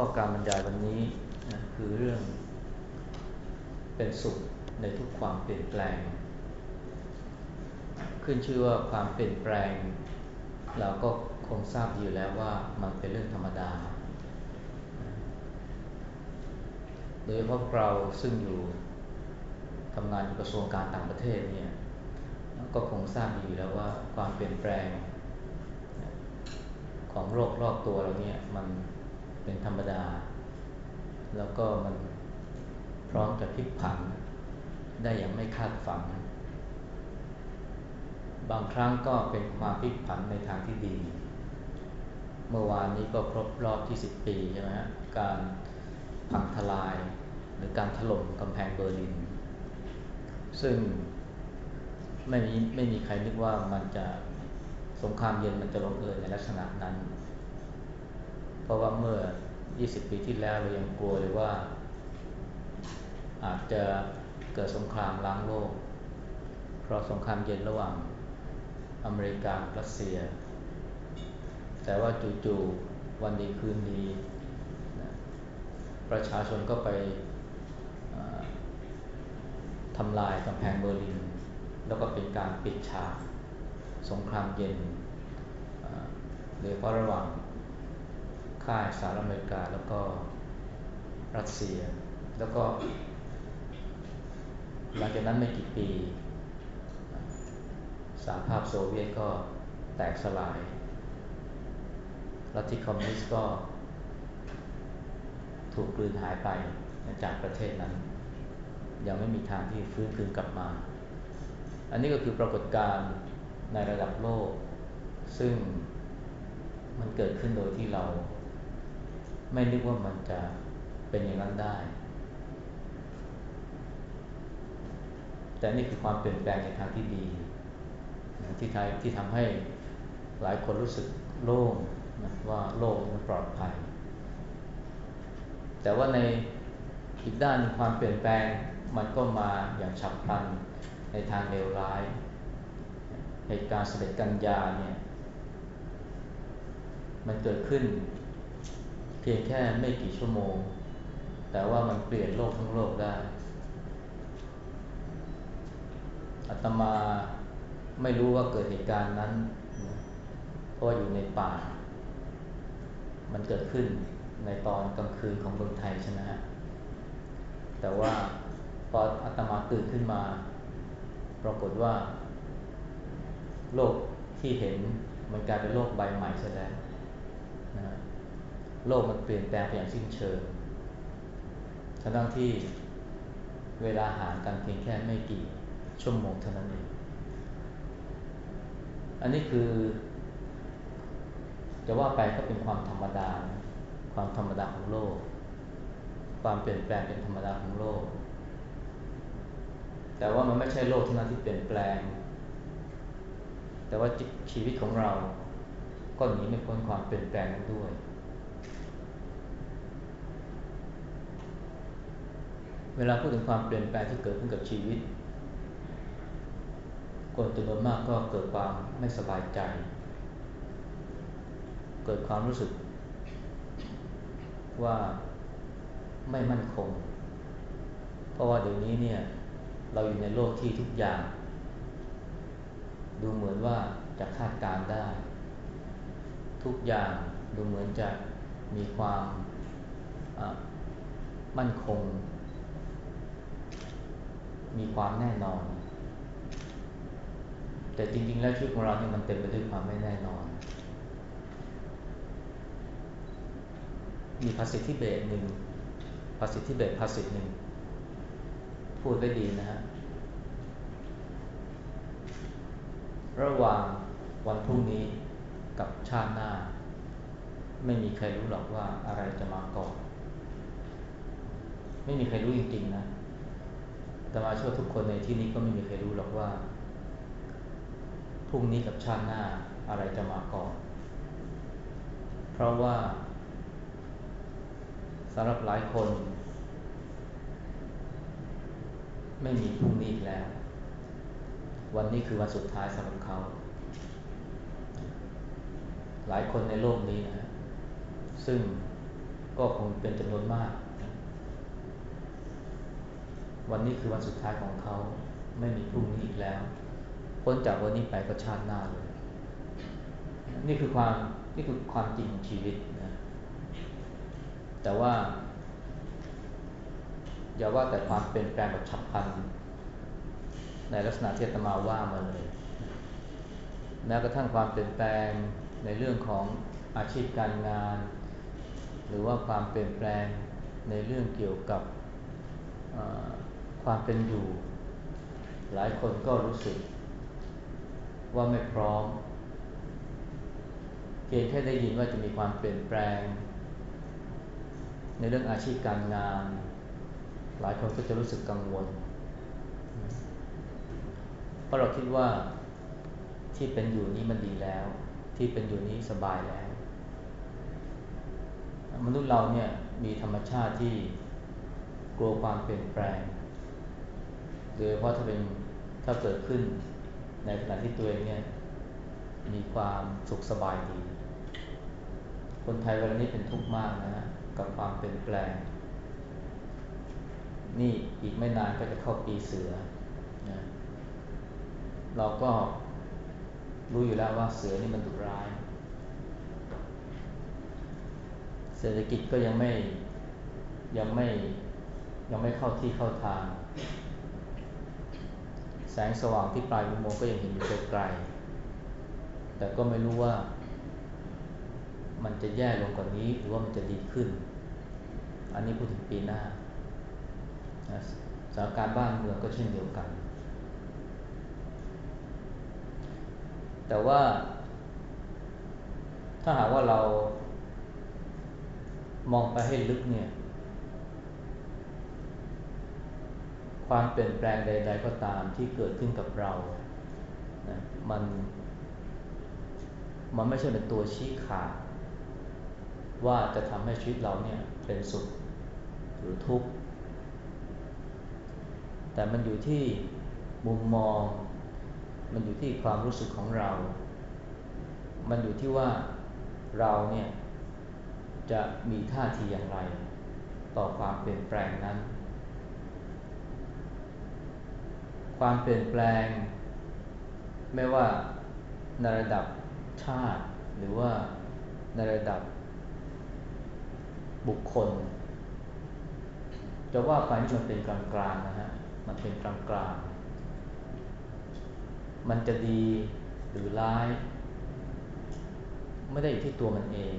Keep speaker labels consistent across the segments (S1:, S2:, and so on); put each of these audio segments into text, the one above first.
S1: ข้อการบรรยายวันนี้นะคือเรื่องเป็นสุขในทุกความเปลี่ยนแปลง ขึ้นชื่อว่าความเปลี่ยนแปลง เราก็คงทราบอยู่แล้วว่ามันเป็นเรื่องธรรมดา โดยเฉพาะเราซึ่งอยู่ทำงานอยู่กระทรวงการต่างประเทศเนี่ยก็คงทราบอยู่แล้วว่าความเปลี่ยนแปลงของโรครอบตัวเราเนี่ยมัน เป็นธรรมดา แล้วก็มันพร้อมจะพลิกผัน ได้อย่างไม่คาดฝัน บางครั้งก็เป็นความพลิกผันในทางที่ดี เมื่อวานนี้ก็ครบรอบที่ 10 ปีใช่ไหมฮะการพังทลายหรือการถล่มกำแพงเบอร์ลิน ซึ่งไม่มีไม่มีใครนึกว่ามันจะสงครามเย็นมันจะลงเอยในลักษณะนั้น เพราะว่าเมื่อ 20 ปีที่แล้วเรายังกลัวเลยว่า อาจจะเกิดสงครามล้างโลก เพราะสงครามเย็นระหว่างอเมริการัสเซีย แต่ว่าจู่ๆวันดีคืนดีประชาชนก็ไปทำลายกำแพงเบอร์ลิน แล้วก็เป็นการปิดฉากสงครามเย็นโดยเฉพาะระหว่าง ค่ายสหรัฐอเมริกาแล้วก็รัสเซีย แล้วก็หลังจากนั้นไม่กี่ปีสหภาพโซเวียตก็แตกสลายลัทธิคอมมิวนิสต์ก็ ถูกกลืนหายไปจากประเทศนั้น ยังไม่มีทางที่ฟื้นคืนกลับมา อันนี้ก็คือปรากฏการณ์ในระดับโลก ซึ่งมันเกิดขึ้นโดยที่เรา ไม่นึกว่ามันจะเป็นอย่างนั้นได้ แต่นี่คือความเปลี่ยนแปลงในทางที่ดีที่ทที่ทำให้หลายคนรู้สึกโล่งนะว่าโลกมันปลอดภัย แต่ว่าในอีกด้านความเปลี่ยนแปลงมันก็มาอย่างฉับพลันในทางเลวร้าย เหตุการณ์เสด็จกันยาเนี่ย มันเกิดขึ้น พียงแค่ไม่กี่ชั่วโมง แต่ว่ามันเปลี่ยนโลกทั้งโลกได้อาตมาไม่รู้ว่าเกิดเหตุการณ์นั้นเพราะอยู่ในป่า มันเกิดขึ้นในตอนกลางคืนของเมืองไทยใช่ไหมฮะแต่ว่าพออาตมาตื่นขึ้นมา ปรากฏว่า โลกที่เห็นมันกลายเป็นโลกใบใหม่ซะแล้ว โลกมันเปลี่ยนแปลงไปอย่างสิ้นเชิงทั้งที่เวลาห่างกันเพียงแค่ไม่กี่ชั่วโมงเท่านั้นเอง อันนี้คือจะว่าไปก็เป็นความธรรมดา ความธรรมดาของโลก ความเปลี่ยนแปลงเป็นธรรมดาของโลก แต่ว่ามันไม่ใช่โลกเท่านั้นที่เปลี่ยนแปลง แต่ว่าชีวิตของเราก็หนีไม่พ้นความเปลี่ยนแปลงนั้นด้วย เวลาพูดถึงความเปลี่ยนแปลงที่เกิดขึ้นกับชีวิต คนจำนวนมากก็เกิดความไม่สบายใจ เกิดความรู้สึก ว่าไม่มั่นคง เพราะว่าเดี๋ยวนี้เนี่ยเราอยู่ในโลกที่ทุกอย่าง ดูเหมือนว่าจะคาดการได้ ทุกอย่างดูเหมือนจะมีความมั่นคง มีความแน่นอน แต่จริง ๆ แล้วชีวิตของเราเนี่ยมันเต็มไปด้วยความไม่แน่นอน มีภาษิตที่เบสหนึ่งภาษิตที่เบสภาษิตหนึ่งพูดได้ดีนะฮะระหว่างวันพรุ่งนี้กับชาติหน้า ไม่มีใครรู้หรอกว่าอะไรจะมาก่อน ไม่มีใครรู้จริงๆนะ แต่มาช่วยทุกคนในที่นี้ก็ไม่มีใครรู้หรอกว่าพรุ่งนี้กับชาติหน้าอะไรจะมาก่อน เพราะว่าสำหรับหลายคน ไม่มีพรุ่งนี้แล้ว วันนี้คือวันสุดท้ายสำหรับเขา หลายคนในโลกนี้นะซึ่งก็คงเป็นจำนวนมาก วันนี้คือวันสุดท้ายของเขา ไม่มีพรุ่งนี้อีกแล้ว พ้นจากวันนี้ไปก็ชาติหน้าเลยนี่คือความนี่คือความจริงของชีวิตนะแต่ว่า อย่าว่าแต่ความเปลี่ยนแปลงแบบฉับพลัน ในลักษณะที่ตมาว่ามาเลยแม้กระทั่งความเปลี่ยนแปลงในเรื่องของอาชีพการงาน หรือว่าความเปลี่ยนแปลงในเรื่องเกี่ยวกับ ความเป็นอยู่ หลายคนก็รู้สึกว่าไม่พร้อม เพียงแค่ได้ยินว่าจะมีความเปลี่ยนแปลง ในเรื่องอาชีพการงาน หลายคนก็จะรู้สึกกังวล เพราะเราคิดว่าที่เป็นอยู่นี้มันดีแล้ว ที่เป็นอยู่นี้สบายแล้ว มนุษย์เราเนี่ยมีธรรมชาติที่กลัวความเปลี่ยนแปลง โดยเพราะถ้าเป็นถ้าเกิดขึ้นในขณะที่ตัวเองเนี่ยมีความสุขสบายดี คนไทยเวลานี้เป็นทุกข์มากนะฮะกับความเปลี่ยนแปลง นี่อีกไม่นานก็จะเข้าปีเสือนะเราก็รู้อยู่แล้วว่าเสือนี่มันดุร้าย เศรษฐกิจก็ยังไม่ยังไม่ยังไม่เข้าที่เข้าทาง แสงสว่างที่ปลายอุโมงค์ก็ยังเห็นอยู่ไกลๆแต่ก็ไม่รู้ว่า มันจะแย่ลงกว่านี้หรือว่ามันจะดีขึ้น อันนี้พูดถึงปีหน้าสถานการณ์บ้านเมืองก็เช่นเดียวกัน แต่ว่า ถ้าหากว่าเรามองไปให้ลึกเนี่ย ความเปลี่ยนแปลงใด ๆ ก็ตามที่เกิดขึ้นกับเรานะมัน มันไม่ใช่เป็นตัวชี้ขาดว่าจะทำให้ชีวิตเราเนี่ยเป็นสุขหรือทุกข์ แต่มันอยู่ที่มุมมอง มันอยู่ที่ความรู้สึกของเรา มันอยู่ที่ว่าเราเนี่ยจะมีท่าทีอย่างไร ต่อความเปลี่ยนแปลงนั้น ความเปลี่ยนแปลง ไม่ว่าในระดับชาติ หรือว่าในระดับบุคคล จะว่าไปนี่มันเป็นกลางๆนะฮะมันเป็นกลางๆ มันจะดีหรือร้าย ไม่ได้อยู่ที่ตัวมันเอง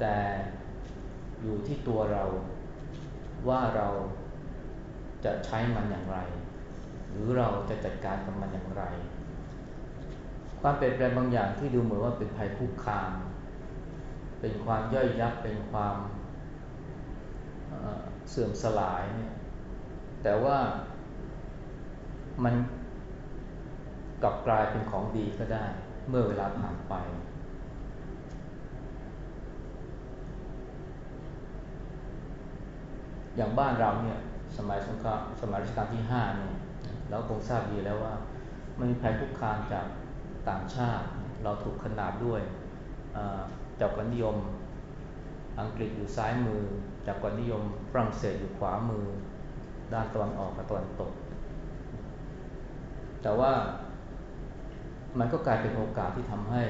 S1: แต่อยู่ที่ตัวเราว่าเรา จะใช้มันอย่างไร หรือเราจะจัดการกับมันอย่างไร ความเปลี่ยนแปลงบางอย่างที่ดูเหมือนว่าเป็นภัยคุกคาม เป็นความย่อยยับเป็นความเสื่อมสลายเนี่ยแต่ว่ามันกลับกลายเป็นของดีก็ได้ เมื่อเวลาผ่านไป อย่างบ้านเราเนี่ย สมัยสงครามสมัยรัชกาลที่ห้าเนี่ยเราคงทราบดีแล้วว่ามันมีภัยคุกคามจากต่างชาติ เราถูกขนาบด้วยจากกนิยมอังกฤษอยู่ซ้ายมือ จากกนิยมฝรั่งเศสอยู่ขวามือ ด้านตะวันออกกับตะวันตก แต่ว่ามันก็กลายเป็นโอกาสที่ทำให้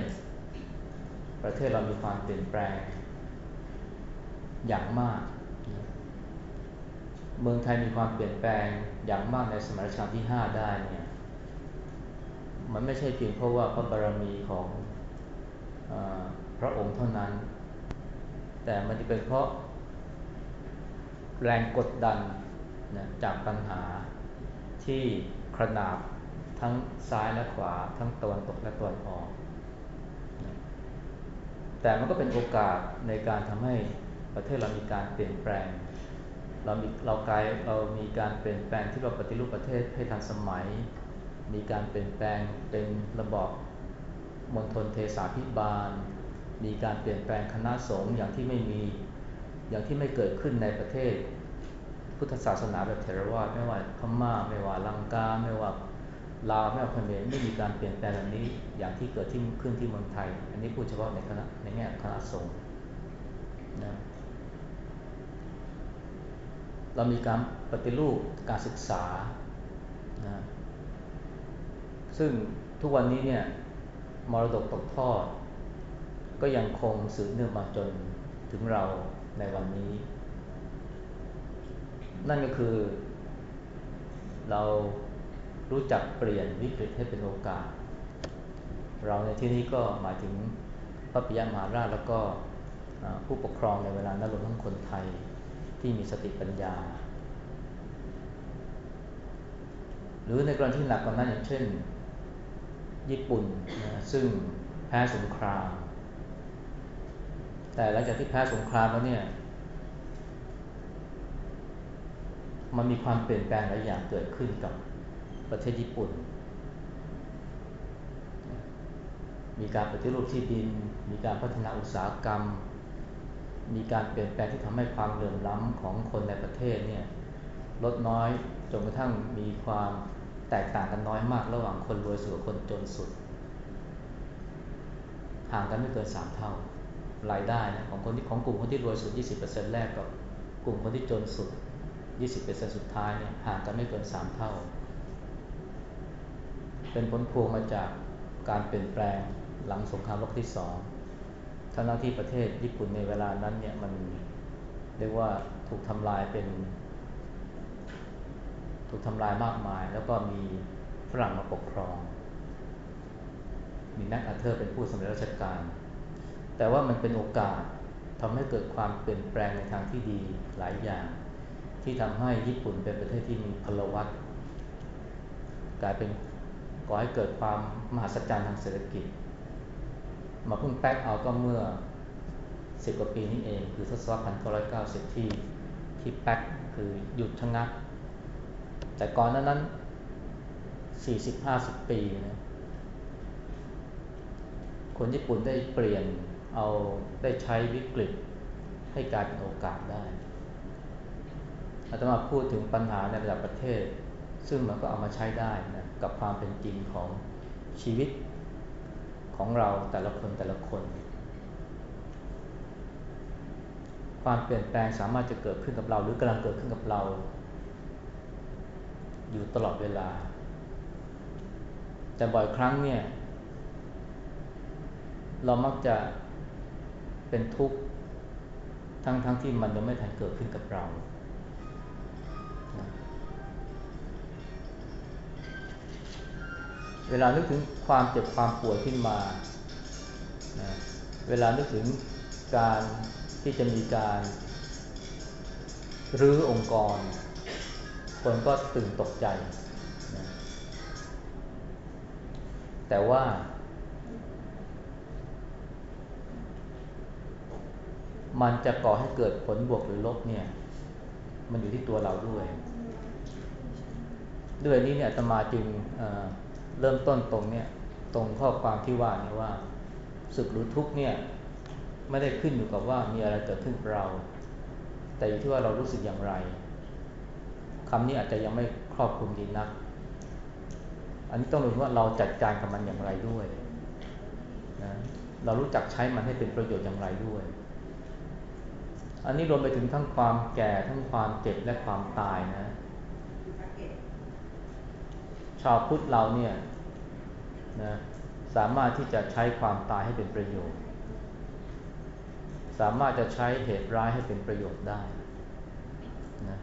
S1: ประเทศเรามีความเปลี่ยนแปลงอย่างมาก เมืองไทยมีความเปลี่ยนแปลงอย่างมากในสมัยรัชกาลที่ห้าได้เนี่ยมันไม่ใช่เพียงเพราะว่าพระบารมีของอพระองค์เท่านั้น แต่มันจะเป็นเพราะแรงกดดันนะจากปัญหาที่ขนาบทั้งซ้ายและขวาทั้งตะวันตกและตะวันออก แต่มันก็เป็นโอกาสในการทำให้ประเทศเรามีการเปลี่ยนแปลง เรามีเรากายเรามีการเปลี่ยนแปลงที่เราปฏิรูปประเทศให้ทันสมัย มีการเปลี่ยนแปลงเป็นระบอบมณฑลเทศาพิบาล มีการเปลี่ยนแปลงคณะสงฆ์อย่างที่ไม่มีอย่างที่ไม่เกิดขึ้นในประเทศ พุทธศาสนาแบบเทรวาสไม่ว่าพม่าไม่ว่าลังกาไม่ว่าลาวแม่เขมรไม่มีการเปลี่ยนแปลงแบบนี้อย่างที่เกิดที่ขึ้นที่เมืองไทย อันนี้พูดเฉพาะในคณะในแง่คณะสงฆ์นะ เรามีการปฏิรูปการศึกษานะซึ่งทุกวันนี้เนี่ยมรดกตกทอดก็ยังคงสืบเนื่องมาจนถึงเราในวันนี้ นั่นก็คือ เรารู้จักเปลี่ยนวิกฤตให้เป็นโอกาส เราในที่นี้ก็หมายถึงพระปิยมหาราชแล้วก็ผู้ปกครองในเวลานั้นรวมทั้งคนไทย ที่มีสติปัญญา หรือในกรณีที่หนักกว่านั้นอย่างเช่น ญี่ปุ่นนะซึ่งแพ้สงคราม แต่หลังจากที่แพ้สงครามแล้วเนี่ย มันมีความเปลี่ยนแปลงหลายอย่างเกิดขึ้นกับประเทศญี่ปุ่น มีการปฏิรูปที่ดิน มีการพัฒนาอุตสาหกรรม มีการเปลี่ยนแปลงที่ทำให้ความเหลื่อมล้ำของคนในประเทศเนี่ยลดน้อยจนกระทั่งมีความแตกต่างกันน้อยมากระหว่างคนรวยสุดกับคนจนสุด ห่างกันไม่เกินสามเท่ารายได้นะของคนที่ของกลุ่มคนที่รวยสุด 20%แรกกับกลุ่มคนที่จนสุด 20%สุดท้ายเนี่ยห่างกันไม่เกิน 3 เท่า เป็นผลพวงมาจากการเปลี่ยนแปลงหลังสงครามโลกที่สอง ทั้งที่ประเทศญี่ปุ่นในเวลานั้นเนี่ยมันเรียกว่าถูกทำลายเป็น ถูกทำลายมากมาย แล้วก็มีฝรั่งมาปกครอง มีแม็กอาเธอร์เป็นผู้สำเร็จราชการ แต่ว่ามันเป็นโอกาสทำให้เกิดความเปลี่ยนแปลงในทางที่ดีหลายอย่าง ที่ทำให้ญี่ปุ่นเป็นประเทศที่มีพลวัตกลายเป็นก่อให้เกิดความมหัศจรรย์ทางเศรษฐกิจ มาพึ่งแป๊กเอาก็เมื่อสิบกว่าปีนี้เอง คือทศวรรษพันเก้าร้อยเก้าสิบที่ที่แป๊กคือหยุดชะงัก แต่ก่อนนั้นนั้นสี่สิบห้าสิบปีนะคนญี่ปุ่นได้เปลี่ยนเอาได้ใช้วิกฤตให้กลายเป็นโอกาสได้อาตมาพูดถึงปัญหาในระดับประเทศ ซึ่งมันก็เอามาใช้ได้นะกับความเป็นจริงของชีวิต ของเราแต่ละคนแต่ละคน ความเปลี่ยนแปลงสามารถจะเกิดขึ้นกับเรา หรือกำลังเกิดขึ้นกับเรา อยู่ตลอดเวลา แต่บ่อยครั้งเนี่ย เรามักจะเป็นทุกข์ทั้งๆทที่มันยังไม่ทันเกิดขึ้นกับเรา เวลานึกถึงความเจ็บความปวดขึ้นมานะเวลานึกถึงการที่จะมีการรื้อองค์กร คนก็ตื่นตกใจนะแต่ว่า มันจะก่อให้เกิดผลบวกหรือลบเนี่ย มันอยู่ที่ตัวเราด้วย ด้วยนี้เนี่ยตมาจึง เริ่มต้นตรงเนี่ยตรงข้อความที่ว่านี่ว่าสุขหรือทุกเนี่ยไม่ได้ขึ้นอยู่กับว่ามีอะไรเกิดขึ้นเรา แต่อยู่ที่ว่าเรารู้สึกอย่างไรคำนี้อาจจะยังไม่ครอบคลุมดีนัก อันนี้ต้องรู้ว่าเราจัดการกับมันอย่างไรด้วยนะเรารู้จักใช้มันให้เป็นประโยชน์อย่างไรด้วย อันนี้รวมไปถึงทั้งความแก่ทั้งความเจ็บและความตายนะ ชาวพุทธเราเนี่ยนะสามารถที่จะใช้ความตายให้เป็นประโยชน์ สามารถจะใช้เหตุร้ายให้เป็นประโยชน์ได้นะ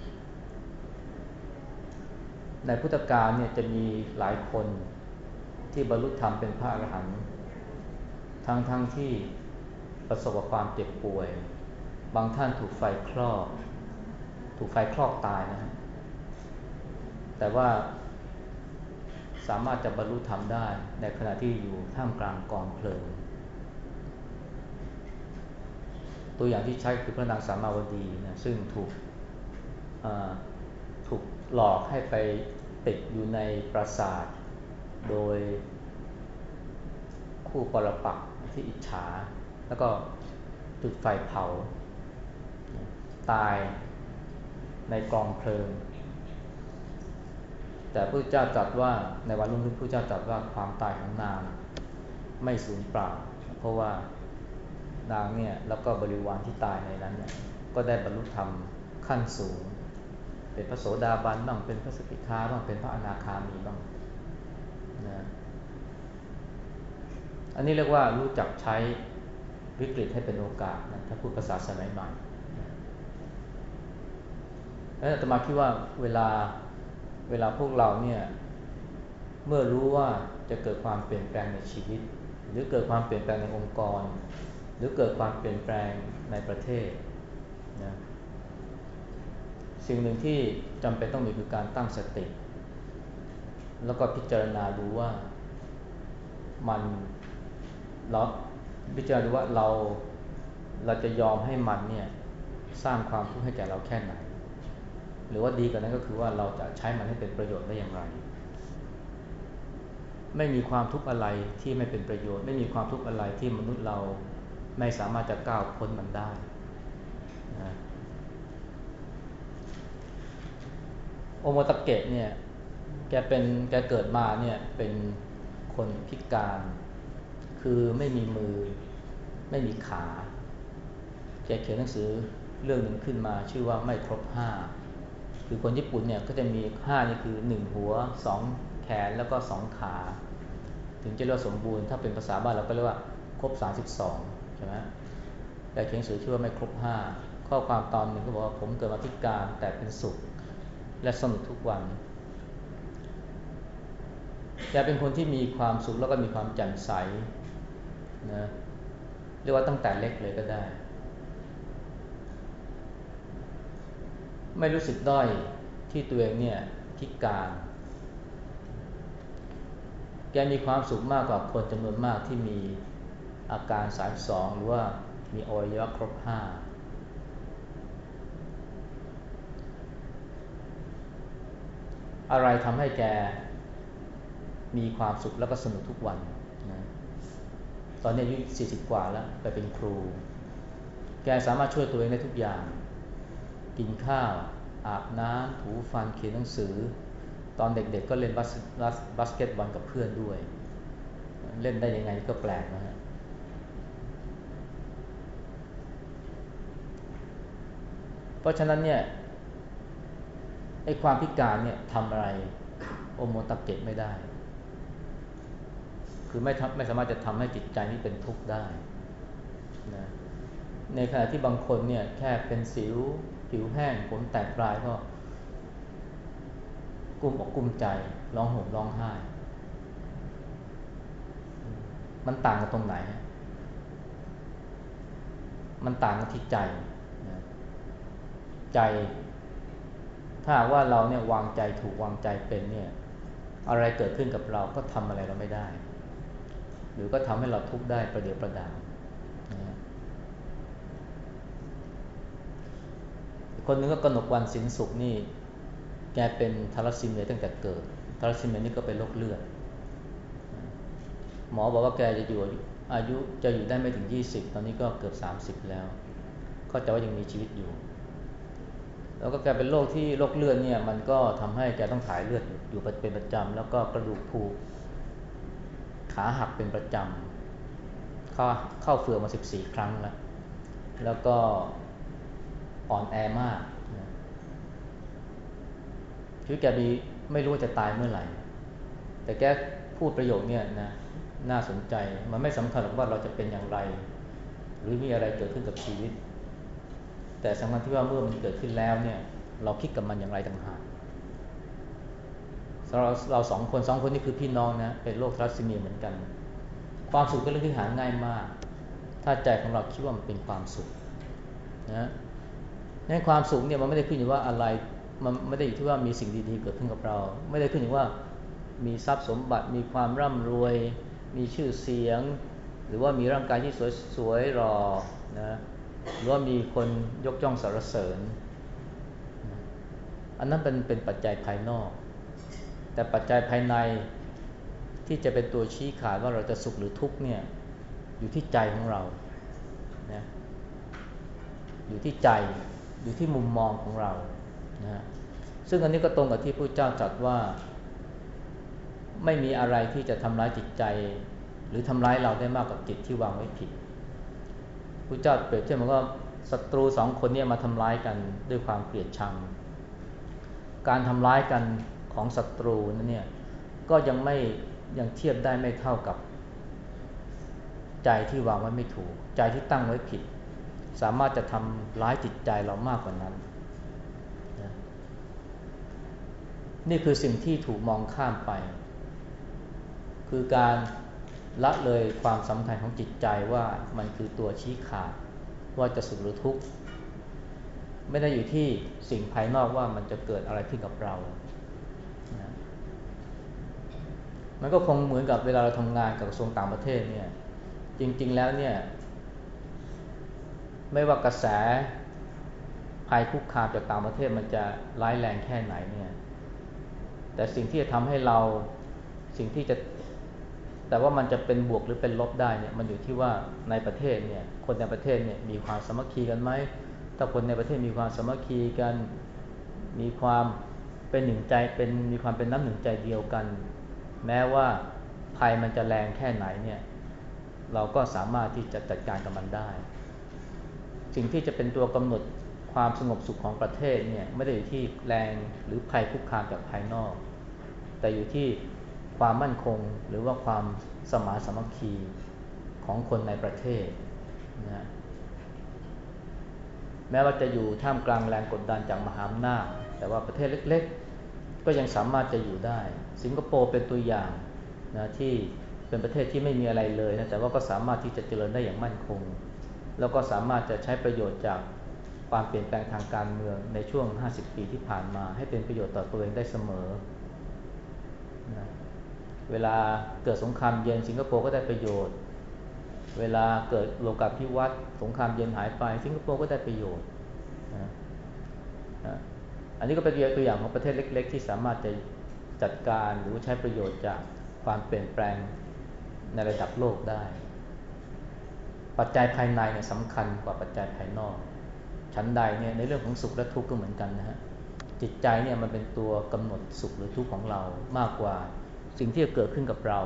S1: ในพุทธกาลเนี่ยจะมีหลายคนที่บรรลุธรรมเป็นพระอรหันต์ทั้งทั้งที่ประสบกับความเจ็บป่วย บางท่านถูกไฟคลอก ถูกไฟคลอกตายนะ แต่ว่า สามารถจะบรรลุธรรมได้ ในขณะที่อยู่ท่ามกลางกองเพลิง ตัวอย่างที่ใช้คือพระนางสามาวดีนะซึ่งถูกถูกหลอกให้ไปติดอยู่ในปราสาท โดยคู่ปรปักที่อิจฉา แล้วก็จุดไฟเผา ตายในกองเพลิง แต่พระเจ้าตรัสว่าในวันรุ่งขึ้นพระเจ้าตรัสว่าความตายของนางไม่สูญเปล่า เพราะว่านางเนี่ยแล้วก็บริวารที่ตายในนั้นเนี่ยก็ได้บรรลุธรรมขั้นสูง เป็นพระโสดาบันบ้างเป็นพระสกิทาบ้างเป็นพระอนาคามีบ้างนะอันนี้เรียกว่ารู้จักใช้วิกฤตให้เป็นโอกาสนะถ้าพูดภาษาสมัยใหม่แล้วตมาคิดว่าเวลา เวลาพวกเราเนี่ยเมื่อรู้ว่าจะเกิดความเปลี่ยนแปลงในชีวิต หรือเกิดความเปลี่ยนแปลงในองค์กร หรือเกิดความเปลี่ยนแปลงในประเทศนะสิ่งหนึ่งที่จำเป็นต้องมีคือการตั้งสติ แล้วก็พิจารณาดูว่ามันเราพิจารณาดูว่าเราเราจะยอมให้มันเนี่ยสร้างความทุกข์ให้แก่เราแค่ไหน หรือว่าดีกว่านั้นก็คือว่าเราจะใช้มันให้เป็นประโยชน์ได้อย่างไร ไม่มีความทุกข์อะไรที่ไม่เป็นประโยชน์ ไม่มีความทุกข์อะไรที่มนุษย์เราไม่สามารถจะก้าวพ้นมันได้นะโอโมตะเกะเนี่ยแกเป็นแกเกิดมาเนี่ยเป็นคนพิการ คือไม่มีมือไม่มีขา แกเขียนหนังสือเรื่องหนึ่งขึ้นมาชื่อว่าไม่ครบห้า คือคนญี่ปุ่นเนี่ยก็จะมีห้านี่คือหนึ่งหัวสองแขนแล้วก็สองขา ถึงจะเรียกสมบูรณ์ถ้าเป็นภาษาบ้านเราก็เรียกว่าครบสามสิบสองใช่ไหมแต่เขียนหนังสือชื่อว่าไม่ครบห้าข้อความตอนหนึ่งก็บอกว่าผมเกิดมาพิการแต่เป็นสุข และสนุกทุกวันแกเป็นคนที่มีความสุขแล้วก็มีความแจ่มใสนะเรียกว่าตั้งแต่เล็กเลยก็ได้ ไม่รู้สึกด้อยที่ตัวเองเนี่ยพิการ แกมีความสุขมากกว่าคนจำนวนมากที่มีอาการสายสองหรือว่ามีอวัยวะครบห้าอะไรทำให้แกมีความสุขแล้วก็สนุกทุกวันนะตอนนี้อายุ40 กว่าแล้วไปเป็นครู แกสามารถช่วยตัวเองได้ทุกอย่าง กินข้าว อาบน้ำถูฟันเขียนหนังสือ ตอนเด็กๆกก็เล่นบาสบาสเกตบอลกับเพื่อนด้วย เล่นได้ยังไงก็แปลกนะฮะเพราะฉะนั้นเนี่ยไอ้ความพิการเนี่ยทำอะไรโอโมตะเกะไม่ได้ คือไม่ไม่สามารถจะทำให้จิตใจนี้เป็นทุกข์ได้นะในขณะที่บางคนเนี่ยแค่เป็นสิว ผิวแห้งผมแตกปลายก็กุ้มอกกุ้มใจร้องห่มร้องไห้ มันต่างกันตรงไหน มันต่างกันที่ใจ ใจ ถ้าว่าเราเนี่ยวางใจถูกวางใจเป็นเนี่ย อะไรเกิดขึ้นกับเราก็ทำอะไรเราไม่ได้ หรือก็ทำให้เราทุกข์ได้ประเดี๋ยวประดาว คนนึงก็กนกวันสินสุขนี่ แกเป็นทารัสซีเมียตั้งแต่เกิดทารัสซีเมียนี่ก็เป็นโรคเลือด หมอบอกว่าแกจะอยู่อายุจะอยู่ได้ไม่ถึง 20 ตอนนี้ก็เกือบ 30 แล้ว ก็จะว่ายังมีชีวิตอยู่ แล้วก็แกเป็นโรคที่โรคเลือดเนี่ยมันก็ทำให้แกต้องถ่ายเลือดอยู่เป็นประจำแล้วก็กระดูกผุขาหักเป็นประจำเข้าเข้าเฟือมาสิบสี่ครั้งแล้วแล้วก็ อ่อนแอมากชีวิตแกมีไม่รู้ว่าจะตายเมื่อไหร่ แต่แกพูดประโยคเนี่ยนะน่าสนใจมันไม่สำคัญหรอกว่าเราจะเป็นอย่างไร หรือมีอะไรเกิดขึ้นกับชีวิต แต่สำคัญที่ว่าเมื่อมันเกิดขึ้นแล้วเนี่ย เราคิดกับมันอย่างไรต่างหากสำหรับเราสองคนสองคนนี้คือพี่น้องนะเป็นโรคทรัสซีเมียเหมือนกัน ความสุขเป็เรื่องที่หาง่ายมาก ถ้าใจของเราคิดว่ามันเป็นความสุขนะ ในความสุขเนี่ยมันไม่ได้ขึ้นอยู่ว่าอะไร มันไม่ได้อยู่ที่ว่ามีสิ่งดีๆเกิดขึ้นกับเรา ไม่ได้ขึ้นอยู่ว่ามีทรัพย์สมบัติ มีความร่ำรวย มีชื่อเสียง หรือว่ามีร่างกายที่สวยสวยรอนะหรือว่ามีคนยกย่องสรรเสริญ อันนั้นเป็นเป็นปัจจัยภายนอก แต่ปัจจัยภายในที่จะเป็นตัวชี้ขาดว่าเราจะสุขหรือทุกข์เนี่ยอยู่ที่ใจของเรานะอยู่ที่ใจ อยู่ที่มุมมองของเรานะซึ่งอันนี้ก็ตรงกับที่พระเจ้าจัดว่า ไม่มีอะไรที่จะทำร้ายจิตใจ หรือทำร้ายเราได้มากกว่าจิตที่วางไว้ผิดพระเจ้าเปรียบเทียบมันก็ศัตรูสองคนนี้มาทำร้ายกันด้วยความเกลียดชัง การทำร้ายกันของศัตรูนั้นเนี่ยก็ยังไม่ยังเทียบได้ไม่เท่ากับ ใจที่วางไว้ไม่ถูก ใจที่ตั้งไว้ผิด สามารถจะทำร้ายจิตใจเรามากกว่านั้นนะนี่คือสิ่งที่ถูกมองข้ามไป คือการละเลยความสำคัญของจิตใจว่ามันคือตัวชี้ขาดว่าจะสุขหรือทุกข์ไม่ได้อยู่ที่สิ่งภายนอกว่ามันจะเกิดอะไรขึ้นกับเรานะมันก็คงเหมือนกับเวลาเราทำงานกับกระทรวงต่างประเทศเนี่ย จริง ๆ แล้วเนี่ย ไม่ว่ากระแสภัยคุกคามจากต่างประเทศมันจะร้ายแรงแค่ไหนเนี่ยแต่สิ่งที่จะทำให้เราสิ่งที่จะแต่ว่ามันจะเป็นบวกหรือเป็นลบได้เนี่ยมันอยู่ที่ว่าในประเทศเนี่ยคนในประเทศเนี่ยมีความสมัคคีกันไหมถ้าคนในประเทศมีความสมัคคีกันมีความเป็นหนึ่งใจเป็นมีความเป็นน้ำหนึ่งใจเดียวกัน แม้ว่าภัยมันจะแรงแค่ไหนเนี่ยเราก็สามารถที่จะจัดการกับมันได้ สิ่งที่จะเป็นตัวกำหนดความสงบสุขของประเทศเนี่ยไม่ได้อยู่ที่แรงหรือภัยคุกคามจากภายนอก แต่อยู่ที่ความมั่นคงหรือว่าความสมานสมัคคีของคนในประเทศนะแม้ว่าจะอยู่ท่ามกลางแรงกดดันจากมหาอำนาจแต่ว่าประเทศเล็ก ๆ ก็ยังสามารถจะอยู่ได้ สิงคโปร์เป็นตัวอย่างนะที่เป็นประเทศที่ไม่มีอะไรเลยนะแต่ว่าก็สามารถที่จะเจริญได้อย่างมั่นคง แล้วก็สามารถจะใช้ประโยชน์จากความเปลี่ยนแปลงทางการเมืองในช่วง 50 ปีที่ผ่านมา ให้เป็นประโยชน์ต่อตัวเองได้เสมอนะเวลาเกิดสงครามเย็นสิงคโปร์ก็ได้ประโยชน์ เวลาเกิดโลกาภิวัตน์สงครามเย็นหายไป สิงคโปร์ก็ได้ประโยชน์นะนะอันนี้ก็เป็นตัวอย่างของประเทศเล็ก ๆ ที่สามารถจะจัดการหรือใช้ประโยชน์จากความเปลี่ยนแปลงในระดับโลกได้ ปัจจัยภายในเนี่ยสำคัญกว่าปัจจัยภายนอก ชั้นใดเนี่ยในเรื่องของสุขและทุกข์ก็เหมือนกันนะฮะจิตใจเนี่ยมันเป็นตัวกำหนดสุขหรือทุกข์ของเรามากกว่าสิ่งที่จะเกิดขึ้นกับเรา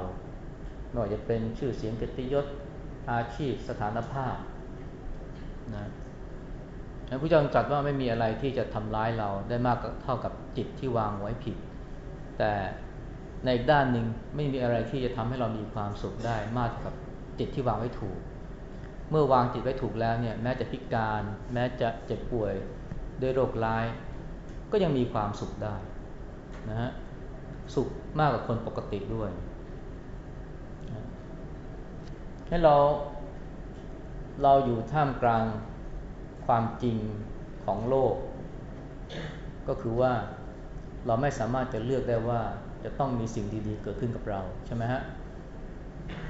S1: ไม่ว่าจะเป็นชื่อเสียงเกียรติยศอาชีพสถานภาพนะพระพุทธเจ้าตรัสว่าไม่มีอะไรที่จะทำร้ายเราได้มากเท่ากับจิตที่วางไว้ผิด แต่ในอีกด้านหนึ่งไม่มีอะไรที่จะทำให้เรามีความสุขได้มากกับจิตที่วางไว้ถูก เมื่อวางจิตไว้ถูกแล้วเนี่ยแม้จะพิการ แม้จะเจ็บป่วยด้วยโรคร้าย ก็ยังมีความสุขได้นะฮะสุขมากกว่าคนปกติด้วยให้เราเราอยู่ท่ามกลางความจริงของโลก ก็คือว่าเราไม่สามารถจะเลือกได้ว่าจะต้องมีสิ่งดีๆ เกิดขึ้นกับเราใช่ไหมฮะ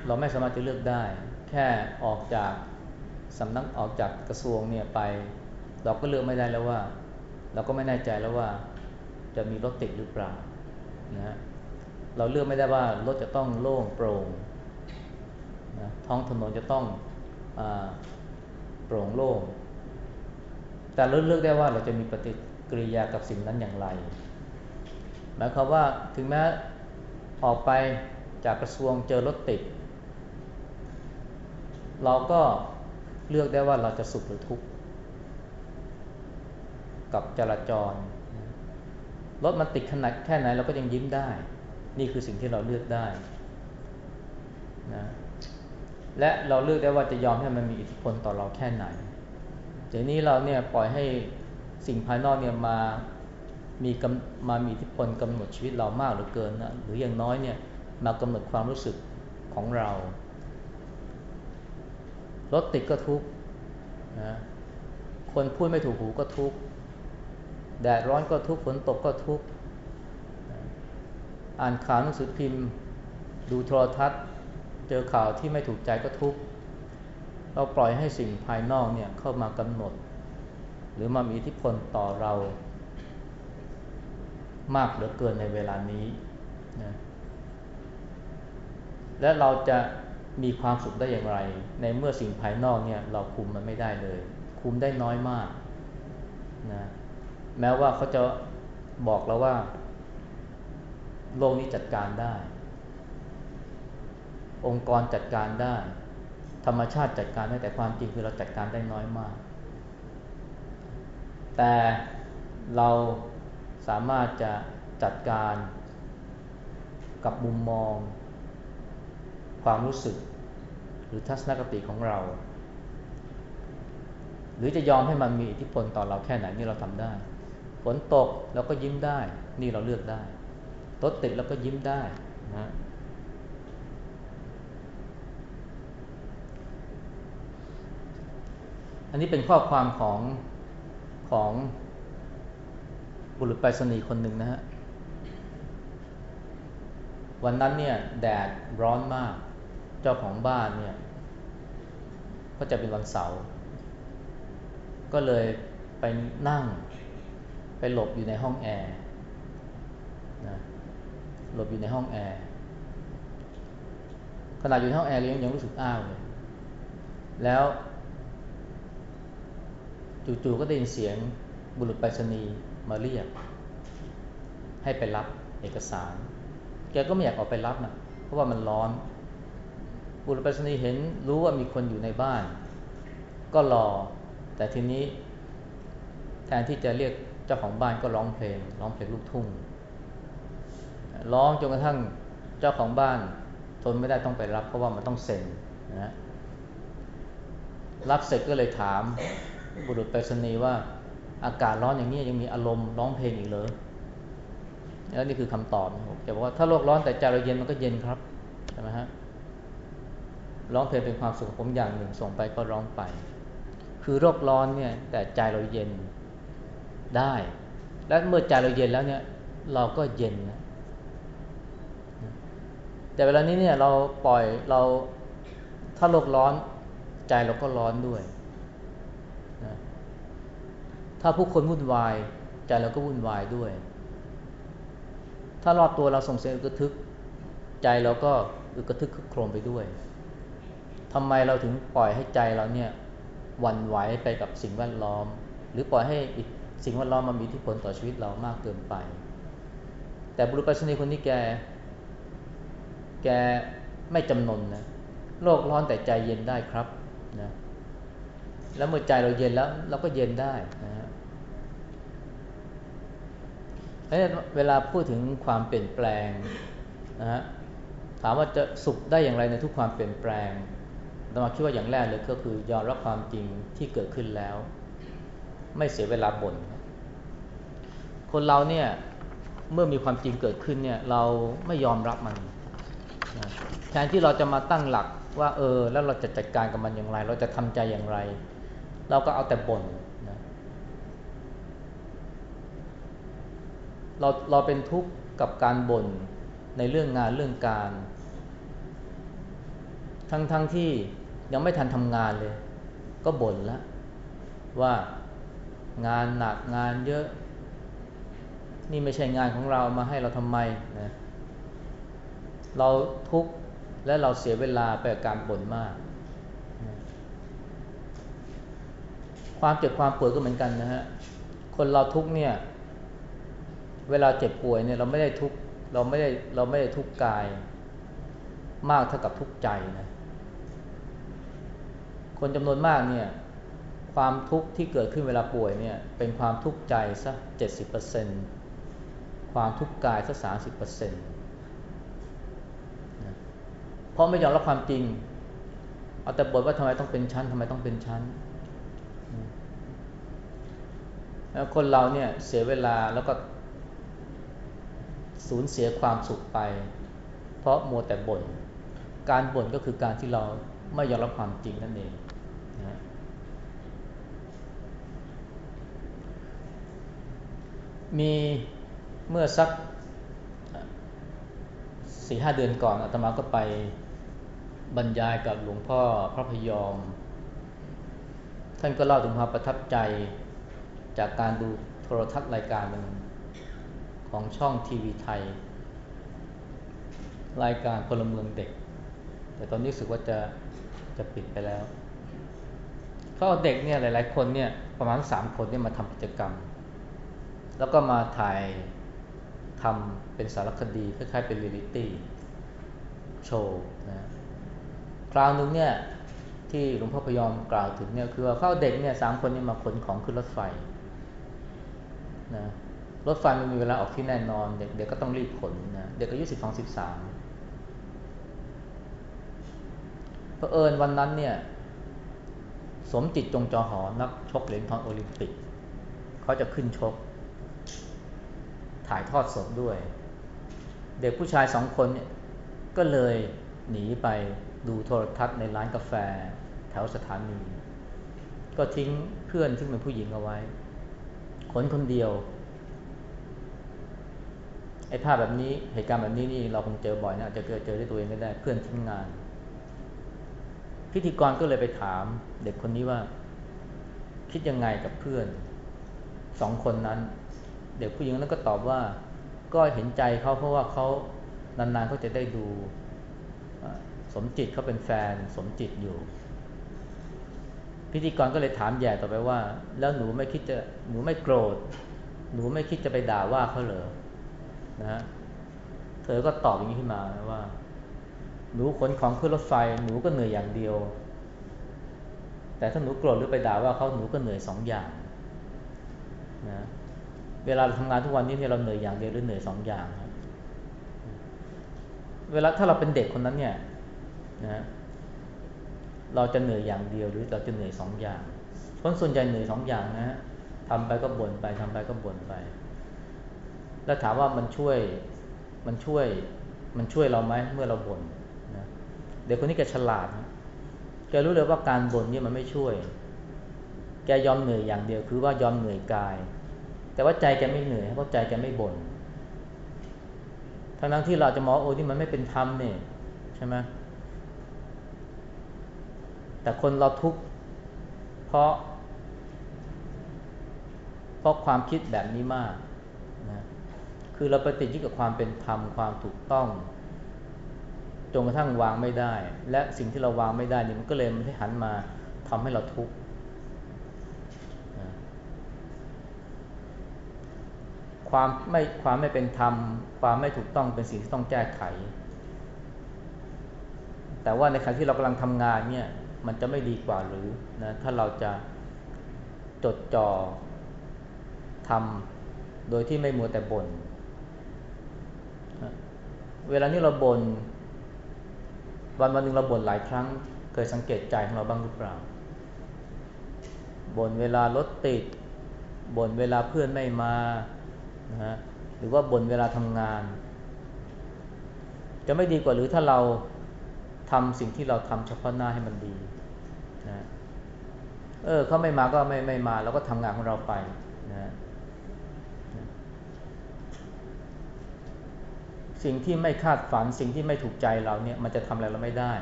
S1: เราไม่สามารถจะเลือกได้ ค่ออกจากสำนักออกจากกระทรวงเนี่ยไป เราก็เลือกไม่ได้แล้วว่า เราก็ไม่แน่ใจแล้วว่า จะมีรถติดหรือเปล่านะเราเลือกไม่ได้ว่ารถจะต้องโล่งโปร่งนะท้องถนนจะต้องอโปร่งโล่งแต่เราเลือกได้ว่าเราจะมีปฏิกิริยากับสิ่งนั้นอย่างไร หมายความว่าถึงแม้ออกไปจากกระทรวงเจอรถติด เราก็เลือกได้ว่าเราจะสุขหรือทุกข์กับจราจรรถมันติดขนาดแค่ไหนเราก็ยังยิ้มได้ นี่คือสิ่งที่เราเลือกได้นะและเราเลือกได้ว่าจะยอมให้มันมีอิทธิพลต่อเราแค่ไหนเดี๋ยวนี้เราเนี่ยปล่อยให้สิ่งภายนอกเนี่ยมามีมามีอิทธิพลกำหนดชีวิตเรามากหรือเกินนะหรืออย่างน้อยเนี่ยมากำหนดความรู้สึกของเรา รถติดก็ทุกข์นะคนพูดไม่ถูกหูก็ทุกข์แดดร้อนก็ทุกข์ฝนตกก็ทุกข์อ่านข่าวหนังสือพิมพ์ ดูโทรทัศน์ เจอข่าวที่ไม่ถูกใจก็ทุกข์เราปล่อยให้สิ่งภายนอกเนี่ยเข้ามากำหนด หรือมามีอิทธิพลต่อเรา มากเหลือเกินในเวลานี้นะและเราจะ มีความสุขได้อย่างไร ในเมื่อสิ่งภายนอกเนี่ยเราคุมมันไม่ได้เลย คุมได้น้อยมากนะแม้ว่าเขาจะบอกเราว่า โลกนี้จัดการได้ องค์กรจัดการได้ ธรรมชาติจัดการได้แต่ความจริงคือเราจัดการได้น้อยมาก แต่เราสามารถจะจัดการกับมุมมอง ความรู้สึก หรือทัศนคติของเรา หรือจะยอมให้มันมีอิทธิพลต่อเราแค่ไหนนี่เราทำได้ฝนตกเราก็ยิ้มได้ นี่เราเลือกได้รถติดเราก็ยิ้มได้นะอันนี้เป็นข้อความของของบุรุษไปรษณีย์คนหนึ่งนะฮะ วันนั้นเนี่ยแดดร้อนมาก เจ้าของบ้านเนี่ยก็จะเป็นวันเสาร์ก็เลยไปนั่งไปหลบอยู่ในห้องแอร์นะหลบอยู่ในห้องแอร์ขณะอยู่ในห้องแอร์ยังยังรู้สึกอ้าวเลยแล้ว จู่ๆก็ได้ยินเสียงบุรุษไปรษณีย์มาเรียก ให้ไปรับเอกสาร แกก็ไม่อยากออกไปรับนะเพราะว่ามันร้อน บุรุษไปรษณีย์เห็นรู้ว่ามีคนอยู่ในบ้าน ก็รอ แต่ทีนี้ แทนที่จะเรียกเจ้าของบ้านก็ร้องเพลง ร้องเพลงลูกทุ่งร้องจนกระทั่งเจ้าของบ้านทนไม่ได้ต้องไปรับ เพราะว่ามันต้องเซ็นนะรับเสร็จก็เลยถาม บุรุษไปรษณีย์ว่าอากาศร้อนอย่างนี้ยังมีอารมณ์ร้องเพลงอีกเหรอแล้วนี่คือคำตอบนะบอกว่าถ้าโลกร้อนแต่ใจเราเย็นมันก็เย็นครับใช่ไหมฮะ ร้องเพลงเป็นความสุขผมอย่างหนึ่งส่งไปก็ร้องไป คือโรคร้อนเนี่ยแต่ใจเราเย็นได้ และเมื่อใจเราเย็นแล้วเนี่ยเราก็เย็นนะแต่เวลานี้เนี่ยเราปล่อยเราถ้าโลกร้อนใจเราก็ร้อนด้วยนะถ้าผู้คนวุ่นวาย ใจเราก็วุ่นวายด้วย ถ้ารอบตัวเราส่งเสียงอึกทึก ใจเราก็อึกทึกคึกโครมไปด้วย ทำไมเราถึงปล่อยให้ใจเราเนี่ยวันไหวไปกับสิ่งแวดล้อม หรือปล่อยให้สิ่งแวดล้อมมันมีอิที่ผลต่อชีวิตเรามากเกินไป แต่บุรุษปรษณีคนนี้แก แกไม่จำนนนะโลกร้อนแต่ใจเย็นได้ครับนะแล้วเมื่อใจเราเย็นแล้วเราก็เย็นได้นะฮะเวลาพูดถึงความเปลี่ยนแปลงนะฮะถามว่าจะสุขได้อย่างไรในทุกความเปลี่ยนแปลง เรามาคิดว่าอย่างแรกเลยก็คือยอมรับความจริงที่เกิดขึ้นแล้ว ไม่เสียเวลาบน่นคนเราเนี่ยเมื่อมีความจริงเกิดขึ้นเนี่ยเราไม่ยอมรับมันแทนที่เราจะมาตั้งหลักว่าเออแล้วเราจะจัดการกับมันอย่างไร เราจะทำใจอย่างไร เราก็เอาแต่บ่นนะเราเราเป็นทุกข์กับการบ่นในเรื่องงานเรื่องการ ทั้งทั้งที่ ยังไม่ทันทำงานเลย ก็บ่นแล้วว่างานหนักงานเยอะ นี่ไม่ใช่งานของเรามาให้เราทำไมนะเราทุกข์และเราเสียเวลาไปกับการบ่นมาก ความเจ็บความป่วยก็เหมือนกันนะฮะ คนเราทุกเนี่ย เวลาเจ็บป่วยเนี่ยเราไม่ได้ทุกเราไม่ได้เราไม่ได้ทุกกาย มากเท่ากับทุกใจนะ คนจำนวนมากเนี่ยความทุกข์ที่เกิดขึ้นเวลาป่วยเนี่ยเป็นความทุกข์ใจสักเจ็ดสิบเปอร์เซ็นความทุกข์กายสักสามสิบเปอร์เซ็นต์เพราะไม่ยอมรับความจริง เอาแต่บ่นว่าทำไมต้องเป็นชั้นทำไมต้องเป็นชั้นแล้วคนเราเนี่ยเสียเวลาแล้วก็สูญเสียความสุขไป เพราะมัวแต่บน่น การบ่นก็คือการที่เราไม่ยอมรับความจริงนั่นเองนะ มีเมื่อสักสี่ห้าเดือนก่อนอาตมาก็ไปบรรยายกับหลวงพ่อพระพยอม ท่านก็เล่าถึงความประทับใจจากการดูโทรทัศน์รายการหนึ่งของช่องทีวีไทย รายการพลเมืองเด็ก แต่ตอนนี้รู้สึกว่าจะจะปิดไปแล้วเขาเอาเด็กเนี่ยหลาย ๆ คนเนี่ยประมาณสามคนเนี่ยมาทำกิจกรรม แล้วก็มาถ่ายทำเป็นสารคดีคล้ายๆเป็นเรียลิตี้โชว์นะคราวนึงเนี่ยที่หลวงพ่อพยอมกล่าวถึงเนี่ยคือว่าเข้าเด็กเนี่ยสามคนนี้มาขนของขึ้นรถไฟนะรถไฟมันมีเวลาออกที่แน่นอน เด็กเด็กก็ต้องรีบขนนะเด็กอายุสิบสองสิบสามเพอเอิญวันนั้นเนี่ย สมจิตจงจอหอนักชกเหรียญทองโอลิมปิก เขาจะขึ้นชก ถ่ายทอดสดด้วย เด็กผู้ชายสองคนเนี่ยก็เลยหนีไปดูโทรทัศน์ในร้านกาแฟแถวสถานี ก็ทิ้งเพื่อนซึ่งเป็นผู้หญิงเอาไว้คนคนเดียวไอ้ภาพแบบนี้เหตุการณ์แบบนี้นี่เราคงเจอบ่อยนะอาจจะเกิดเจอได้ตัวเองก็ได้เพื่อนทิ้งงาน พิธีกรก็เลยไปถาม เด็กคนนี้ว่า คิดยังไงกับเพื่อนสองคนนั้น เด็กผู้หญิงนั้นก็ตอบว่าก็เห็นใจเขาเพราะว่าเขานานๆเขาจะได้ดูสมจิตเขาเป็นแฟนสมจิตอยู่ พิธีกรก็เลยถามแย่ต่อไปว่า แล้วหนูไม่คิดจะหนูไม่โกรธ หนูไม่คิดจะไปด่าว่าเขาเหรอนะฮะเธอก็ตอบอย่างนี้ขึ้นมาว่า หนูขนของขึ้นรถไฟ หนูก็เหนื่อยอย่างเดียว แต่ถ้าหนูโกรธหรือไปด่าว่าเขาหนูก็เหนื่อยสองอย่างนะ เวลาเราทำงานทุกวันนี้เนี่ยเราเหนื่อยอย่างเดียวหรือเหนื่อยสองอย่าง เวลาถ้าเราเป็นเด็กคนนั้นเนี่ยนะเราจะเหนื่อยอย่างเดียวหรือเราจะเหนื่อยสองอย่าง คนส่วนใหญ่เหนื่อยสองอย่างนะฮะทำไปก็บ่นไปทำไปก็บ่นไป แล้วถามว่ามันช่วยมันช่วย มันช่วยเราไหมเมื่อเราบ่นนะเด็กคนนี้แกฉลาดนะแกรู้เลยว่าการบ่นนี่มันไม่ช่วย แกยอมเหนื่อยอย่างเดียว คือว่ายอมเหนื่อยกาย แต่ว่าใจแกไม่เหนื่อยเพราะใจแกไม่บ่นทั้งนั้นที่เราจะมองโอ้ที่มันไม่เป็นธรรมเนี่ยใช่ไหมแต่คนเราทุกข์เพราะ เพราะความคิดแบบนี้มากนะคือเราปติดยึดกับความเป็นธรรมความถูกต้องจนกระทั่งวางไม่ได้ และสิ่งที่เราวางไม่ได้นี่มันก็เลยมันให้หันมาทำให้เราทุกข์ ความไม่ความไม่เป็นธรรม ความไม่ถูกต้องเป็นสิ่งที่ต้องแก้ไข แต่ว่าในขณะที่เรากำลังทำงานเนี่ยมันจะไม่ดีกว่าหรือนะถ้าเราจะจดจ่อทำโดยที่ไม่มัวแต่บน่นเวลานี้เราบน่นวันวันหนึ่งเราบ่นหลายครั้ง เคยสังเกตใจของเราบ้างหรือเปล่าบ่นเวลารถติดบ่นเวลาเพื่อนไม่มา นะฮะหรือว่าบ่นเวลาทำงาน จะไม่ดีกว่าหรือถ้าเราทำสิ่งที่เราทำเฉพาะหน้าให้มันดีนะเออเขาไม่มาก็ไม่ไม่มาเราก็ทำงานของเราไปนะสิ่งที่ไม่คาดฝันสิ่งที่ไม่ถูกใจเราเนี่ยมันจะทำอะไรเราไม่ได้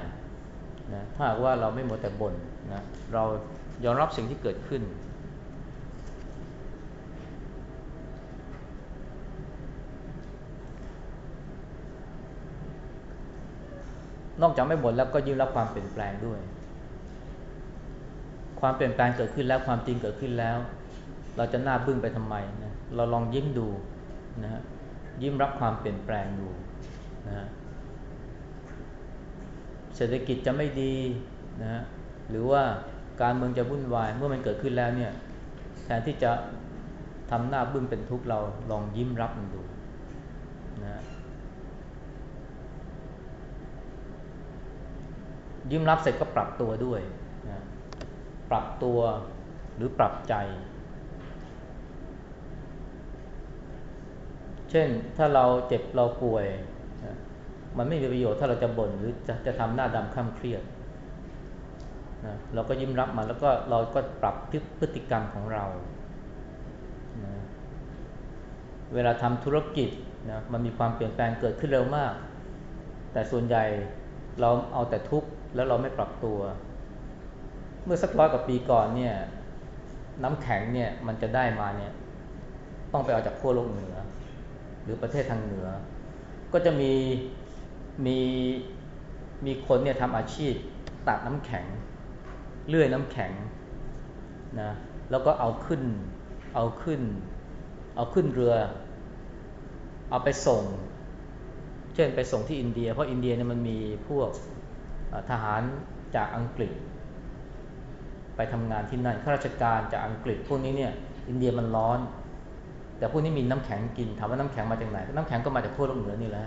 S1: นะถ้าหากว่าเราไม่หมดแต่บ่นนะเรายอมรับสิ่งที่เกิดขึ้น นอกจากไม่หมดแล้วก็ยิ้มรับความเปลี่ยนแปลงด้วย ความเปลี่ยนแปลงเกิดขึ้นแล้วความจริงเกิดขึ้นแล้ว เราจะหน้าบึ้งไปทำไมนะเราลองยิ้มดูนะฮะยิ้มรับความเปลี่ยนแปลงดูนะฮะเศรษฐกิจจะไม่ดีนะฮะหรือว่าการเมืองจะวุ่นวายเมื่อมันเกิดขึ้นแล้วเนี่ยแทนที่จะทำหน้าบึ้งเป็นทุกข์เราลองยิ้มรับมันดูนะ ยิ้มรับเสร็จก็ปรับตัวด้วยนะปรับตัวหรือปรับใจ เช่นถ้าเราเจ็บเราป่วยนะมันไม่มีประโยชน์ถ้าเราจะบ่นหรือจะจะทำหน้าดำข้ามเครียดนะเราก็ยิ้มรับมาแล้วก็เราก็ปรับพฤติกรรมของเรานะเวลาทำธุรกิจนะมันมีความเปลี่ยนแปลงเกิดขึ้นเร็วมาก แต่ส่วนใหญ่เราเอาแต่ทุกข์ แล้วเราไม่ปรับตัว เมื่อสักร้อยกว่าปีก่อนเนี่ยน้ำแข็งเนี่ยมันจะได้มาเนี่ยต้องไปเอาจากขั้วโลกเหนือ หรือประเทศทางเหนือ ก็จะมีมีมีคนเนี่ยทำอาชีพตัดน้ำแข็ง เลื่อยน้ำแข็งนะแล้วก็เอาขึ้นเอาขึ้น เอาขึ้นเรือ เอาไปส่ง เช่นไปส่งที่อินเดีย เพราะอินเดียเนี่ยมันมีพวก ทหารจากอังกฤษ ไปทำงานที่นั่นข้าราชการจากอังกฤษพวกนี้เนี่ยอินเดียมันร้อน แต่พวกนี้มีน้ำแข็งกินถามว่าน้ำแข็งมาจากไหนน้ำแข็งก็มาจากทั่วโลกเหนือนี่แหละ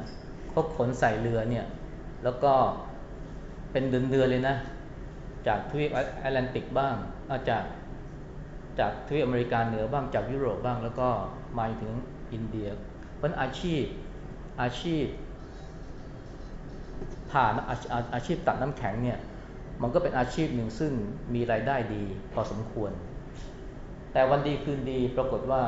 S1: เขาขนใส่เรือเนี่ยแล้วก็เป็นเดือนๆเลยนะ จากทวีปแอตแลนติกบ้างาจากจากทวีปอเมริกาเหนือบ้างจากยุโรปบ้างแล้วก็มาถึงอินเดีย เพราะอาชีพอาชีพ ผ่านอาอาชีพตัดน้ำแข็งเนี่ยมันก็เป็นอาชีพหนึ่งซึ่งมีรายได้ดีพอสมควร แต่วันดีคืนดีปรากฏว่า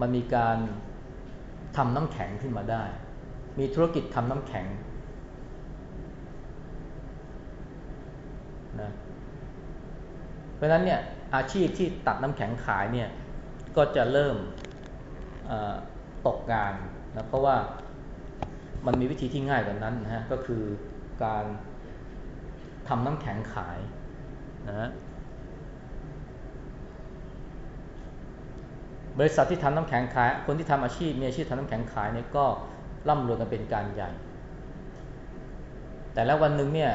S1: มันมีการทำน้ำแข็งขึ้นมาได้ มีธุรกิจทำน้ำแข็งนะเพราะนั้นเนี่ยอาชีพที่ตัดน้ำแข็งขายเนี่ยก็จะเริ่มตกงาน นะเพราะว่ามันมีวิธีที่ง่ายกว่านั้นนะฮะก็คือการทำน้ำแข็งขายนะฮะบริษัทที่ทำน้ำแข็งขาย คนที่ทำอาชีพมีอาชีพทำน้ำแข็งขายเนี่ยก็ร่ำรวยกันเป็นการใหญ่ แต่แล้ววันหนึ่งเนี่ย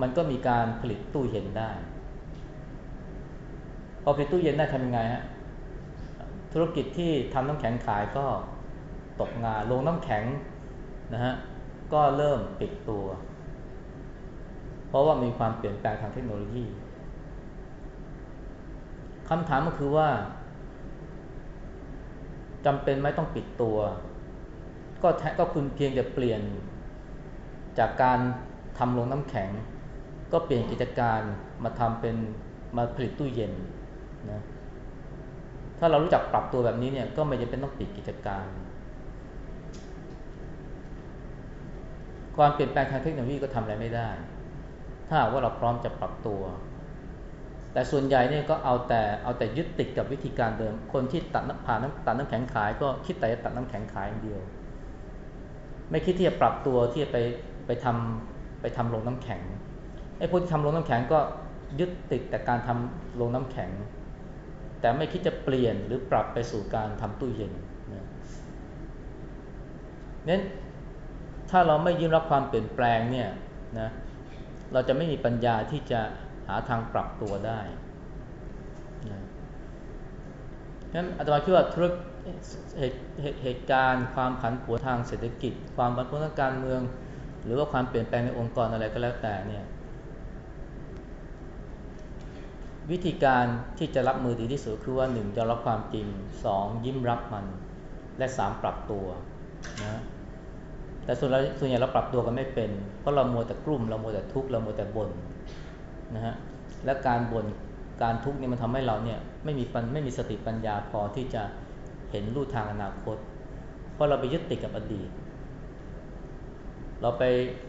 S1: มันก็มีการผลิตตู้เย็นได้พอผลิตตู้เย็นได้ทำยังไงฮะธุรกิจที่ทำน้ำแข็งขายก็ ตกงานโรงน้ำแข็งนะฮะก็เริ่มปิดตัว เพราะว่ามีความเปลี่ยนแปลงทางเทคโนโลยีคำถามก็คือว่าจำเป็นไหมต้องปิดตัว ก็แทก็คุณเพียงจะเปลี่ยนจากการทำโรงน้ำแข็ง ก็เปลี่ยนกิจการมาทำเป็นมาผลิตตู้เย็นนะถ้าเรารู้จักปรับตัวแบบนี้เนี่ยก็ไม่จำเป็นต้องปิดกิจการ ความเปลี่ยนแปลงทางเทคโนโลยีก็ทำอะไรไม่ได้ ถ้าว่าเราพร้อมจะปรับตัว แต่ส่วนใหญ่เนี่ยก็เอาแต่เอาแต่ยึดติดกับวิธีการเดิม คนที่ตัดน้ำผ่านน้ำตัดน้ำแข็งขายก็คิดแต่จะตัดน้ำแข็งขายอย่างเดียว ไม่คิดที่จะปรับตัวที่จะไปไปทำไปทำโรงน้ำแข็งไอ้พวกที่ทำโรงน้ำแข็งก็ยึดติดแต่การทำโรงน้ำแข็ง แต่ไม่คิดจะเปลี่ยนหรือปรับไปสู่การทำตู้เย็นนะนั้น ถ้าเราไม่ยืนรับความเปลี่ยนแปลงเนี่ยนะเราจะไม่มีปัญญาที่จะหาทางปรับตัวได้นะนั้นอาตมาคิดว่าธุรเหตุเหตุการณ์ความผันผวนทางเศรษฐกิจ ความผันผวนทางการเมือง หรือว่าความเปลี่ยนแปลงในองค์กรอะไรก็แล้วแต่เนี่ยวิธีการที่จะรับมือดีที่สุดคือว่าหนึ่งจะรับความจริงสองยิ้มรับมัน และสามปรับตัวนะ แต่ส่วนเราส่วนใหญ่เราปรับตัวกันไม่เป็น เพราะเราโมแต่กลุ่มเราโมแต่ทุกข์เราโมแต่บ่นนะฮะและการบ่นการทุกข์เนี่ยมันทำให้เราเนี่ยไม่มีปัญไม่มีสติปัญญาพอที่จะเห็นรูทางอนาคต เพราะเราไปยึดติดกับอดีต เราไป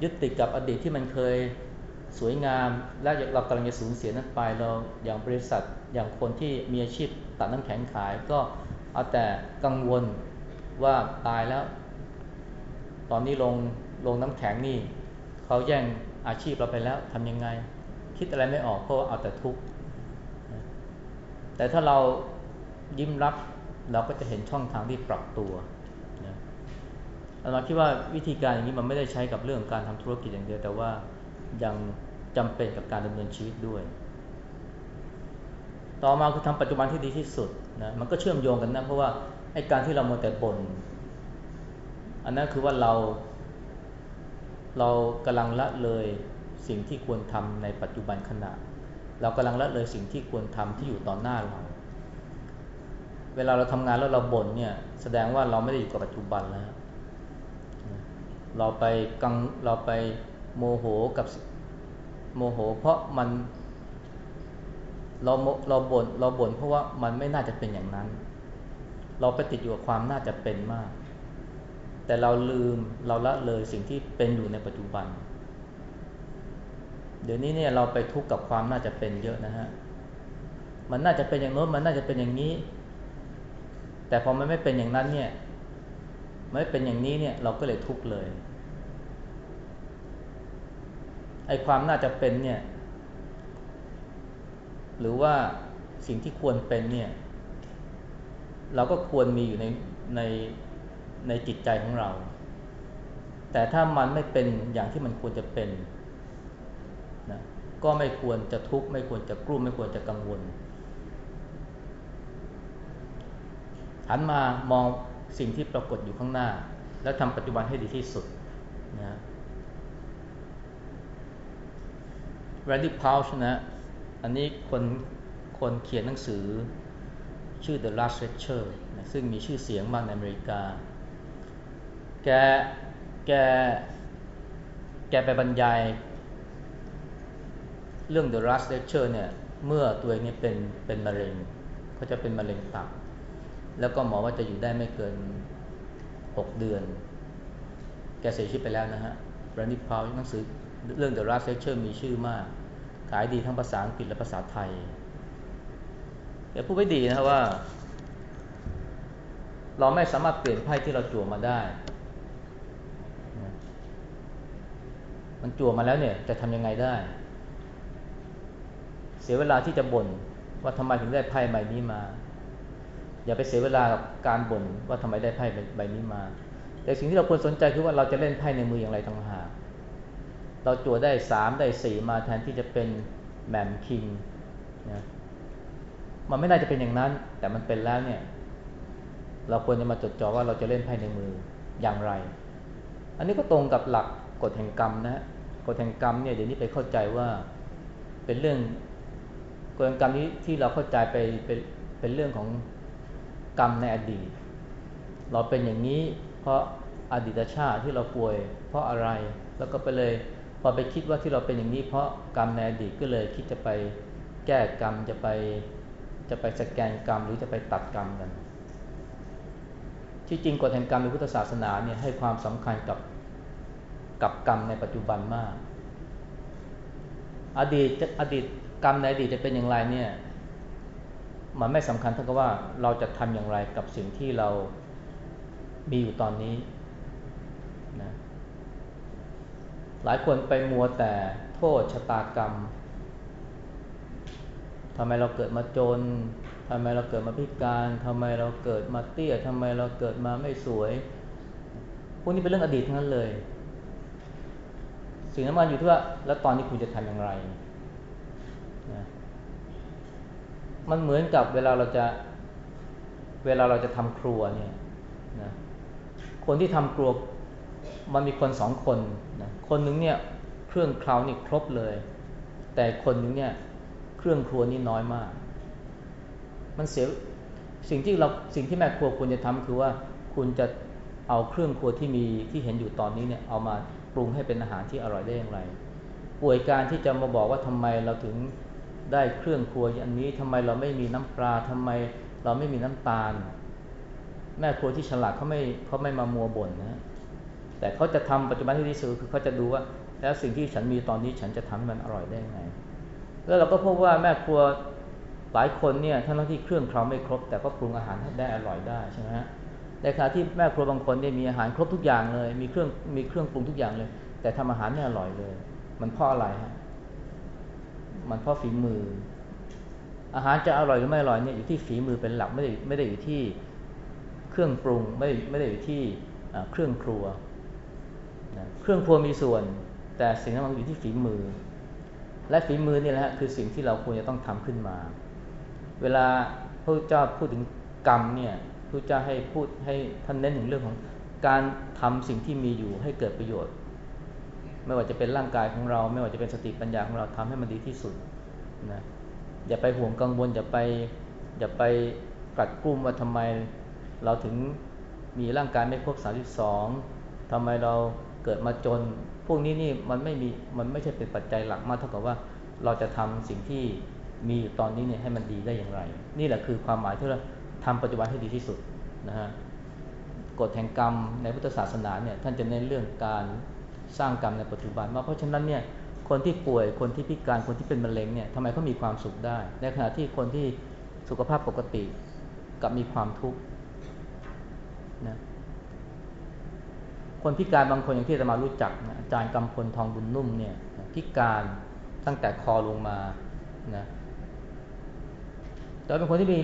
S1: ยึดติดกับอดีตที่มันเคยสวยงาม และเรากำลังจะสูญเสียนั้นไปเราอย่างบริษัทอย่างคนที่มีอาชีพตัดน้ำแข็งขายก็เอาแต่กังวลว่าตายแล้ว ตอนนี้ลงลงน้ำแข็งนี่เขาแย่งอาชีพเราไปแล้วทำยังไง คิดอะไรไม่ออกเพราะเอาแต่ทุกข์แต่ถ้าเรายิ้มรับเราก็จะเห็นช่องทางที่ปรับตัวนะเราคิดว่าวิธีการอย่างนี้มันไม่ได้ใช้กับเรื่องการทำธุรกิจอย่างเดียว แต่ว่ายังจำเป็นกับการดำเนินชีวิตด้วย ต่อมาคือทำปัจจุบันที่ดีที่สุดนะมันก็เชื่อมโยงกันนะเพราะว่าไอ้การที่เราโมแต่บน่น อันนั้นคือว่าเรา เรากำลังละเลยสิ่งที่ควรทำในปัจจุบันขณะ เรากำลังละเลยสิ่งที่ควรทำที่อยู่ต่อหน้าเรา เวลาเราทำงานแล้วเราบ่นเนี่ย แสดงว่าเราไม่ได้อยู่กับปัจจุบันแล้วเราไปกังเราไปโมโหกับโมโห เพราะมันเราเราบน่นเราบ่นเพราะว่ามันไม่น่าจะเป็นอย่างนั้น เราไปติดอยู่กับความน่าจะเป็นมาก แต่เราลืมเราละเลยสิ่งที่เป็นอยู่ในปัจจุบัน เดี๋ยวนี้เนี่ยเราไปทุกข์กับความน่าจะเป็นเยอะนะฮะ มันน่าจะเป็นอย่างโน้นมันน่าจะเป็นอย่างนี้ แต่พอมันไม่เป็นอย่างนั้นเนี่ยไม่เป็นอย่างนี้เนี่ยเราก็เลยทุกข์เลยไอ้ความน่าจะเป็นเนี่ย หรือว่าสิ่งที่ควรเป็นเนี่ย เราก็ควรมีอยู่ในใน ในจิตใจของเรา แต่ถ้ามันไม่เป็นอย่างที่มันควรจะเป็นนะก็ไม่ควรจะทุกข์ไม่ควรจะกลุ้มไม่ควรจะกังวลหันมามองสิ่งที่ปรากฏอยู่ข้างหน้า แล้วทำปัจจุบันให้ดีที่สุดนะ Randy Pauch นะอันนี้คนคนเขียนหนังสือชื่อ The Last Lecture นะซึ่งมีชื่อเสียงมากในอเมริกา แกแกแกไปบรรยาย เรื่อง The Last Lecture เนี่ย เมื่อตัวเองเนี่ยเป็นเป็นมะเร็งเขาจะเป็นมะเร็งตับ แล้วก็หมอว่าจะอยู่ได้ไม่เกิน 6 เดือน แกเสียชีวิตไปแล้วนะฮะ Randy Pauch หนังสือเรื่อง The Last Lecture มีชื่อมาก ขายดีทั้งภาษาอังกฤษและภาษาไทยแกพูดไว้ดีนะว่า เราไม่สามารถเปลี่ยนไพ่ที่เราจั่วมาได้ มันจั่วมาแล้วเนี่ยจะทำยังไงได้ เสียเวลาที่จะบ่นว่าทำไมถึงได้ไพ่ใบนี้มา อย่าไปเสียเวลากับการบ่นว่าทำไมได้ไพ่ใบนี้มา แต่สิ่งที่เราควรสนใจคือว่าเราจะเล่นไพ่ในมืออย่างไรต่างหากเราจั่วได้สามได้สี่มาแทนที่จะเป็นแหม่มคิงนะมันไม่น่าจะเป็นอย่างนั้น แต่มันเป็นแล้วเนี่ย เราควรจะมาจดจ่อว่าเราจะเล่นไพ่ในมืออย่างไร อันนี้ก็ตรงกับหลัก กฎแห่งกรรมนะกฎแห่งกรรมเนี่ยเดี๋ยวนี้ไปเข้าใจว่าเป็นเรื่องกฎแห่งกรรมนี้ที่เราเข้าใจไปเป็นเป็นเรื่องของกรรมในอดีต เราเป็นอย่างนี้เพราะอดีตชาติที่เราป่วย เพราะอะไรแล้วก็ไปเลยพอไปคิดว่าที่เราเป็นอย่างนี้ เพราะกรรมในอดีตก็เลยคิดจะไปแก้กรรมจะไปจะไปสแกนกรรมหรือจะไปตัดกรรมกัน ที่จริงกฎแห่งกรรมในพุทธศาสนาเนี่ยให้ความสำคัญกับ กับกรรมในปัจจุบันมาก อดีตอดีตกรรมในอดีตจะเป็นอย่างไรเนี่ยมันไม่สำคัญเท่ากับว่าเราจะทำอย่างไรกับสิ่งที่เรามีอยู่ตอนนี้นะหลายคนไปมัวแต่โทษชะตากรรมทำไมเราเกิดมาจนทำไมเราเกิดมาพิการทำไมเราเกิดมาเตี้ยทำไมเราเกิดมาไม่สวย พวกนี้เป็นเรื่องอดีตทั้งนั้นเลย สิ่งนั้นมันอยู่ที่ว่า แล้วตอนนี้คุณจะทำอย่างไรนะมันเหมือนกับเวลาเราจะเวลาเราจะทำครัวเนี่ยนะคนที่ทำครัวมันมีคนสองคนนะคนหนึ่งเนี่ยเครื่องคล้านี่ครบเลย แต่คนหนึ่งเนี่ยเครื่องครัวนี่น้อยมาก มันเสียสิ่งที่เราสิ่งที่แม่ครัวควรจะทำคือว่าคุณจะเอาเครื่องครัวที่มีที่เห็นอยู่ตอนนี้เนี่ยเอามา ปรุงให้เป็นอาหารที่อร่อยได้อย่างไร ป่วยการที่จะมาบอกว่าทำไมเราถึงได้เครื่องครัวอันนี้ทำไมเราไม่มีน้ำปลาทำไมเราไม่มีน้ำตาล แม่ครัวที่ฉลาดเขาไม่เขาไม่มามัวบ่นนะแต่เขาจะทำปัจจุบันที่ดีสุดคือเขาจะดูว่า แล้วสิ่งที่ฉันมีตอนนี้ฉันจะทำให้มันอร่อยได้ยังไง แล้วเราก็พบว่าแม่ครัวหลายคนเนี่ยทั้งที่เครื่องเคราไม่ครบ แต่ก็ปรุงอาหารให้ได้อร่อยได้ใช่ไหมฮะ ในขณะที่แม่ครัวบางคนเนี่ยมีอาหารครบทุกอย่างเลย มีเครื่องมีเครื่องปรุงทุกอย่างเลย แต่ทำอาหารไม่อร่อยเลย มันเพราะอะไรฮะมันเพราะฝีมือ อาหารจะอร่อยหรือไม่อร่อยเนี่ยอยู่ที่ฝีมือเป็นหลักไม่ได้ไม่ได้อยู่ที่เครื่องปรุงไม่ไม่ได้อยู่ที่เครื่องครัวเครื่องครัวมีส่วน แต่สิ่งนั้นมันอยู่ที่ฝีมือ และฝีมือนี่แหละคือสิ่งที่เราควรจะต้องทำขึ้นมา เวลาพระเจ้าพูดถึงกรรมเนี่ย พระเจ้าให้พูดให้ท่านเน้นถึงเรื่องของการทำสิ่งที่มีอยู่ให้เกิดประโยชน์ ไม่ว่าจะเป็นร่างกายของเรา ไม่ว่าจะเป็นสติปัญญาของเราทำให้มันดีที่สุดนะอย่าไปห่วงกังวลอย่าไปอย่าไปกัดกุ้มว่าทำไมเราถึงมีร่างกายไม่ครบสาสองทำไมเราเกิดมาจน พวกนี้นี่มันไม่มีมันไม่ใช่เป็นปัจจัยหลักมากเท่ากับว่าเราจะทำสิ่งที่มีอยู่ตอนนี้เนี่ยให้มันดีได้อย่างไร นี่แหละคือความหมายที่เรา ทำปัจจุบันให้ดีที่สุดนะฮะกฎแห่งกรรมในพุทธศาสนาเนี่ยท่านจะเน้นเรื่องการสร้างกรรมในปัจจุบันว่าเพราะฉะนั้นเนี่ยคนที่ป่วยคนที่พิการคนที่เป็นมะเร็งเนี่ยทำไมเขามีความสุขได้ ในขณะที่คนที่สุขภาพปกติกับมีความทุกข์นะคนพิการบางคนอย่างที่จะมารู้จักนะอาจารย์กำพลทองบุญนุ่มเนี่ยพิการตั้งแต่คอลงมานะแต่เป็นคนที่มี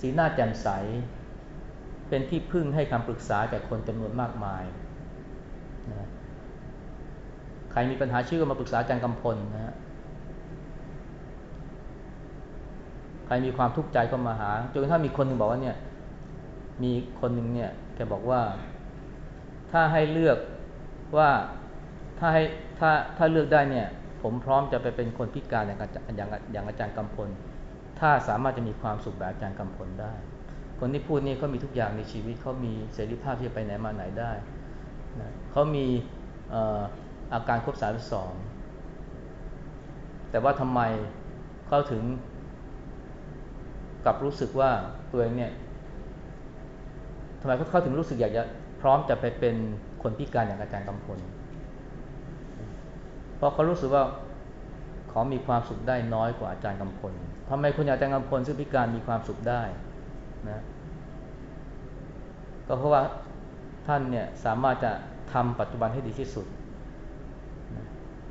S1: สีหน้าแจ่มใส เป็นที่พึ่งให้คำปรึกษาแก่คนจำนวนมากมายนะใครมีปัญหาชื่อก็มาปรึกษาอาจารย์กำพลนะฮะใครมีความทุกข์ใจก็มาหาจนกระทั่งมีคนหนึ่งบอกว่าเนี่ย มีคนหนึ่งเนี่ยแกบอกว่า ถ้าให้เลือกว่าถ้าให้ถ้าถ้าเลือกได้เนี่ย ผมพร้อมจะไปเป็นคนพิการอย่างอย่างอย่างอาจารย์กำพล ถ้าสามารถจะมีความสุขแบบอาจารย์กำพลได้ คนที่พูดนี่เขามีทุกอย่างในชีวิตเขามีเสรีภาพที่จะไปไหนมาไหนได้นะเขามีอาการครบสามสองแต่ว่าทำไมเขาถึงกลับรู้สึกว่าตัวเองเนี่ยทำไมเขาถึงรู้สึกอยากจะพร้อมจะไปเป็นคนพิการอย่างอาจารย์กำพล เพราะเขารู้สึกว่าเขามีความสุขได้น้อยกว่าอาจารย์กำพล ทำไมคุณอาจารย์กำพลซึ่งพิการมีความสุขได้นะก็เพราะว่าท่านเนี่ยสามารถจะทำปัจจุบันให้ดีที่สุด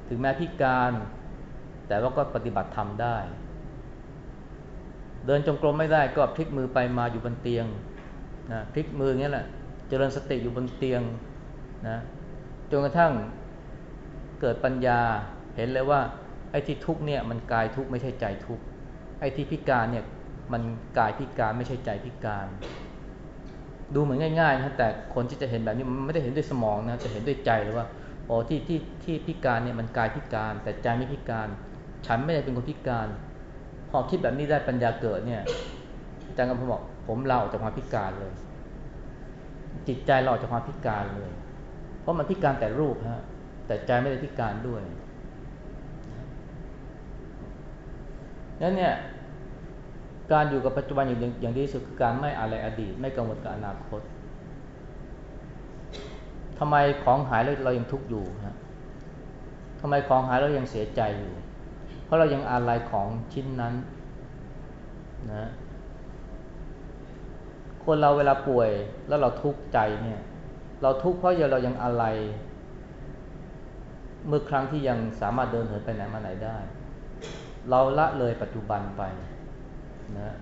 S1: ถึงแม้พิการแต่ว่าก็ปฏิบัติธรรมได้ เดินจงกรมไม่ได้ก็พลิกมือไปมาอยู่บนเตียงนะพลิกมืออย่างนี้แหละเจริญสติอยู่บนเตียงนะจนกระทั่งเกิดปัญญาเห็นเลยว่าไอ้ที่ทุกเนี่ยมันกายทุกไม่ใช่ใจทุก ไอ้ที่พิการเนี่ยมันกายพิการไม่ใช่ใจพิการ ดูเหมือนง่ายๆนะแต่คนที่จะเห็นแบบนี้มันไม่ได้เห็นด้วยสมองนะจะเห็นด้วยใจเลยว่าโอ้ที่ที่ที่พิการเนี่ยมันกายพิการ แต่ใจไม่พิการ ฉันไม่ได้เป็นคนพิการ พอคิดแบบนี้ได้ปัญญาเกิดเนี่ยอาจารย์กำพบอกผมเราออกจากความพิการเลย จิตใจเราออกจากความพิการเลย เพราะมันพิการแต่รูปฮะแต่ใจไม่ได้พิการด้วย นั้นเนี่ยการอยู่กับปัจจุบันอย่างอย่างดีที่สุดคือการไม่อะไรอดีต ไม่กังวลกับอนาคตทำไมของหายแล้วเรายังทุกข์อยู่ฮะทำไมของหายแล้วยังเสียใจอยู่ เพราะเรายังอาลัยของชิ้นนั้นนะคนเราเวลาป่วยแล้วเราทุกข์ใจเนี่ย เราทุกข์เพราะเรายังอะไร เมื่อครั้งที่ยังสามารถเดินเหินไปไหนมาไหนได้ เราละเลยปัจจุบันไปนะ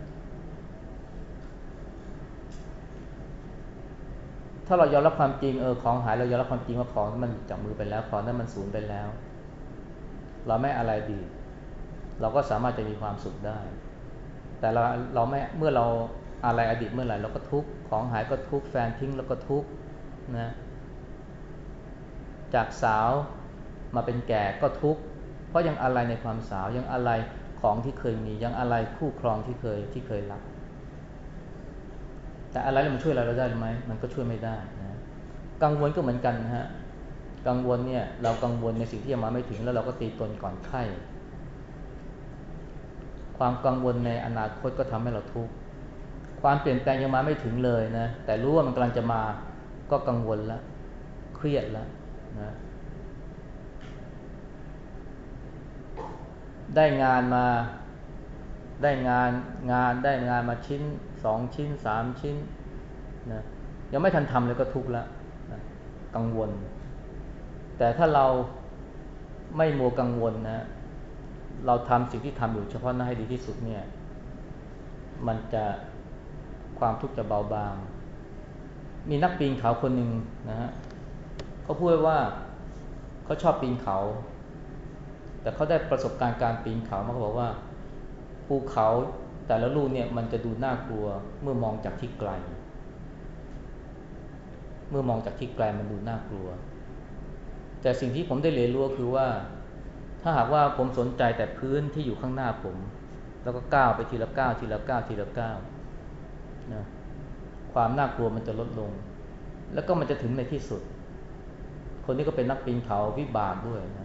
S1: ถ้าเรายอมรับความจริงเออของหายเรายอมรับความจริงว่าของมันจากมือไปแล้วของนั้นมันสูญไปแล้ว เราไม่อะไรดี เราก็สามารถจะมีความสุขได้ แต่เราเราไม่เมื่อเราอะไรอดีตเมื่อไหร่เราก็ทุกข์ของหายก็ทุกข์แฟนทิ้งแล้วก็ทุกข์นะจากสาวมาเป็นแก่ก็ทุกข์ ราะยังอะไรในความสาวยังอะไรของที่เคยมียังอะไรคู่ครองที่เคยที่เคยรัก แต่อะไรมันช่วยเราได้ไหมมันก็ช่วยไม่ได้นะกังวลก็เหมือนกันนะฮะกังวลเนี่ยเรากังวลในสิ่งที่ยังมาไม่ถึงแล้วเราก็ตีตนก่อนไข้ความกังวลในอนาคตก็ทำให้เราทุกข์ความเปลี่ยนแปลงยังมาไม่ถึงเลยนะแต่รู้ว่ามันกำลังจะมาก็กังวลแล้วเครียดแล้วนะ ได้งานมาได้งานงานได้งานมาชิ้นสองชิ้นสามชิ้นนะยังไม่ทันทำเลยก็ทุกข์ล้วนะกังวล แต่ถ้าเราไม่มัวกังวลนะเราทำสิ่งที่ทำอยู่เฉพาะหน้าให้ดีที่สุดเนี่ย มันจะความทุกข์จะเบาบาง มีนักปีนเขาคนหนึ่งนะฮะเขาพูดว่าเขาชอบปีนเขา แต่เขาได้ประสบการณ์การปีนเขามาเขาบอกว่าภูเขาแต่ละลูกเนี่ยมันจะดูน่ากลัวเมื่อมองจากที่ไกล เมื่อมองจากที่ไกลมันดูน่ากลัว แต่สิ่งที่ผมได้เรียนรู้คือว่า ถ้าหากว่าผมสนใจแต่พื้นที่อยู่ข้างหน้าผม แล้วก็ก้าวไปทีละก้าวทีละก้าวทีละก้าวนะความน่ากลัวมันจะลดลง แล้วก็มันจะถึงในที่สุด คนนี้ก็เป็นนักปีนเขาวิบากด้วยนะ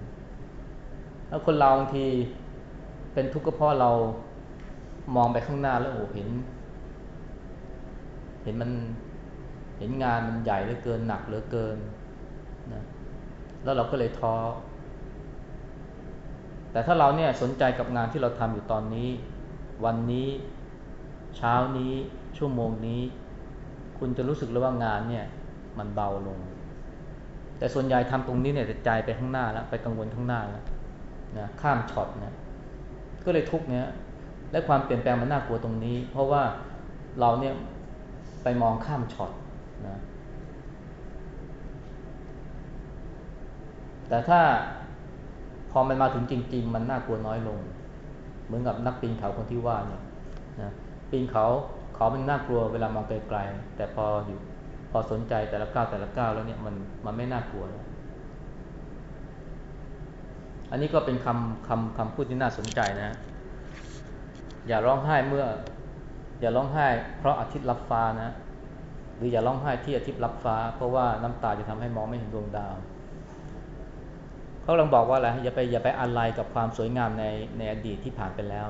S1: แล้วคนเราบางทีเป็นทุกข์ก็เพราะเรามองไปข้างหน้าแล้วโอ้เห็น เห็นมันเห็นงานมันใหญ่เหลือเกินหนักเหลือเกินนะแล้วเราก็เลยท้อแต่ถ้าเราเนี่ยสนใจกับงานที่เราทำอยู่ตอนนี้ วันนี้เช้านี้ชั่วโมงนี้ คุณจะรู้สึกเลยว่างานเนี่ย มันเบาลง แต่ส่วนใหญ่ทำตรงนี้เนี่ยจะใจไปข้างหน้าแล้วไปกังวลข้างหน้าแล้ว นะข้ามช็อตนะก็เลยทุกเนี่ยและความเปลี่ยนแปลงมันน่ากลัวตรงนี้ เพราะว่าเราเนี่ยไปมองข้ามช็อตนะแต่ถ้าพอมันมาถึงจริง ๆ มันน่ากลัวน้อยลง เหมือนกับนักปีนเขาคนที่ว่าเนี่ยนะปีนเขาเขามันน่ากลัวเวลามองไกลๆแต่พออยู่พอสนใจแต่ละก้าวแต่ละก้าวแล้วเนี่ยมันมันไม่น่ากลัวแล้ว อันนี้ก็เป็นคำคำคำพูดที่น่าสนใจนะ อย่าร้องไห้เมื่อ อย่าร้องไห้ เพราะอาทิตย์รับฟ้านะ หรืออย่าร้องไห้ที่อาทิตย์รับฟ้า เพราะว่าน้ำตาจะทำให้มองไม่เห็นดวงดาวเขากำลังบอกว่าอะไรอย่าไปอย่าไปอะไรกับความสวยงามในในอดีตที่ผ่านไปแล้ว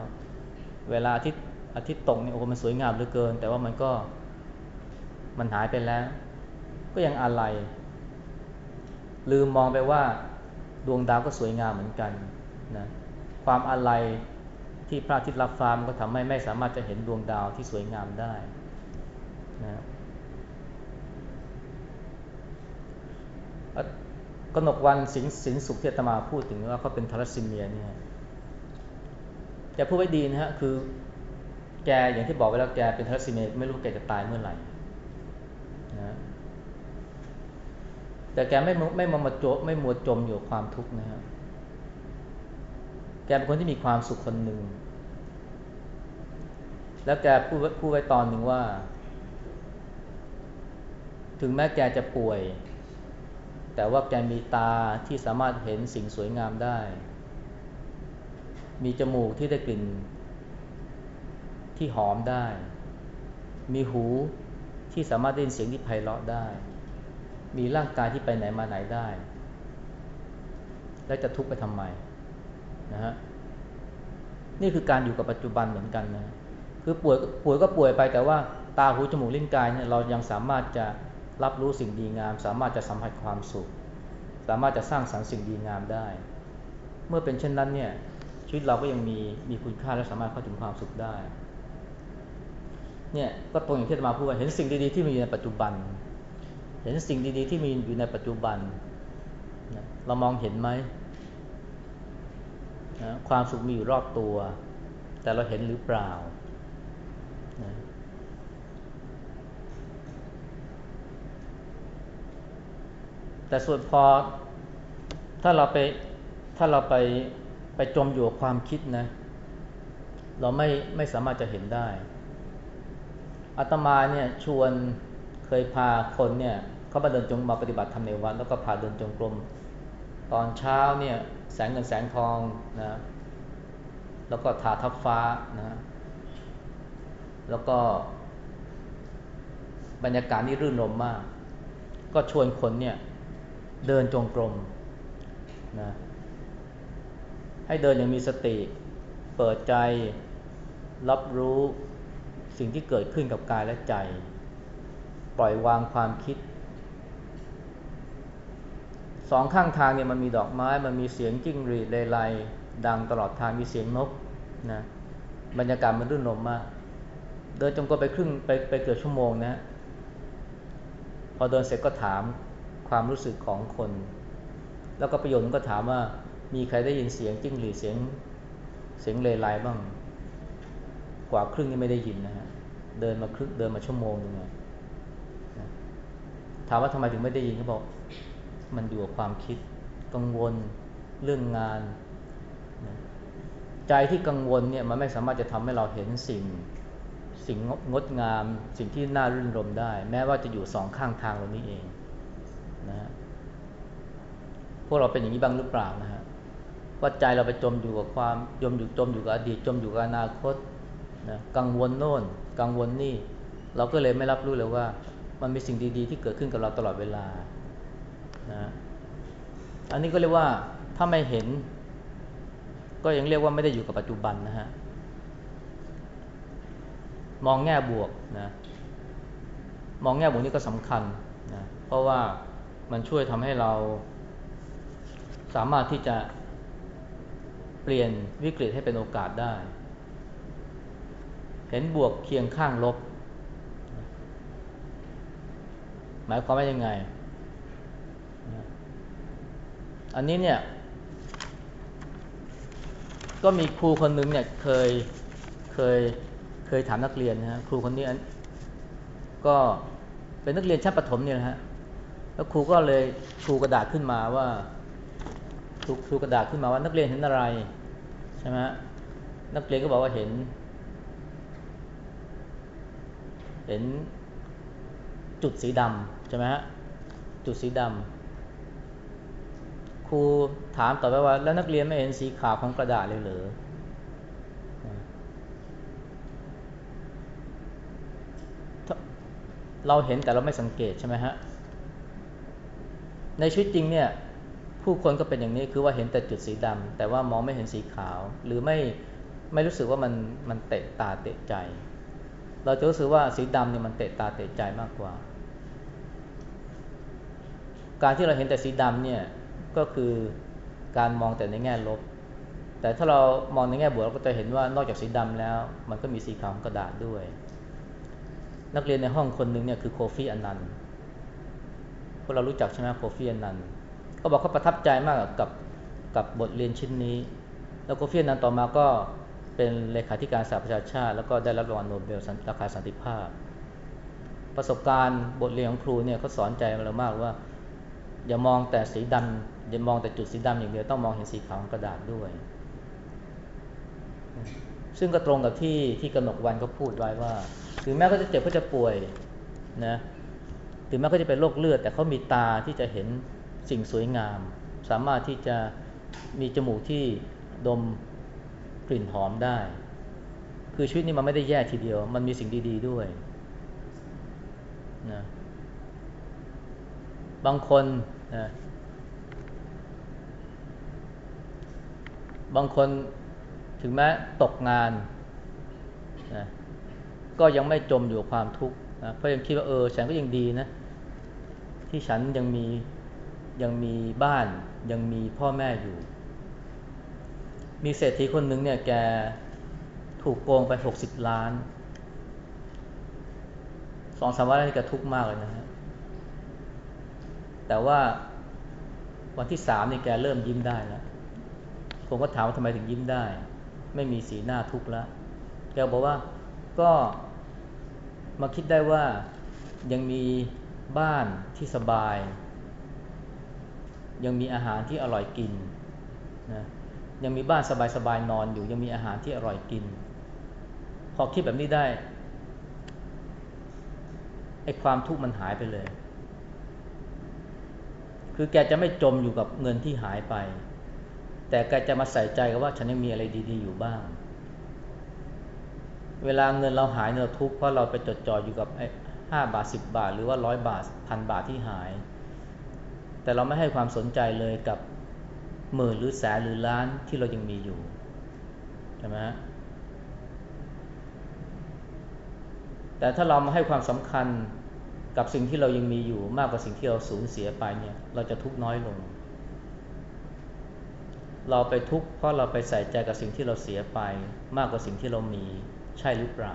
S1: เวลาอาทิตย์อาทิตย์ตกเนี่ยโอ้มันสวยงามเหลือเกิน แต่ว่ามันก็มันหายไปแล้ว ก็ยังอะไร ลืมมองไปว่า ดวงดาวก็สวยงามเหมือนกันนะความอะไรที่พระอาทิตย์รับฟ้ามันก็ทำให้ไม่สามารถจะเห็นดวงดาวที่สวยงามได้นะกนกวันสิงสินสุขที่ตมาพูดถึงว่าเขาเป็นทรัสซีเมียเนี่ยแกพูดไว้ดีนะฮะคือแกอย่างที่บอกไว้แล้วแกเป็นทรัสซีเมียไม่รู้แกจะตายเมื่อไหร่นะ แต่แกไม่ไม่มามาโจไม่มัวจมอยู่ความทุกข์นะครับแกเป็นคนที่มีความสุขคนหนึ่ง แล้วแกพูดพูดไว้ตอนหนึ่งว่า ถึงแม้แกจะป่วย แต่ว่าแกมีตาที่สามารถเห็นสิ่งสวยงามได้ มีจมูกที่ได้กลิ่น ที่หอมได้ มีหูที่สามารถได้ยินเสียงที่ไพเราะได้ มีร่างกายที่ไปไหนมาไหนได้ แล้วจะทุกข์ไปทำไมนะฮะนี่คือการอยู่กับปัจจุบันเหมือนกันนะคือป่วยป่วยก็ป่วยไปแต่ว่าตาหูจมูกลิ้นกายเนี่ยเรายังสามารถจะรับรู้สิ่งดีงาม สามารถจะสัมผัสความสุข สามารถจะสร้างสรรค์สิ่งดีงามได้ เมื่อเป็นเช่นนั้นเนี่ยชีวิตเราก็ยังมีมีคุณค่าและสามารถเข้าถึงความสุขได้เนี่ยก็ตรงอย่างที่มาพูดว่าเห็นสิ่งดีๆที่มีอยู่ในปัจจุบัน เห็นสิ่งดีๆ ที่มีอยู่ในปัจจุบันนะเรามองเห็นไหมนะความสุขมีอยู่รอบตัว แต่เราเห็นหรือเปล่านะแต่ส่วนพอถ้าเราไปถ้าเราไปไปจมอยู่กับความคิดนะ เราไม่ไม่สามารถจะเห็นได้อาตมาเนี่ยชวน เคยพาคนเนี่ยเขามาเดินจงมาปฏิบัติธรรมในวัดแล้วก็พาเดินจงกรมตอนเช้าเนี่ยแสงเงินแสงทองนะแล้วก็ทาทับฟ้านะแล้วก็ บรรยากาศนี่รื่นรมมาก ก็ชวนคนเนี่ยเดินจงกรมนะให้เดินอย่างมีสติ เปิดใจรับรู้สิ่งที่เกิดขึ้นกับกายและใจ ปล่อยวางความคิด สองข้างทางเนี่ยมันมีดอกไม้ มันมีเสียงจิ้งหรีดเลไลดังตลอดทางมีเสียงนกนะบรรยากาศมันรื่นรมมาก เดินจงก็ไปครึ่งไปไปเกือบชั่วโมงนะพอเดินเสร็จก็ถามความรู้สึกของคน แล้วก็ประโยชน์ก็ถามว่ามีใครได้ยินเสียงจิ้งหรีดเสียงเสียงเลไลบ้าง กว่าครึ่งนี่ไม่ได้ยินนะฮะเดินมาครึ่งเดินมาชั่วโมงนึงนะ ถามว่าทำไมถึงไม่ได้ยินเขาบอกมันอยู่กับความคิดกังวลเรื่องงาน ใจที่กังวลเนี่ยมันไม่สามารถจะทำให้เราเห็นสิ่งสิ่งงดงาม สิ่งที่น่ารื่นรมได้ แม้ว่าจะอยู่สองข้างทางเรานี้เองนะฮะพวกเราเป็นอย่างนี้บ้างหรือเปล่านะฮะว่าใจเราไปจมอยู่กับความจมอยู่จมอยู่กับอดีตจมอยู่กับอนาคตนะกังวลโน่น กังวลนี่ เราก็เลยไม่รับรู้เลยว่า มันมีสิ่งดีๆ ที่เกิดขึ้นกับเราตลอดเวลานะอันนี้ก็เรียกว่าถ้าไม่เห็น ก็ยังเรียกว่าไม่ได้อยู่กับปัจจุบันนะฮะมองแง่บวกนะมองแง่บวกนี่ก็สำคัญนะเพราะว่ามันช่วยทำให้เรา สามารถที่จะเปลี่ยนวิกฤตให้เป็นโอกาสได้ เห็นบวกเคียงข้างลบ หมายความว่ายังไง อันนี้เนี่ย ก็มีครูคนหนึ่งเนี่ยเคยเคยเคยถามนักเรียนนะฮะครูคนนี้ก็เป็นนักเรียนชั้นประถมเนี่ยนะฮะแล้วครูก็เลยชูกระดาษขึ้นมาว่าชูชูกระดาษขึ้นมาว่านักเรียนเห็นอะไรใช่ไหมนักเรียนก็บอกว่าเห็น เห็น จุดสีดำใช่ไหมฮะจุดสีดำครูถามต่อไปว่า แล้วนักเรียนไม่เห็นสีขาวของกระดาษเลยเหรือเราเห็นแต่เราไม่สังเกตใช่ไหมฮะในชีวิตจริงเนี่ยผู้คนก็เป็นอย่างนี้คือว่าเห็นแต่จุดสีดำแต่ว่ามองไม่เห็นสีขาว หรือไม่ไม่รู้สึกว่ามันมันเตะตาเตะใจ เราจะรู้สึกว่าสีดำเนี่ยมันเตะตาเตะใจมากกว่า การที่เราเห็นแต่สีดำเนี่ยก็คือการมองแต่ในแง่ลบ แต่ถ้าเรามองในแง่บวกเราก็จะเห็นว่านอกจากสีดำแล้ว มันก็มีสีขาวกระดาษด้วย นักเรียนในห้องคนหนึ่งเนี่ยคือโคฟี่อนันพวกเรารู้จักใช่ไหมโคฟี่อนันต์เขาบอกเขาประทับใจมากกับกับบทเรียนชิ้นนี้ แล้วโคฟี่อนันต์ต่อมาก็เป็นเลขาธิการสหประชาชาติ แล้วก็ได้รับรางวัลโนเบลราคาสันติภาพ ประสบการณ์บทเรียนของครูเนี่ยเขาสอนใจเรามากว่า อย่ามองแต่สีดำอย่ามองแต่จุดสีดำอย่างเดียวต้องมองเห็นสีขาวของกระดาษด้วย ซึ่งก็ตรงกับที่ที่กนกวันเขาพูดไว้ว่า ถึงแม้เขาจะเจ็บเขาจะป่วยนะถึงแม้เขาจะเป็นโรคเลือด แต่เขามีตาที่จะเห็นสิ่งสวยงาม สามารถที่จะมีจมูกที่ดมกลิ่นหอมได้ คือชีวิตนี้มันไม่ได้แย่ทีเดียว มันมีสิ่งดี ๆ ด้วยนะบางคน นะบางคนถึงแม้ตกงานนะก็ยังไม่จมอยู่ความทุกข์นะเพราะยังคิดว่าเออฉันก็ยังดีนะ ที่ฉันยังมียังมีบ้านยังมีพ่อแม่อยู่ มีเศรษฐีคนหนึ่งเนี่ยแกถูกโกงไปหกสิบล้านสองสามวันนี้แกทุกข์มากเลยนะฮะ แต่ว่าวันที่สามนี่แกเริ่มยิ้มได้แล้วผมก็ถามว่าทำไมถึงยิ้มได้ ไม่มีสีหน้าทุกข์แล้วแกบอกว่าก็มาคิดได้ว่ายังมีบ้านที่สบาย ยังมีอาหารที่อร่อยกินนะยังมีบ้านสบายๆนอนอยู่ ยังมีอาหารที่อร่อยกิน พอคิดแบบนี้ได้ไอ้ความทุกข์มันหายไปเลย คือแกจะไม่จมอยู่กับเงินที่หายไป แต่แกจะมาใส่ใจกับว่าฉันยังมีอะไรดีๆอยู่บ้าง เวลาเงินเราหายเราทุกข์เพราะเราไปจดจ่ออยู่กับห้าบาทสิบบาท หรือว่าร้อยบาทพันบาทที่หาย แต่เราไม่ให้ความสนใจเลยกับหมื่นหรือแสนหรือล้านที่เรายังมีอยู่ใช่ไหมแต่ถ้าเรามาให้ความสำคัญ กับสิ่งที่เรายังมีอยู่มากกว่าสิ่งที่เราสูญเสียไปเนี่ย เราจะทุกข์น้อยลง เราไปทุกข์เพราะเราไปใส่ใจกับสิ่งที่เราเสียไป มากกว่าสิ่งที่เรามีใช่หรือเปล่า